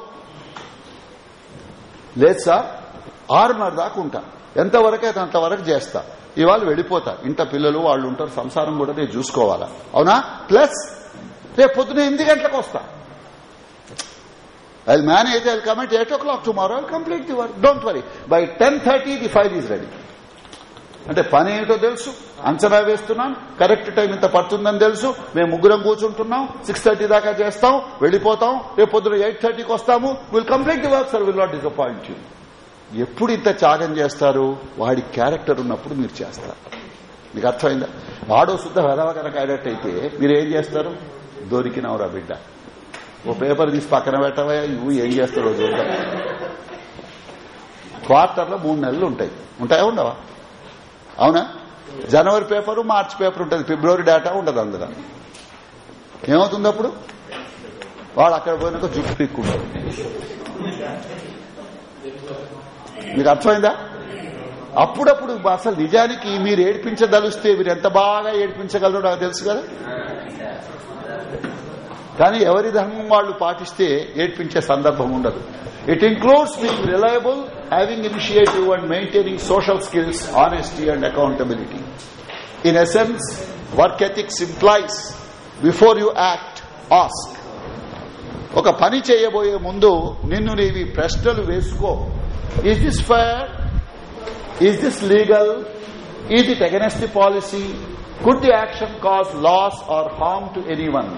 [SPEAKER 1] లేదు సార్ ఆరున్నర దాకా ఉంటా. ఎంతవరకే అంతవరకు చేస్తా. ఇవాళ వెళ్ళిపోతా. ఇంట పిల్లలు వాళ్ళు ఉంటారు సంసారం కూడా నేను చూసుకోవాలా. అవునా? ప్లస్ రేపు పొద్దున ఎనిమిది గంటలకు వస్తా. I'll manage I'll come at eight o'clock tomorrow I'll complete the work. Don't worry by ten the file is ready. Ready అంటే పని ఏమిటో తెలుసు. అంచనా వేస్తున్నాం. కరెక్ట్ టైం ఇంత పడుతుందని తెలుసు. మేము ముగ్గురం కూర్చుంటున్నాం. సిక్స్ థర్టీ దాకా చేస్తాం. వెళ్ళిపోతాం. రేపు పొద్దున ఎయిట్ థర్టీకి వస్తాము. Will complete the work sir will not disappoint you ఎప్పుడు ఇంత త్యాగం చేస్తారు? వాడి క్యారెక్టర్ ఉన్నప్పుడు మీరు చేస్తారు. మీకు అర్థమైందా? వాడో శుద్ధ వెదవకన కనుక అయితే మీరు ఏం చేస్తారు? దొరికినవరా బిడ్డ? ఓ పేపర్ తీసి పక్కన పెట్టవా? నువ్వు ఏం చేస్తారో చూద్దాం క్వార్టర్లో మూడు నెలలు ఉంటాయి. ఉంటాయా ఉండవా? అవునా? జనవరి పేపరు మార్చి పేపర్ ఉంటుంది. ఫిబ్రవరి డేటా ఉండదు అందులో. ఏమవుతుంది అప్పుడు? వాడు అక్కడ పోయినాక జుట్టు పీక్కుంటాడు మీకు అర్థమైందా? అప్పుడప్పుడు అసలు నిజానికి మీరు ఏడ్పించదలుస్తే మీరు ఎంత బాగా ఏడ్పించగలరో నాకు తెలుసు కదా? కానీ ఎవరి ధర్మం వాళ్ళు పాటిస్తే ఏడ్పించే సందర్భం ఉండదు. It includes being reliable having initiative and maintaining social skills honesty and accountability in essence work ethics implies before you act ask ఒక పని చేయబోయే ముందు నిన్ను నీవి ప్రశ్నలు వేసుకో. Is this fair is this legal is it against the policy could the action cause loss or harm to anyone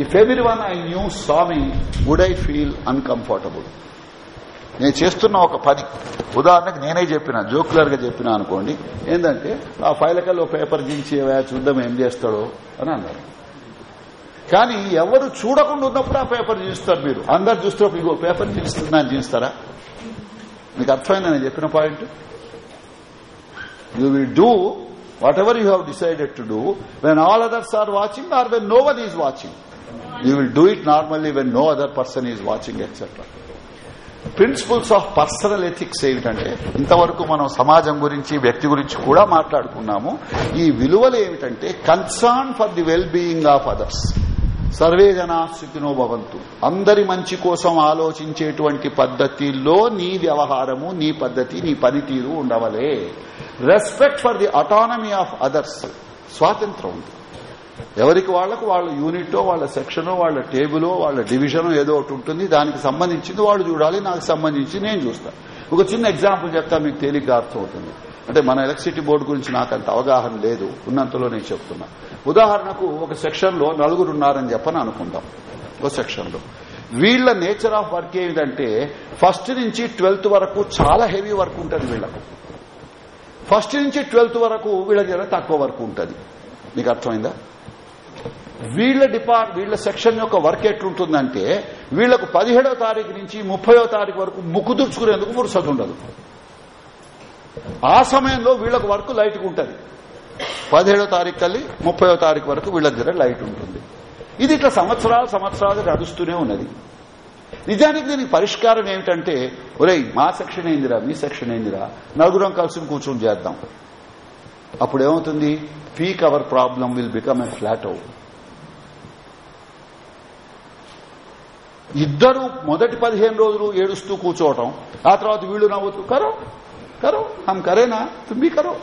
[SPEAKER 1] if everyone I knew saw me would I feel uncomfortable నేను చేస్తున్న ఒక పని ఉదాహరణకు నేనే చెప్పిన జోక్యులర్గా చెప్పిన అనుకోండి ఏంటంటే ఆ ఫైలకల్లో పేపర్ దించి చూద్దాం ఏం చేస్తాడో అని అన్నారు. కానీ ఎవరు చూడకుండా ఉన్నప్పుడు ఆ పేపర్ చూస్తారు మీరు. అందరు చూస్తున్నప్పుడు ఇగో పేపర్ చూస్తున్నా చూస్తారా మీకు అర్థమైంది నేను చెప్పిన point? You will do whatever you have decided to do when all others are watching or when no one is watching you will do it normally when no other person is watching etc. Principles of personal ethics ఏమిటంటే ఇంతవరకు మనం సమాజం గురించి వ్యక్తి గురించి కూడా మాట్లాడుకున్నాము. ఈ విలువలు ఏమిటంటే concern for the well being of others survey జనా భవంతు. అందరి మంచి కోసం ఆలోచించేటువంటి పద్ధతిలో నీ వ్యవహారము నీ పద్ధతి నీ పనితీరు ఉండవలే. Respect for the autonomy of others స్వాతంత్రం ఉంది. ఎవరికి వాళ్ళకు వాళ్ళ యూనిటో వాళ్ళ సెక్షనో వాళ్ళ టేబులో వాళ్ళ డివిజనో ఏదో ఒకటి ఉంటుంది. దానికి సంబంధించింది వాళ్ళు చూడాలి నాకు సంబంధించి నేను చూస్తా. ఒక చిన్న ఎగ్జాంపుల్ చెప్తా మీకు తేలిగ్గా అర్థమవుతుంది. అంటే మన ఎలక్ట్రిసిటీ బోర్డు గురించి నాకు అంత అవగాహన లేదు. ఉన్నంతలో నేను చెప్తున్నా. ఉదాహరణకు ఒక సెక్షన్లో నలుగురు ఉన్నారని చెప్పని అనుకుందాం. ఒక సెక్షన్లో వీళ్ళ నేచర్ ఆఫ్ వర్క్ ఏమిటంటే ఫస్ట్ నుంచి ట్వెల్త్ వరకు చాలా హెవీ వర్క్ ఉంటుంది వీళ్ళకు ఫస్ట్ నుంచి ట్వెల్త్ వరకు వీళ్ళ దగ్గర తక్కువ వర్క్ ఉంటుంది. మీకు అర్థమైందా? వీళ్ళ డిపార్ట్ వీళ్ళ సెక్షన్ యొక్క వర్క్ ఎట్లుంటుందంటే వీళ్ళకు పదిహేడవ తారీఖు నుంచి ముప్పయో తారీఖు వరకు ముక్కు దుర్చుకునేందుకు ఫుర్సత్ ఉండదు. ఆ సమయంలో వీళ్ళకు వర్క్ లైట్ ఉంటుంది. పదిహేడో తారీఖు కల్లి ముప్పయో తారీఖు వరకు వీళ్ళ దగ్గర లైట్ ఉంటుంది. ఇది ఇట్లా సంవత్సరాలు సంవత్సరాలు నడుస్తూనే ఉన్నది. నిజానికి దీనికి పరిష్కారం ఏమిటంటే ఒరేయ్ మా సెక్షన్ ఏందిరా మీ సెక్షన్ ఏందిరా నలుగురం కలిసి కూర్చొని చేద్దాం. అప్పుడు ఏమవుతుంది peak hour problem will become a flat out ఇద్దరు మొదటి పదిహేను రోజులు ఏడుస్తూ కూర్చోవటం ఆ తర్వాత వీళ్ళు నవ్వుతూ కరో కరో ఆమె కరేనా? తుమ్మి కరో?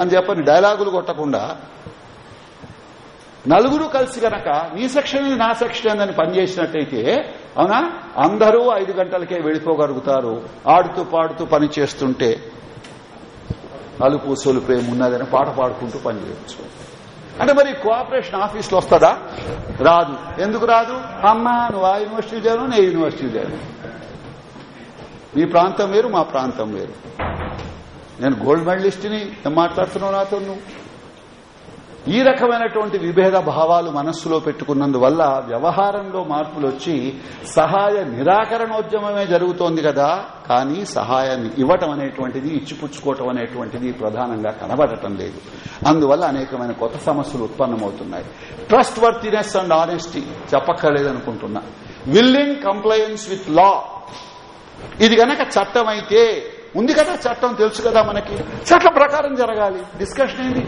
[SPEAKER 1] అని చెప్పని డైలాగులు కొట్టకుండా నలుగురు కలిసి గనక నీ సెక్షన్ నా సెక్షన్ అని పనిచేసినట్టయితే అవునా? అందరూ ఐదు గంటలకే వెళ్ళిపోగలుగుతారు. ఆడుతూ పాడుతూ పని చేస్తుంటే అలుపు సొలుపు ఏమున్నదని పాట పాడుకుంటూ పనిచేయచ్చు అంటే మరి కోఆపరేషన్ ఆఫీస్లో వస్తుందా రాదు. ఎందుకు రాదు? అమ్మా నువ్వు ఆ యూనివర్సిటీ చేయను నేను యూనివర్సిటీ చేయను మీ ప్రాంతం వేరు మా ప్రాంతం వేరు. నేను గోల్డ్ మెడలిస్ట్ని మాట్లాడుతున్నావు నాతో నువ్వు? ఈ రకమైనటువంటి విభేద భావాలు మనస్సులో పెట్టుకున్నందువల్ల వ్యవహారంలో మార్పులు వచ్చి సహాయ నిరాకరణోద్యమమే జరుగుతోంది కదా. కానీ సహాయాన్ని ఇవ్వటం అనేటువంటిది ఇచ్చిపుచ్చుకోవటం అనేటువంటిది ప్రధానంగా కనబడటం లేదు. అందువల్ల అనేకమైన కొత్త సమస్యలు ఉత్పన్నమవుతున్నాయి. ట్రస్ట్ వర్తినెస్ అండ్ ఆనెస్టీ చెప్పక్కర్లేదనుకుంటున్నా. విల్లింగ్ కంప్లయన్స్ విత్ లా ఇది గనక చట్టం అయితే ఉంది కదా చట్టం తెలుసు కదా మనకి. చట్టం ప్రకారం జరగాలి. డిస్కషన్ ఏంటి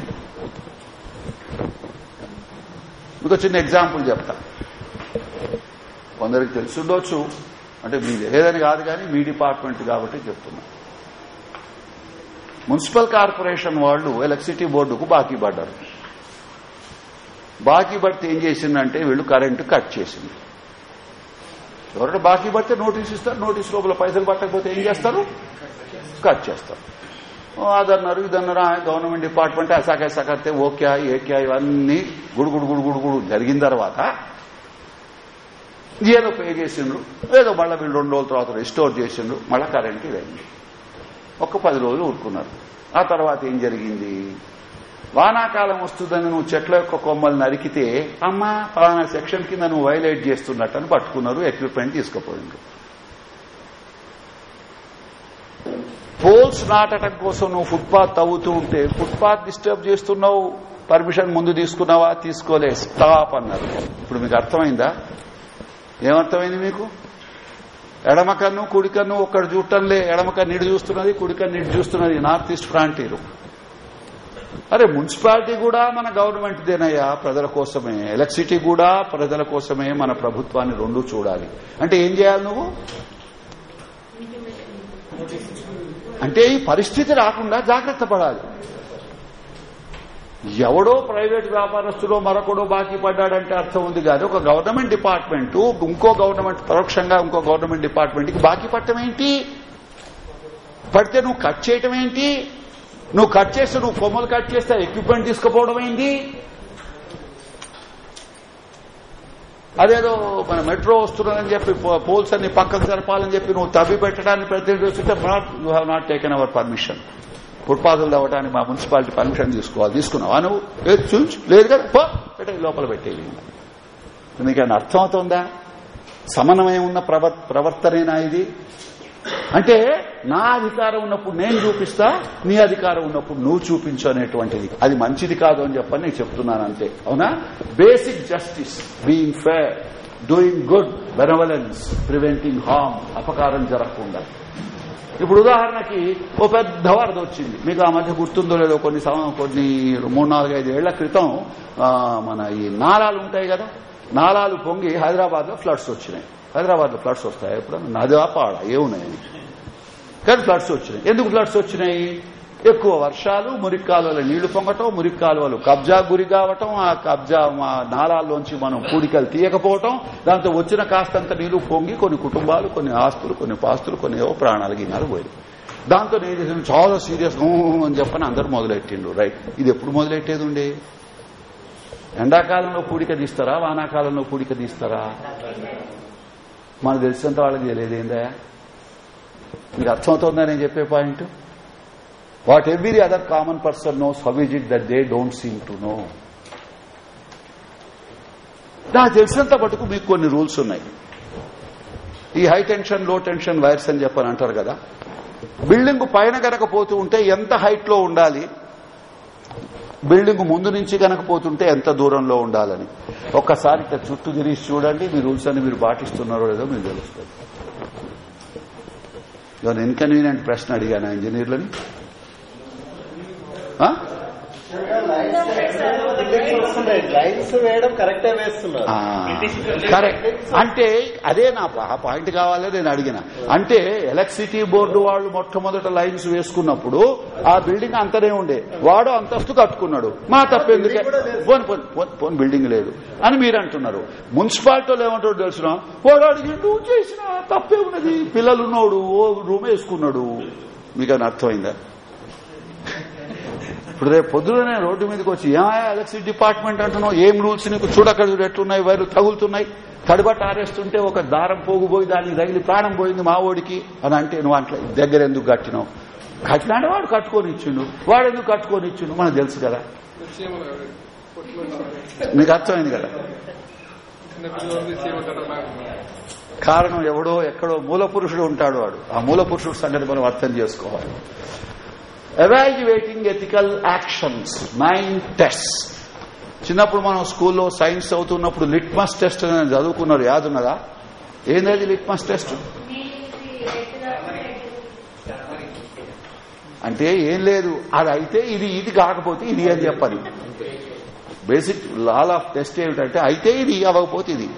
[SPEAKER 1] మీకు చిన్న ఎగ్జాంపుల్ చెప్తా. కొందరికి తెలుసుండొచ్చు. అంటే మీ లేదని కాదు కానీ మీ డిపార్ట్మెంట్ కాబట్టి చెప్తున్నా. మున్సిపల్ కార్పొరేషన్ వాళ్ళు ఎలక్ట్రిసిటీ బోర్డుకు బాకీ పడ్డారు. బాకీ పడితే ఏం చేసిందంటే వీళ్ళు కరెంటు కట్ చేసింది. ఎవరైనా బాకీ పడితే నోటీస్ ఇస్తారు. నోటీస్ లోపల పైసలు పట్టకపోతే ఏం చేస్తారు? కట్ చేస్తారు. ఓ, అదన్నారు ఇదన్నారు గవర్నమెంట్ డిపార్ట్మెంట్ అసాక సకర్తే ఓకే ఏకే ఇవన్నీ గుడుగుడు గుడుగుడు గుడు జరిగిన తర్వాత ఏదో పే చేసిండ్రు ఏదో మళ్ళీ వీళ్ళు రెండు రోజుల తర్వాత రిస్టోర్ చేసిండ్రు మళ్ళీ కరెంట్ ఇదైంది ఒక పది రోజులు ఊరుకున్నారు. ఆ తర్వాత ఏం జరిగింది? వానాకాలం వస్తుందని నువ్వు చెట్ల యొక్క కొమ్మలు నరికితే అమ్మా పలానా సెక్షన్ కింద నువ్వు వైలేట్ చేస్తున్నట్టని పట్టుకున్నారు ఎక్విప్మెంట్ తీసుకుపోయిండ్రు. పోల్స్ నాటడం కోసం నువ్వు ఫుట్పాత్ తవ్వుతూ ఉంటే ఫుట్పాత్ డిస్టర్బ్ చేస్తున్నావు పర్మిషన్ ముందు తీసుకున్నావా తీసుకోలే స్టాప్ అన్నారు. ఇప్పుడు మీకు అర్థమైందా? ఏమర్థమైంది మీకు? ఎడమ కన్ను కుడి కన్ను ఒక్కడ చూడటంలే ఎడమ కన్ను ఇటు చూస్తున్నది కుడి కన్ను ఇటు చూస్తున్నది నార్త్ ఈస్ట్ ఫ్రాంటీరు అరే మున్సిపాలిటీ కూడా మన గవర్నమెంట్ దేనయ్యా ప్రజల కోసమే. ఎలక్ట్రిసిటీ కూడా ప్రజల కోసమే మన ప్రభుత్వాన్ని రెండు చూడాలి. అంటే ఏం చేయాలి నువ్వు? అంటే ఈ పరిస్థితి రాకుండా జాగ్రత్త పడాలి. ఎవడో ప్రైవేట్ వ్యాపారస్తుడో మరొకడో బాకీ పడ్డాడంటే అర్థం ఉంది కాదు ఒక గవర్నమెంట్ డిపార్ట్మెంట్ ఇంకో గవర్నమెంట్ పరోక్షంగా ఇంకో గవర్నమెంట్ డిపార్ట్మెంట్కి బాకీ పట్టడం ఏంటి? పడితే నువ్వు కట్ చేయటం ఏంటి? నువ్వు కట్ చేస్తే నువ్వు కొమ్మలు కట్ చేస్తే ఎక్విప్మెంట్ తీసుకుపోవడం ఏంటి? అదేదో మన మెట్రో వస్తున్నదని చెప్పి పో- పోల్స్ అన్ని పక్కకు జరపాలని చెప్పి నువ్వు తవ్వి పెట్టడానికి ప్రతినిధి వస్తుంటే not you have not taken our permission ఫుట్పాత్లు తవ్వడానికి మా మున్సిపాలిటీ పర్మిషన్ తీసుకోవాలి తీసుకున్నావా నువ్వు? లేదు లేదు కదా పో పెట్టే లోపల పెట్టేది నీకైనా అర్థమవుతుందా? సమన్వయం ఉన్న ప్రవర్- ప్రవర్తనేనా ఇది? అంటే నా అధికారం ఉన్నప్పుడు నేను చూపిస్తా నీ అధికారం ఉన్నప్పుడు నువ్వు చూపించు అనేటువంటిది. అది మంచిది కాదు అని చెప్పని నేను చెప్తున్నాను అంతే. అవునా? Basic justice being fair doing good benevolence preventing harm అపకారం జరగకుండా. ఇప్పుడు ఉదాహరణకి ఓ పెద్ద వరద వచ్చింది. మీకు ఆ మధ్య గుర్తుందో లేదో కొన్ని కొన్ని మూడు నాలుగు ఐదు ఏళ్ళ క్రితం మన ఈ నాళాలు ఉంటాయి కదా? నాళాలు పొంగి హైదరాబాద్లో ఫ్లడ్స్ వచ్చినాయి. హైదరాబాద్లో ఫ్లడ్స్ వస్తాయి ఎప్పుడన్నా? నది పాడ? ఏమున్నాయి కానీ ఫ్లడ్స్ వచ్చినాయి. ఎందుకు ఫ్లడ్స్ వచ్చినాయి? ఎక్కువ వర్షాలు మురికి కాలువలు నీళ్ళు పొంగటం మురికి కాలువలు కబ్జా గురి కావటం ఆ కబ్జా మా నాలాల్లోంచి మనం కూడికలు తీయకపోవటం దాంతో వచ్చిన కాస్తంత నీళ్ళు పొంగి కొన్ని కుటుంబాలు కొన్ని ఆస్తులు కొన్ని పాస్తులు కొన్ని ఏవో ప్రాణాలు గిన్నారు పోయి దాంతో నేను చేసిన చాలా సీరియస్ అని చెప్పని అందరూ మొదలెట్టిండు రైట్. ఇది ఎప్పుడు మొదలెట్టేది ఉండే? ఎండాకాలంలో కూడిక తీస్తారా? వానాకాలంలో కూడిక తీస్తారా? మనకు తెలిసినంత వాళ్ళకి తెలియదేందా మీకు అర్థమవుతుందా నేను చెప్పే point? What every other common person knows how is it that they don't seem to know నాకు తెలిసినంత మటుకు మీకు కొన్ని రూల్స్ ఉన్నాయి. ఈ హై టెన్షన్లో టెన్షన్ వైర్స్ అని చెప్పని అంటారు కదా. బిల్డింగ్ పైన గనక పోతూ ఉంటే ఎంత హైట్లో ఉండాలి? బిల్డింగ్ ముందు నుంచి గనక పోతుంటే ఎంత దూరంలో ఉండాలని? ఒక్కసారి ఇట్లా చుట్టూ తిరిగి చూడండి మీ రూల్స్ అన్ని మీరు పాటిస్తున్నారో లేదో మీకు తెలుస్తుంది. ఇవన్న ఇన్కన్వీనియంట్ ప్రశ్న అడిగాను ఇంజనీర్లని ఆ?
[SPEAKER 4] లైన్స్ వేయడం కరెక్టే వేస్తున్నారు
[SPEAKER 1] ఆ, కరెక్ట్ అంటే అదే నా పాయింట్ కావాలని నేను అడిగిన. అంటే ఎలక్ట్రిసిటీ బోర్డు వాళ్ళు మొట్టమొదట లైన్స్ వేసుకున్నప్పుడు ఆ బిల్డింగ్ అంతనే ఉండే. వాడు అంతస్తు కట్టుకున్నాడు. మా తప్పెందుకే? పోని బిల్డింగ్ లేదు అని మీరు అంటున్నారు. మున్సిపాలిటీలో ఏమంటాడు తెలిసిన? వాడు చేసిన తప్పే ఉన్నది. పిల్లలు ఉన్నోడు ఓ రూమ్ వేసుకున్నాడు. మీకు అర్థమైందా? ఇప్పుడు రేపు పొద్దునే రోడ్డు మీదకి వచ్చి ఏమాయా ఎలక్ట్రిసిటీ డిపార్ట్మెంట్ అంటున్నావు? ఏం రూల్స్ నీకు? చూడక్కడ చూడు ఎట్లున్నాయి? వైర్లు తగులుతున్నాయి. తడిబట్ట ఆరేస్తుంటే ఒక దారం పోగుపోయి దానికి తగిలి ప్రాణం పోయింది మా ఓడికి అని అంటే నువ్వు అట్లా దగ్గర ఎందుకు కట్టినావు? కట్టినాడు వాడు కట్టుకొని ఇచ్చిండు. వాడు ఎందుకు కట్టుకొని ఇచ్చిండు? మనకు తెలుసు కదా. మీకు అర్థమైంది కదా? కారణం ఎవడో ఎక్కడో మూల పురుషుడు ఉంటాడు వాడు. ఆ మూల పురుషుడు సంగతి మనం అర్థం చేసుకోవాలి. Evaluating ethical actions nine test చిన్నప్పుడు మనం స్కూల్లో సైన్స్ చదువుతున్నప్పుడు లిట్మస్ టెస్ట్ అని చదువుకున్నారు. యాదున్నదా? ఏందది లిట్మస్ టెస్ట్? అంటే ఏం లేదు. అది అయితే ఇది ఇది కాకపోతే ఇది అని చెప్పాలి. బేసిక్ లాల్ ఆఫ్ టెస్ట్ ఏమిటంటే అయితే ఇది అవ్వకపోతే ఇది.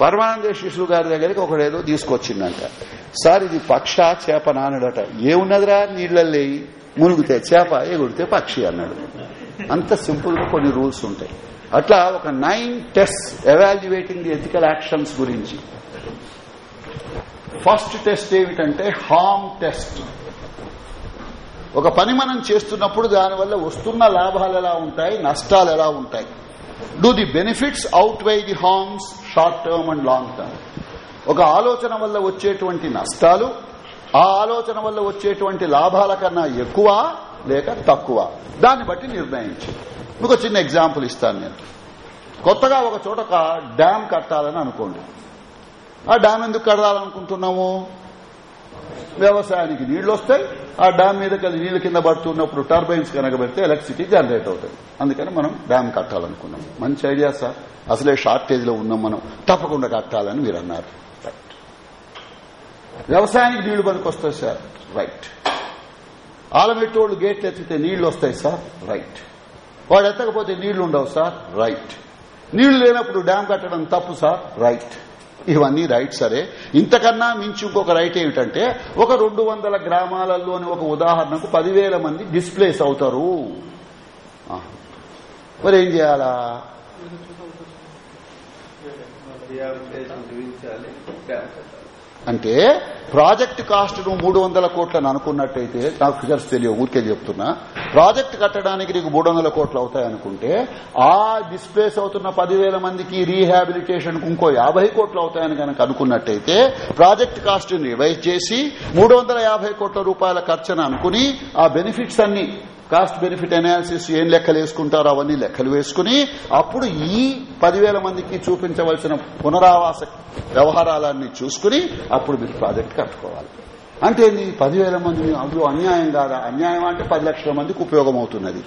[SPEAKER 1] పరమానంద శిష్యులు గారి దగ్గరికి ఒకడేదో తీసుకొచ్చిందంట. సార్ ఇది పక్ష చేప నానడట. ఏమున్నదిరా నీళ్ళల్లో మునిగితే చేప ఎగుడితే పక్షి అన్నాడు. అంత సింపుల్గా కొన్ని రూల్స్ ఉంటాయి. అట్లా ఒక nine test evaluating the ethical actions గురించి. ఫస్ట్ టెస్ట్ ఏమిటంటే హామ్ టెస్ట్ ఒక పని మనం చేస్తున్నప్పుడు దానివల్ల వస్తున్న లాభాలు ఎలా ఉంటాయి నష్టాలు ఎలా ఉంటాయి? Do the benefits outweigh the harms short term and long term ఒక ఆలోచన వల్ల వచ్చేటువంటి నష్టాలు ఆ ఆలోచన వల్ల వచ్చేటువంటి లాభాల కన్నా ఎక్కువ లేక తక్కువ. దాన్ని బట్టి నిర్ణయించు. మీకు చిన్న ఎగ్జాంపుల్ ఇస్తాను నేను. కొత్తగా ఒక చోట ఒక డ్యామ్ కట్టాలని అనుకోండి. ఆ డ్యామ్ ఎందుకు కట్టాలనుకుంటున్నాము వ్యవసాయానికి నీళ్ళు వస్తాయి. ఆ డ్యామ్ మీద కదా నీళ్ళు కింద పడుతున్నప్పుడు టర్బైన్స్ కనుక పెడితే ఎలక్ట్రిసిటీ జనరేట్ అవుతుంది. అందుకని మనం డ్యామ్ కట్టాలనుకున్నాం. మంచి ఐడియా సార్. అసలే షార్టేజ్లో ఉన్నాం మనం. తప్పకుండా కట్టాలని మీరు అన్నారు. వ్యవసాయానికి నీళ్ళు పనికొస్తాయి సార్. రైట్ ఆలమెట్టోళ్ళు గేట్లు ఎత్తితే నీళ్ళు వస్తాయి సార్. రైట్ వాడు ఎత్తకపోతే నీళ్ళు ఉండవు సార్. రైట్ నీళ్ళు లేనప్పుడు డ్యామ్ కట్టడం తప్పు సార్. రైట్ ఇవన్నీ రైట్ సరే. ఇంతకన్నా మించి ఇంకొక రైట్ ఏమిటంటే ఒక రెండు వందల గ్రామాలలోని ఒక ఉదాహరణకు పదివేల మంది డిస్ప్లేస్ అవుతారు. మరి ఏం చేయాలా?
[SPEAKER 4] డ్యామ్
[SPEAKER 1] అంటే ప్రాజెక్ట్ కాస్ట్ నువ్వు మూడు వందల కోట్లని అనుకున్నట్టయితే నాకు ఫిగర్స్ తెలియవు ఊరికే చెప్తున్నా. ప్రాజెక్ట్ కట్టడానికి నీకు మూడు వందల కోట్లు అవుతాయనుకుంటే ఆ డిస్ప్లేస్ అవుతున్న పదివేల మందికి రీహాబిలిటేషన్ ఇంకో యాభై కోట్లు అవుతాయని కనుక అనుకున్నట్టయితే ప్రాజెక్ట్ కాస్ట్ రివైజ్ చేసి మూడు వందల యాభై కోట్ల రూపాయల ఖర్చును అనుకుని ఆ బెనిఫిట్స్ అన్ని కాస్ట్ బెనిఫిట్ అనాలిసిస్ ఏం లెక్కలు వేసుకుంటారో అవన్నీ లెక్కలు వేసుకుని అప్పుడు ఈ పదివేల మందికి చూపించవలసిన పునరావాస వ్యవహారాలన్నీ చూసుకుని అప్పుడు మీరు ప్రాజెక్ట్ కట్టుకోవాలి. అంటే పదివేల మంది అందులో అన్యాయం కాదా? అన్యాయం అంటే పది లక్షల మందికి ఉపయోగం అవుతున్నది.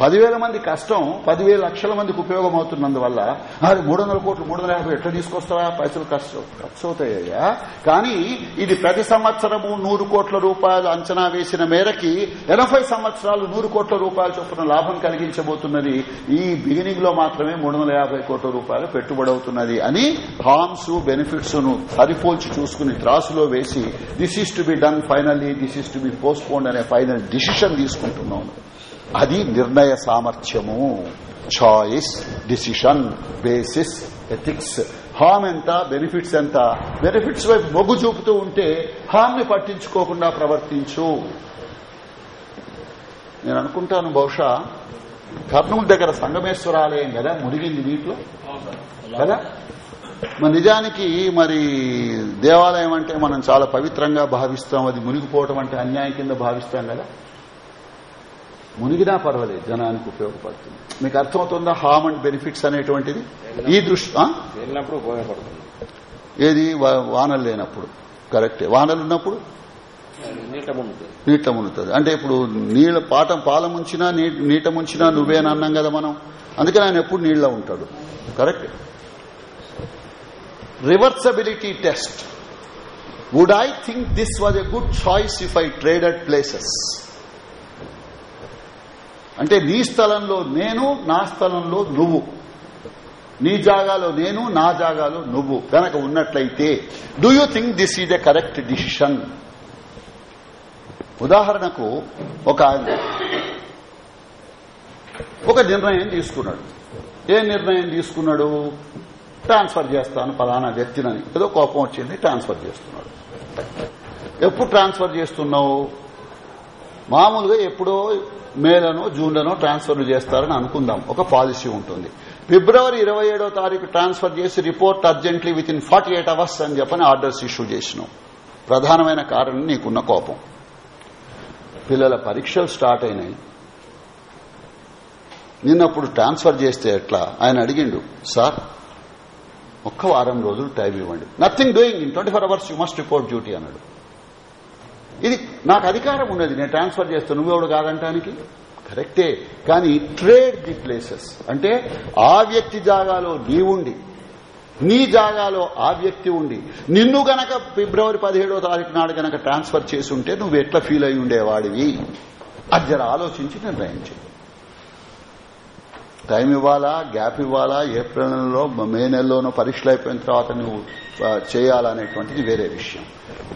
[SPEAKER 1] పదివేల మంది కష్టం పదివేల లక్షల మందికి ఉపయోగం అవుతున్నందువల్ల అది మూడు వందల కోట్లు మూడు వందల యాభై ఎట్లా తీసుకొస్తారా పైసలు ఖర్చు ఖర్చు అవుతాయ్యా. కానీ ఇది ప్రతి సంవత్సరము నూరు కోట్ల రూపాయలు అంచనా వేసిన మేరకి ఎనభై సంవత్సరాలు నూరు కోట్ల రూపాయలు చొప్పున లాభం కలిగించబోతున్నది ఈ బిగినింగ్లో మాత్రమే మూడు వందల యాభై కోట్ల రూపాయలు పెట్టుబడి అవుతున్నది అని హార్మ్స్ బెనిఫిట్స్ను సరిపోల్చి చూసుకుని త్రాసులో వేసి this is to be done finally this is to be postpone అనే ఫైనల్ డిసిషన్ తీసుకుంటున్నాను అది నిర్ణయ సామర్థ్యము. Choice decision basis ethics harm ఎంత బెనిఫిట్స్ ఎంత? బెనిఫిట్స్ వైపు మొగ్గు చూపుతూ ఉంటే హామ్ని పట్టించుకోకుండా ప్రవర్తించు. నేను అనుకుంటాను బహుశా కర్నూలు దగ్గర సంగమేశ్వర ఆలయం కదా మునిగింది నీటిలో కదా? మరి నిజానికి మరి దేవాలయం అంటే మనం చాలా పవిత్రంగా భావిస్తాం అది మునిగిపోవటం అంటే అన్యాయం కింద భావిస్తాం కదా? మునిగినా పర్వాలేదు జనానికి ఉపయోగపడుతుంది. మీకు అర్థమవుతుందా హార్మ్ అండ్ బెనిఫిట్స్ అనేటువంటిది? ఈ దృష్టి
[SPEAKER 4] ఉపయోగపడుతుంది.
[SPEAKER 1] ఏది? వానలు లేనప్పుడు. కరెక్టే వానలు ఉన్నప్పుడు?
[SPEAKER 4] నీట
[SPEAKER 1] మునుతుంది అంటే ఇప్పుడు నీళ్ళ పాఠం పాల ముంచినా నీట ముంచినా నువ్వేని అన్నాం కదా మనం. అందుకని ఆయన ఎప్పుడు నీళ్ళ ఉంటాడు. Correct reversibility test would I think this was a good choice if I traded places అంటే నీ స్థలంలో నేను నా స్థలంలో నువ్వు. నీ జాగాలో నేను నా జాగాలో నువ్వు. కనుక ఉన్నట్లయితే do you think this is a correct decision ఉదాహరణకు ఒక ఆయన ఒక నిర్ణయం తీసుకున్నాడు. ఏ నిర్ణయం తీసుకున్నాడు? ట్రాన్స్ఫర్ చేస్తాను ఫలానా వ్యక్తినని. ఏదో కోపం వచ్చింది ట్రాన్స్ఫర్ చేస్తున్నాడు. ఎప్పుడు ట్రాన్స్ఫర్ చేస్తున్నావు? మామూలుగా ఎప్పుడో మేలను జూన్లను ట్రాన్స్ఫర్లు చేస్తారని అనుకుందాం. ఒక పాలసీ ఉంటుంది. ఫిబ్రవరి ఇరవై ఏడో తారీఖు ట్రాన్స్ఫర్ చేసి report urgently within forty eight hours అని చెప్పని ఆర్డర్స్ ఇష్యూ చేసినాం. ప్రధానమైన కారణం నీకున్న కోపం. పిల్లల పరీక్షలు స్టార్ట్ అయినాయి. నిన్నప్పుడు ట్రాన్స్ఫర్ చేస్తే ఎట్లా? ఆయన అడిగిండు సార్ ఒక్క వారం రోజులు టైం ఇవ్వండి. Nothing doing in twenty four hours you must report duty అన్నాడు. ఇది నాకు అధికారం ఉన్నది. నేను ట్రాన్స్ఫర్ చేస్తాను నువ్వెవడు కాదంటానికి? కరెక్టే. కానీ ట్రేడ్ ది ప్లేసెస్. అంటే ఆ వ్యక్తి జాగాలో నీవుండి నీ జాగాలో ఆ వ్యక్తి ఉండి నిన్ను గనక ఫిబ్రవరి పదిహేడో తారీఖు నాడు గనక ట్రాన్స్ఫర్ చేసి ఉంటే నువ్వు ఎట్లా ఫీల్ అయి ఉండేవాడివి? అది జర ఆలోచించి నిర్ణయించు టైం ఇవ్వాలా? గ్యాప్ ఇవ్వాలా? ఏప్రిల్ నెలలో మే నెలలోనో పరీక్షలు అయిపోయిన తర్వాత నువ్వు చేయాలనేటువంటిది వేరే విషయం.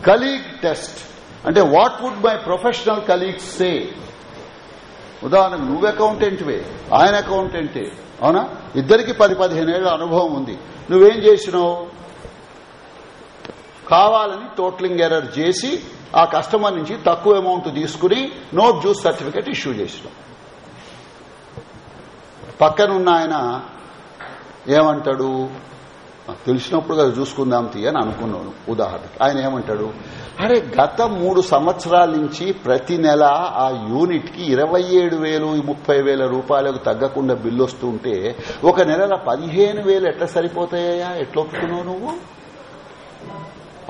[SPEAKER 1] కలీగ్ టెస్ట్ అంటే what would my professional colleagues say ఉదాహరణకు నువ్వు అకౌంటెంట్వే ఆయన అకౌంటెంటే అవునా? ఇద్దరికి పది పదిహేను ఏళ్ళ అనుభవం ఉంది. నువ్వేం చేసినావు? కావాలని టోటలింగ్ ఎర్రర్ చేసి ఆ కస్టమర్ నుంచి తక్కువ అమౌంట్ తీసుకుని నోట్ జ్యూస్ సర్టిఫికెట్ ఇష్యూ చేసినావు. పక్కనున్న ఆయన ఏమంటాడు? తెలిసినప్పుడు కదా చూసుకుందాం తీయ అని అనుకున్నాను ఉదాహరణకి. ఆయన ఏమంటాడు? అరే గత మూడు సంవత్సరాల నుంచి ప్రతి నెల ఆ యూనిట్కి ఇరవై ఏడు వేలు ముప్పై వేల రూపాయలకు తగ్గకుండా బిల్లు వస్తుంటే ఒక నెలల పదిహేను వేలు ఎట్లా సరిపోతాయా ఎట్లా ఒప్పుకున్నావు నువ్వు?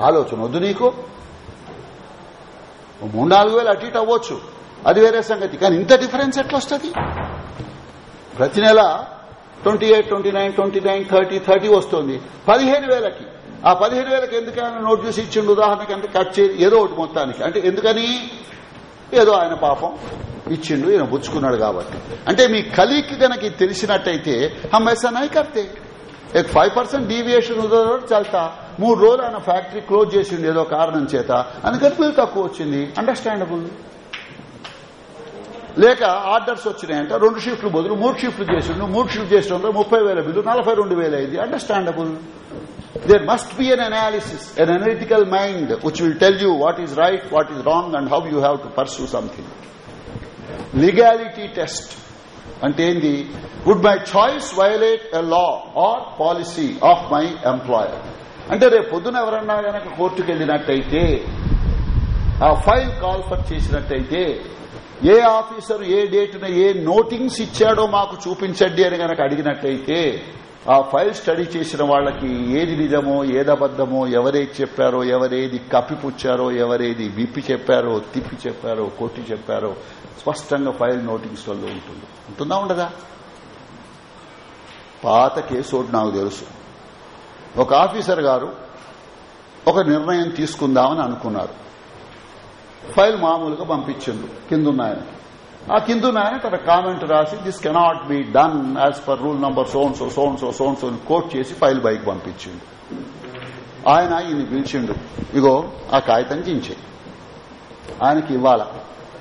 [SPEAKER 1] ఆలోచన వద్దు నీకు. మూడు నాలుగు వేలు అటు ఇటు అవ్వచ్చు. అది వేరే సంగతి. కానీ ఇంత డిఫరెన్స్ ఎట్లా వస్తుంది? ప్రతి నెల twenty eight twenty nine twenty nine thirty thirty వస్తుంది. పదిహేను వేలకి. ఆ పదిహేడు వేలకు ఎందుకైనా నోట్ చూసి ఇచ్చిండు? ఉదాహరణకి అంటే కట్ చేసి ఏదో ఒకటి మొత్తానికి. అంటే ఎందుకని? ఏదో ఆయన పాపం ఇచ్చిండు ఈయన పుచ్చుకున్నాడు కాబట్టి. అంటే మీ కలికి గనక తెలిసినట్టయితే హమ్ ఐసా నై కర్తే ఫైవ్ పర్సెంట్ డీవియేషన్ చల్తా. మూడు రోజులు ఆయన ఫ్యాక్టరీ క్లోజ్ చేసిండు ఏదో కారణం చేత. అందుకని బిల్ తక్కువ వచ్చింది. అండర్స్టాండబుల్ లేక ఆర్డర్స్ వచ్చినాయంట. రెండు షిఫ్ట్లు బదులు మూడు షిఫ్ట్లు చేసిండు. మూడు షిఫ్ట్ చేసిన ముప్పై వేల బిల్లు నలభై రెండు వేల అయింది. Understandable There must be an analysis, an analytical mind which will tell you what is right what is wrong and how you have to pursue something. Legality test అంటే ఏంది? Would my choice violate a law or policy of my employer అంటే రేపు పొద్దున ఎవరన్నా గనక కోర్టుకు వెళ్ళినట్టయితే ఆ ఫైల్ కాల్ఫర్ చేసినట్టయితే ఏ ఆఫీసర్ ఏ డేటున ఏ నోటింగ్స్ ఇచ్చాడో మాకు చూపించండి అని గనక అడిగినట్టయితే ఆ ఫైల్ స్టడీ చేసిన వాళ్ళకి ఏది నిజమో ఏదబద్దమో ఎవరేది చెప్పారో ఎవరేది కప్పిపుచ్చారో ఎవరేది విప్పి చెప్పారో తిప్పి చెప్పారో కొట్టి చెప్పారో స్పష్టంగా ఫైల్ నోటింగ్స్లలో ఉంటుంది. ఉంటుందా ఉండదా? పాత కేసు నాకు తెలుసు. ఒక ఆఫీసర్ గారు ఒక నిర్ణయం తీసుకుందామని అనుకున్నారు. ఫైల్ మామూలుగా పంపించిండు కిందున్నాయని. ఆ కిందున్నాయన తన కామెంట్ రాసి this cannot be done as per rule number so and so so and so so and so quote చేసి ఫైల్ బైక్ పంపించిండు. ఆయన ఈయన పిలిచిండు ఇగో ఆ కాగితం చించే ఆయనకి ఇవ్వాల.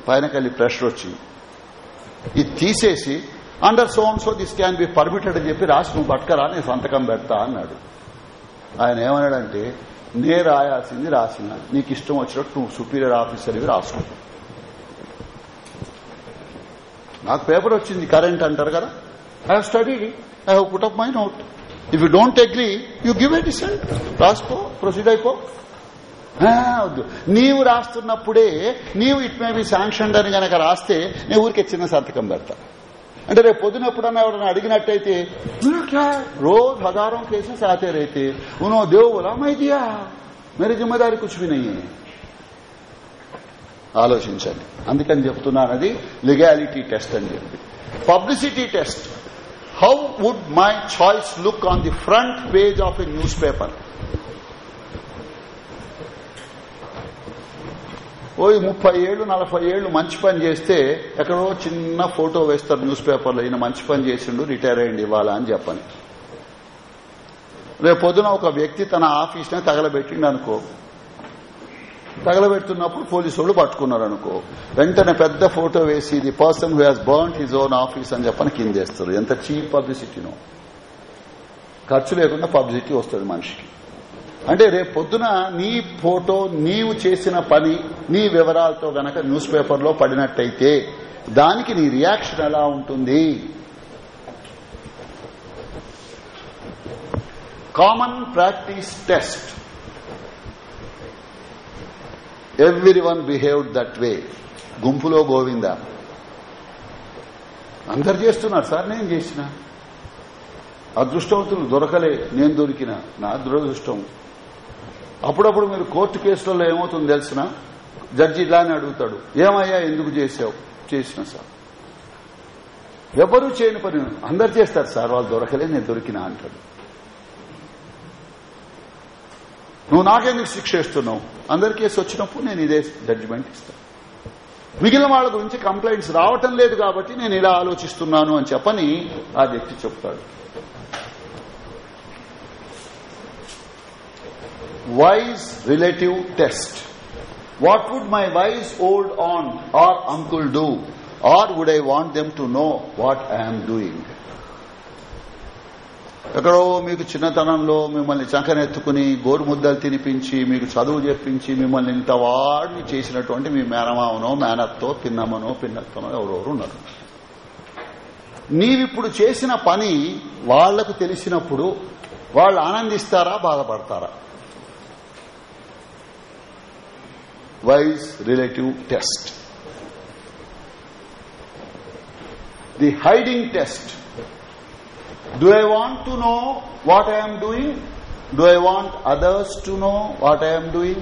[SPEAKER 1] పైనకెళ్ళి ప్రెషర్ వచ్చింది ఇది తీసేసి under so and so this can be permitted అని చెప్పి రాసి నువ్వు పట్టుకరా నేను సంతకం పెడతా అన్నాడు. ఆయన ఏమన్నాడంటే నే రాయాల్సింది రాసిన. నీకు ఇష్టం వచ్చినట్టు నువ్వు సుపీరియర్ ఆఫీసర్ ఇవి రాసుకో నాకు పేపర్ వచ్చింది కరెంట్ అంటారు కదా I have study I have put up my note if you don't agree you give a dissent రాసుకో ప్రొసీడ్ అయిపో ఆ, వద్దు నీవు రాస్తున్నప్పుడే నీవు ఇట్ మే బి శాంక్షన్డ్ అని గనక రాస్తే నేను ఊరికే చిన్న సంతకం పెడతా అంటే రేపు పొద్దున ఎప్పుడన్నా ఎవరైనా అడిగినట్టయితే "मेरा क्या है? रोज हजारों केसेस आते रहते उन्होंने देव बोला मैं दिया मेरी जिम्मेदारी कुछ भी नहीं है ఆలోచించండి. అందుకని చెప్తున్నాను అది లిగాలిటీ టెస్ట్ అని చెప్పి. Publicity test how would my choice look on the front page of a newspaper ఓ ముప్పై ఏళ్ళు నలభై ఏళ్ళు మంచి పని చేస్తే ఎక్కడో చిన్న ఫోటో వేస్తారు న్యూస్ పేపర్లో ఈయన మంచి పని చేసిండు రిటైర్ అయ్యండి ఇవ్వాలా అని చెప్పండి రేపు పొద్దున ఒక వ్యక్తి తన ఆఫీస్ నే తగలబెట్టిండు అనుకో తగలబెడుతున్నప్పుడు పోలీసు వాళ్ళు పట్టుకున్నారు అనుకో వెంటనే పెద్ద ఫోటో వేసి the person who has burn his own office అని చెప్పని కిందేస్తారు ఎంత చీప్ పబ్లిసిటీనో. ఖర్చు లేకుండా పబ్లిసిటీ వస్తుంది మనిషికి. అంటే రేపు పొద్దున నీ ఫోటో నీవు చేసిన పని నీ వివరాలతో గనక న్యూస్ పేపర్లో పడినట్టయితే దానికి నీ రియాక్షన్ ఎలా ఉంటుంది? Common practice test. Everyone behaved that way గుంపులో గోవింద. అందరు చేస్తున్నారు సార్ నేను చేసిన. అదృష్టవంతులు దొరకలే నేను దొరికిన. నా దురదృష్టం. అప్పుడప్పుడు మీరు కోర్టు కేసులలో ఏమవుతుందో తెలిసిన? జడ్జి ఇలానే అడుగుతాడు ఏమయ్యా ఎందుకు చేసావు? చేసిన సార్. ఎవరు చేయని పని? అందరు చేస్తారు సార్ వాళ్ళు దొరకలే నేను దొరికినా అంటాడు. నువ్వు నాకెందుకు శిక్ష ఇస్తున్నావు? అందరి కేసు వచ్చినప్పుడు నేను ఇదే జడ్జిమెంట్ ఇస్తాను మిగిలిన వాళ్ళ గురించి కంప్లైంట్స్ రావటం లేదు కాబట్టి నేను ఇలా ఆలోచిస్తున్నాను అని చెప్పని ఆ వ్యక్తి చెప్తాడు. Wise relative test what would my wise old aunt or uncle do or would I want them to know what I'm doing ఎక్కడో మీకు చిన్నతనంలో మిమ్మల్ని చంకనెత్తుకుని గోరుముద్దలు తినిపించి మీకు చదువు చెప్పించి మిమ్మల్ని ఇంత వాడిని చేసినటువంటి మీ మేనమావనో మేనత్తో పిన్నమ్మనో పిన్నత్తనో ఎవరెవరు ఉన్నారు? నీవిప్పుడు చేసిన పని వాళ్ళకు తెలిసినప్పుడు వాళ్ళు ఆనందిస్తారా బాధపడతారా? Wise relative test. The hiding test. Do I want to know what I am doing? Do I want others to know what I am doing?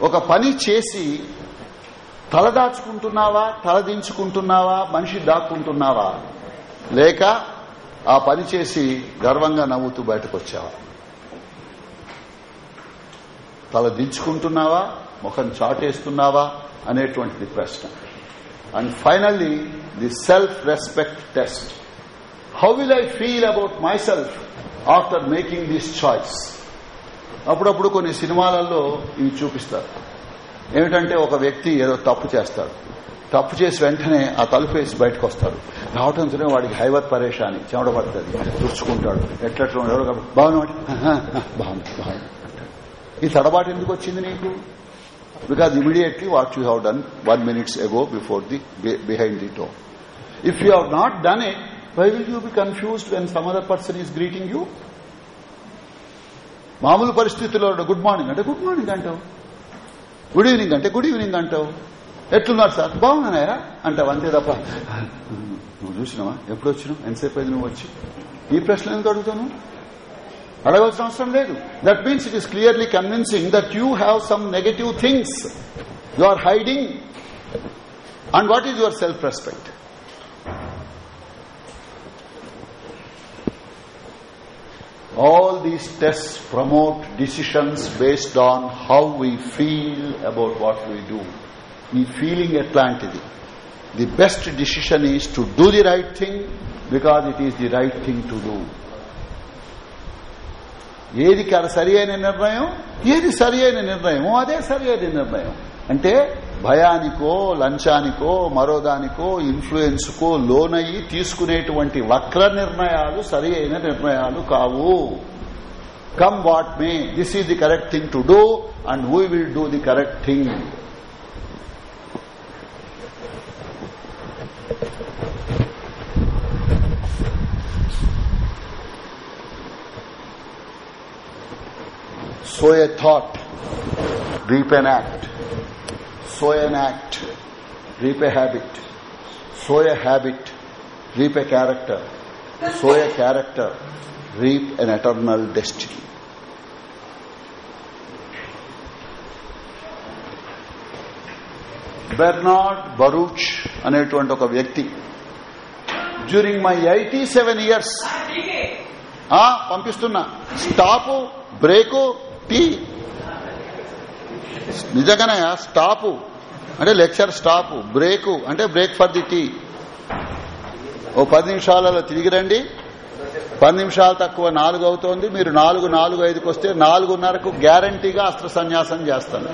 [SPEAKER 1] ఒక పని చేసి తలదాచుకుంటున్నావా తలదించుకుంటున్నావా మనిషి దాక్కుంటున్నావా లేక ఆ పని చేసి గర్వంగా నవ్వుతూ బయటకు వచ్చావా తల దించుకుంటున్నావా ముఖం చాటేస్తున్నావా అనేటువంటిది ప్రశ్న and finally the self respect test how will I feel about myself after making this choice అప్పుడప్పుడు కొన్ని సినిమాలలో ఇవి చూపిస్తారు. ఏమిటంటే ఒక వ్యక్తి ఏదో తప్పు చేస్తాడు. తప్పు చేసి వెంటనే ఆ తలుపు వేసి బయటకు వస్తాడు. రావడంతోనే వాడికి హైవర్ పరేషాని చెమట పడుతుంది తుడుచుకుంటాడు ఎట్లట్లా ఎవరు బాగున్నాడు బాగుంది బాగుంది ఈ తడబాటు ఎందుకు వచ్చింది నీకు? Because immediately what you have done one minutes ago before the behind the door. If you have not done it why will you be confused when some other person is greeting you మామూలు పరిస్థితుల్లో good morning అంటే good morning అంటావు. Good evening అంటే good evening అంటావు. ఎట్లున్నారు sir? బాగున్నాయా అంటావు అంతే తప్ప. నువ్వు చూసినావా? ఎప్పుడు వచ్చినావు? ఎంతసేపు అయింది నువ్వు వచ్చి? ఈ ప్రశ్న ఎందుకు అడుగుతాను? అడగవలసిన అవసరం లేదు. That means it is clearly convincing that you have some negative things you are hiding and what is your self respect all these tests promote decisions based on how we feel about what we do ఈ feeling ఎట్లాంటిది the best decision is to do the right thing because it is the right thing to do ఏది సరి అయిన నిర్ణయం ఏది సరి అయిన నిర్ణయమో అదే సరి అయిన నిర్ణయం అంటే భయానికో లంచానికో మరోదానికో ఇన్ఫ్లుయెన్స్కో లోనయ్యి తీసుకునేటువంటి వక్ర నిర్ణయాలు సరి అయిన నిర్ణయాలు కావు come what may this is the correct thing to do and we will do the correct thing sow a thought, reap an act. Sow an act, reap a habit. Sow a habit, reap a character. Sow a character, reap an eternal destiny. Bernard Baruch అనేటువంటి ఒక వ్యక్తి during my eighty seven years పంపిస్తున్నా stop break tea నిజంగానే stop అంటే lecture stop break అంటే break for the tea. ఓ పది నిమిషాలలో తిరిగి రండి. పది నిమిషాలు తక్కువ నాలుగు అవుతోంది. మీరు నాలుగు నాలుగు ఐదుకు వస్తే నాలుగున్నరకు గ్యారంటీగా అస్త్ర సన్యాసం చేస్తాను.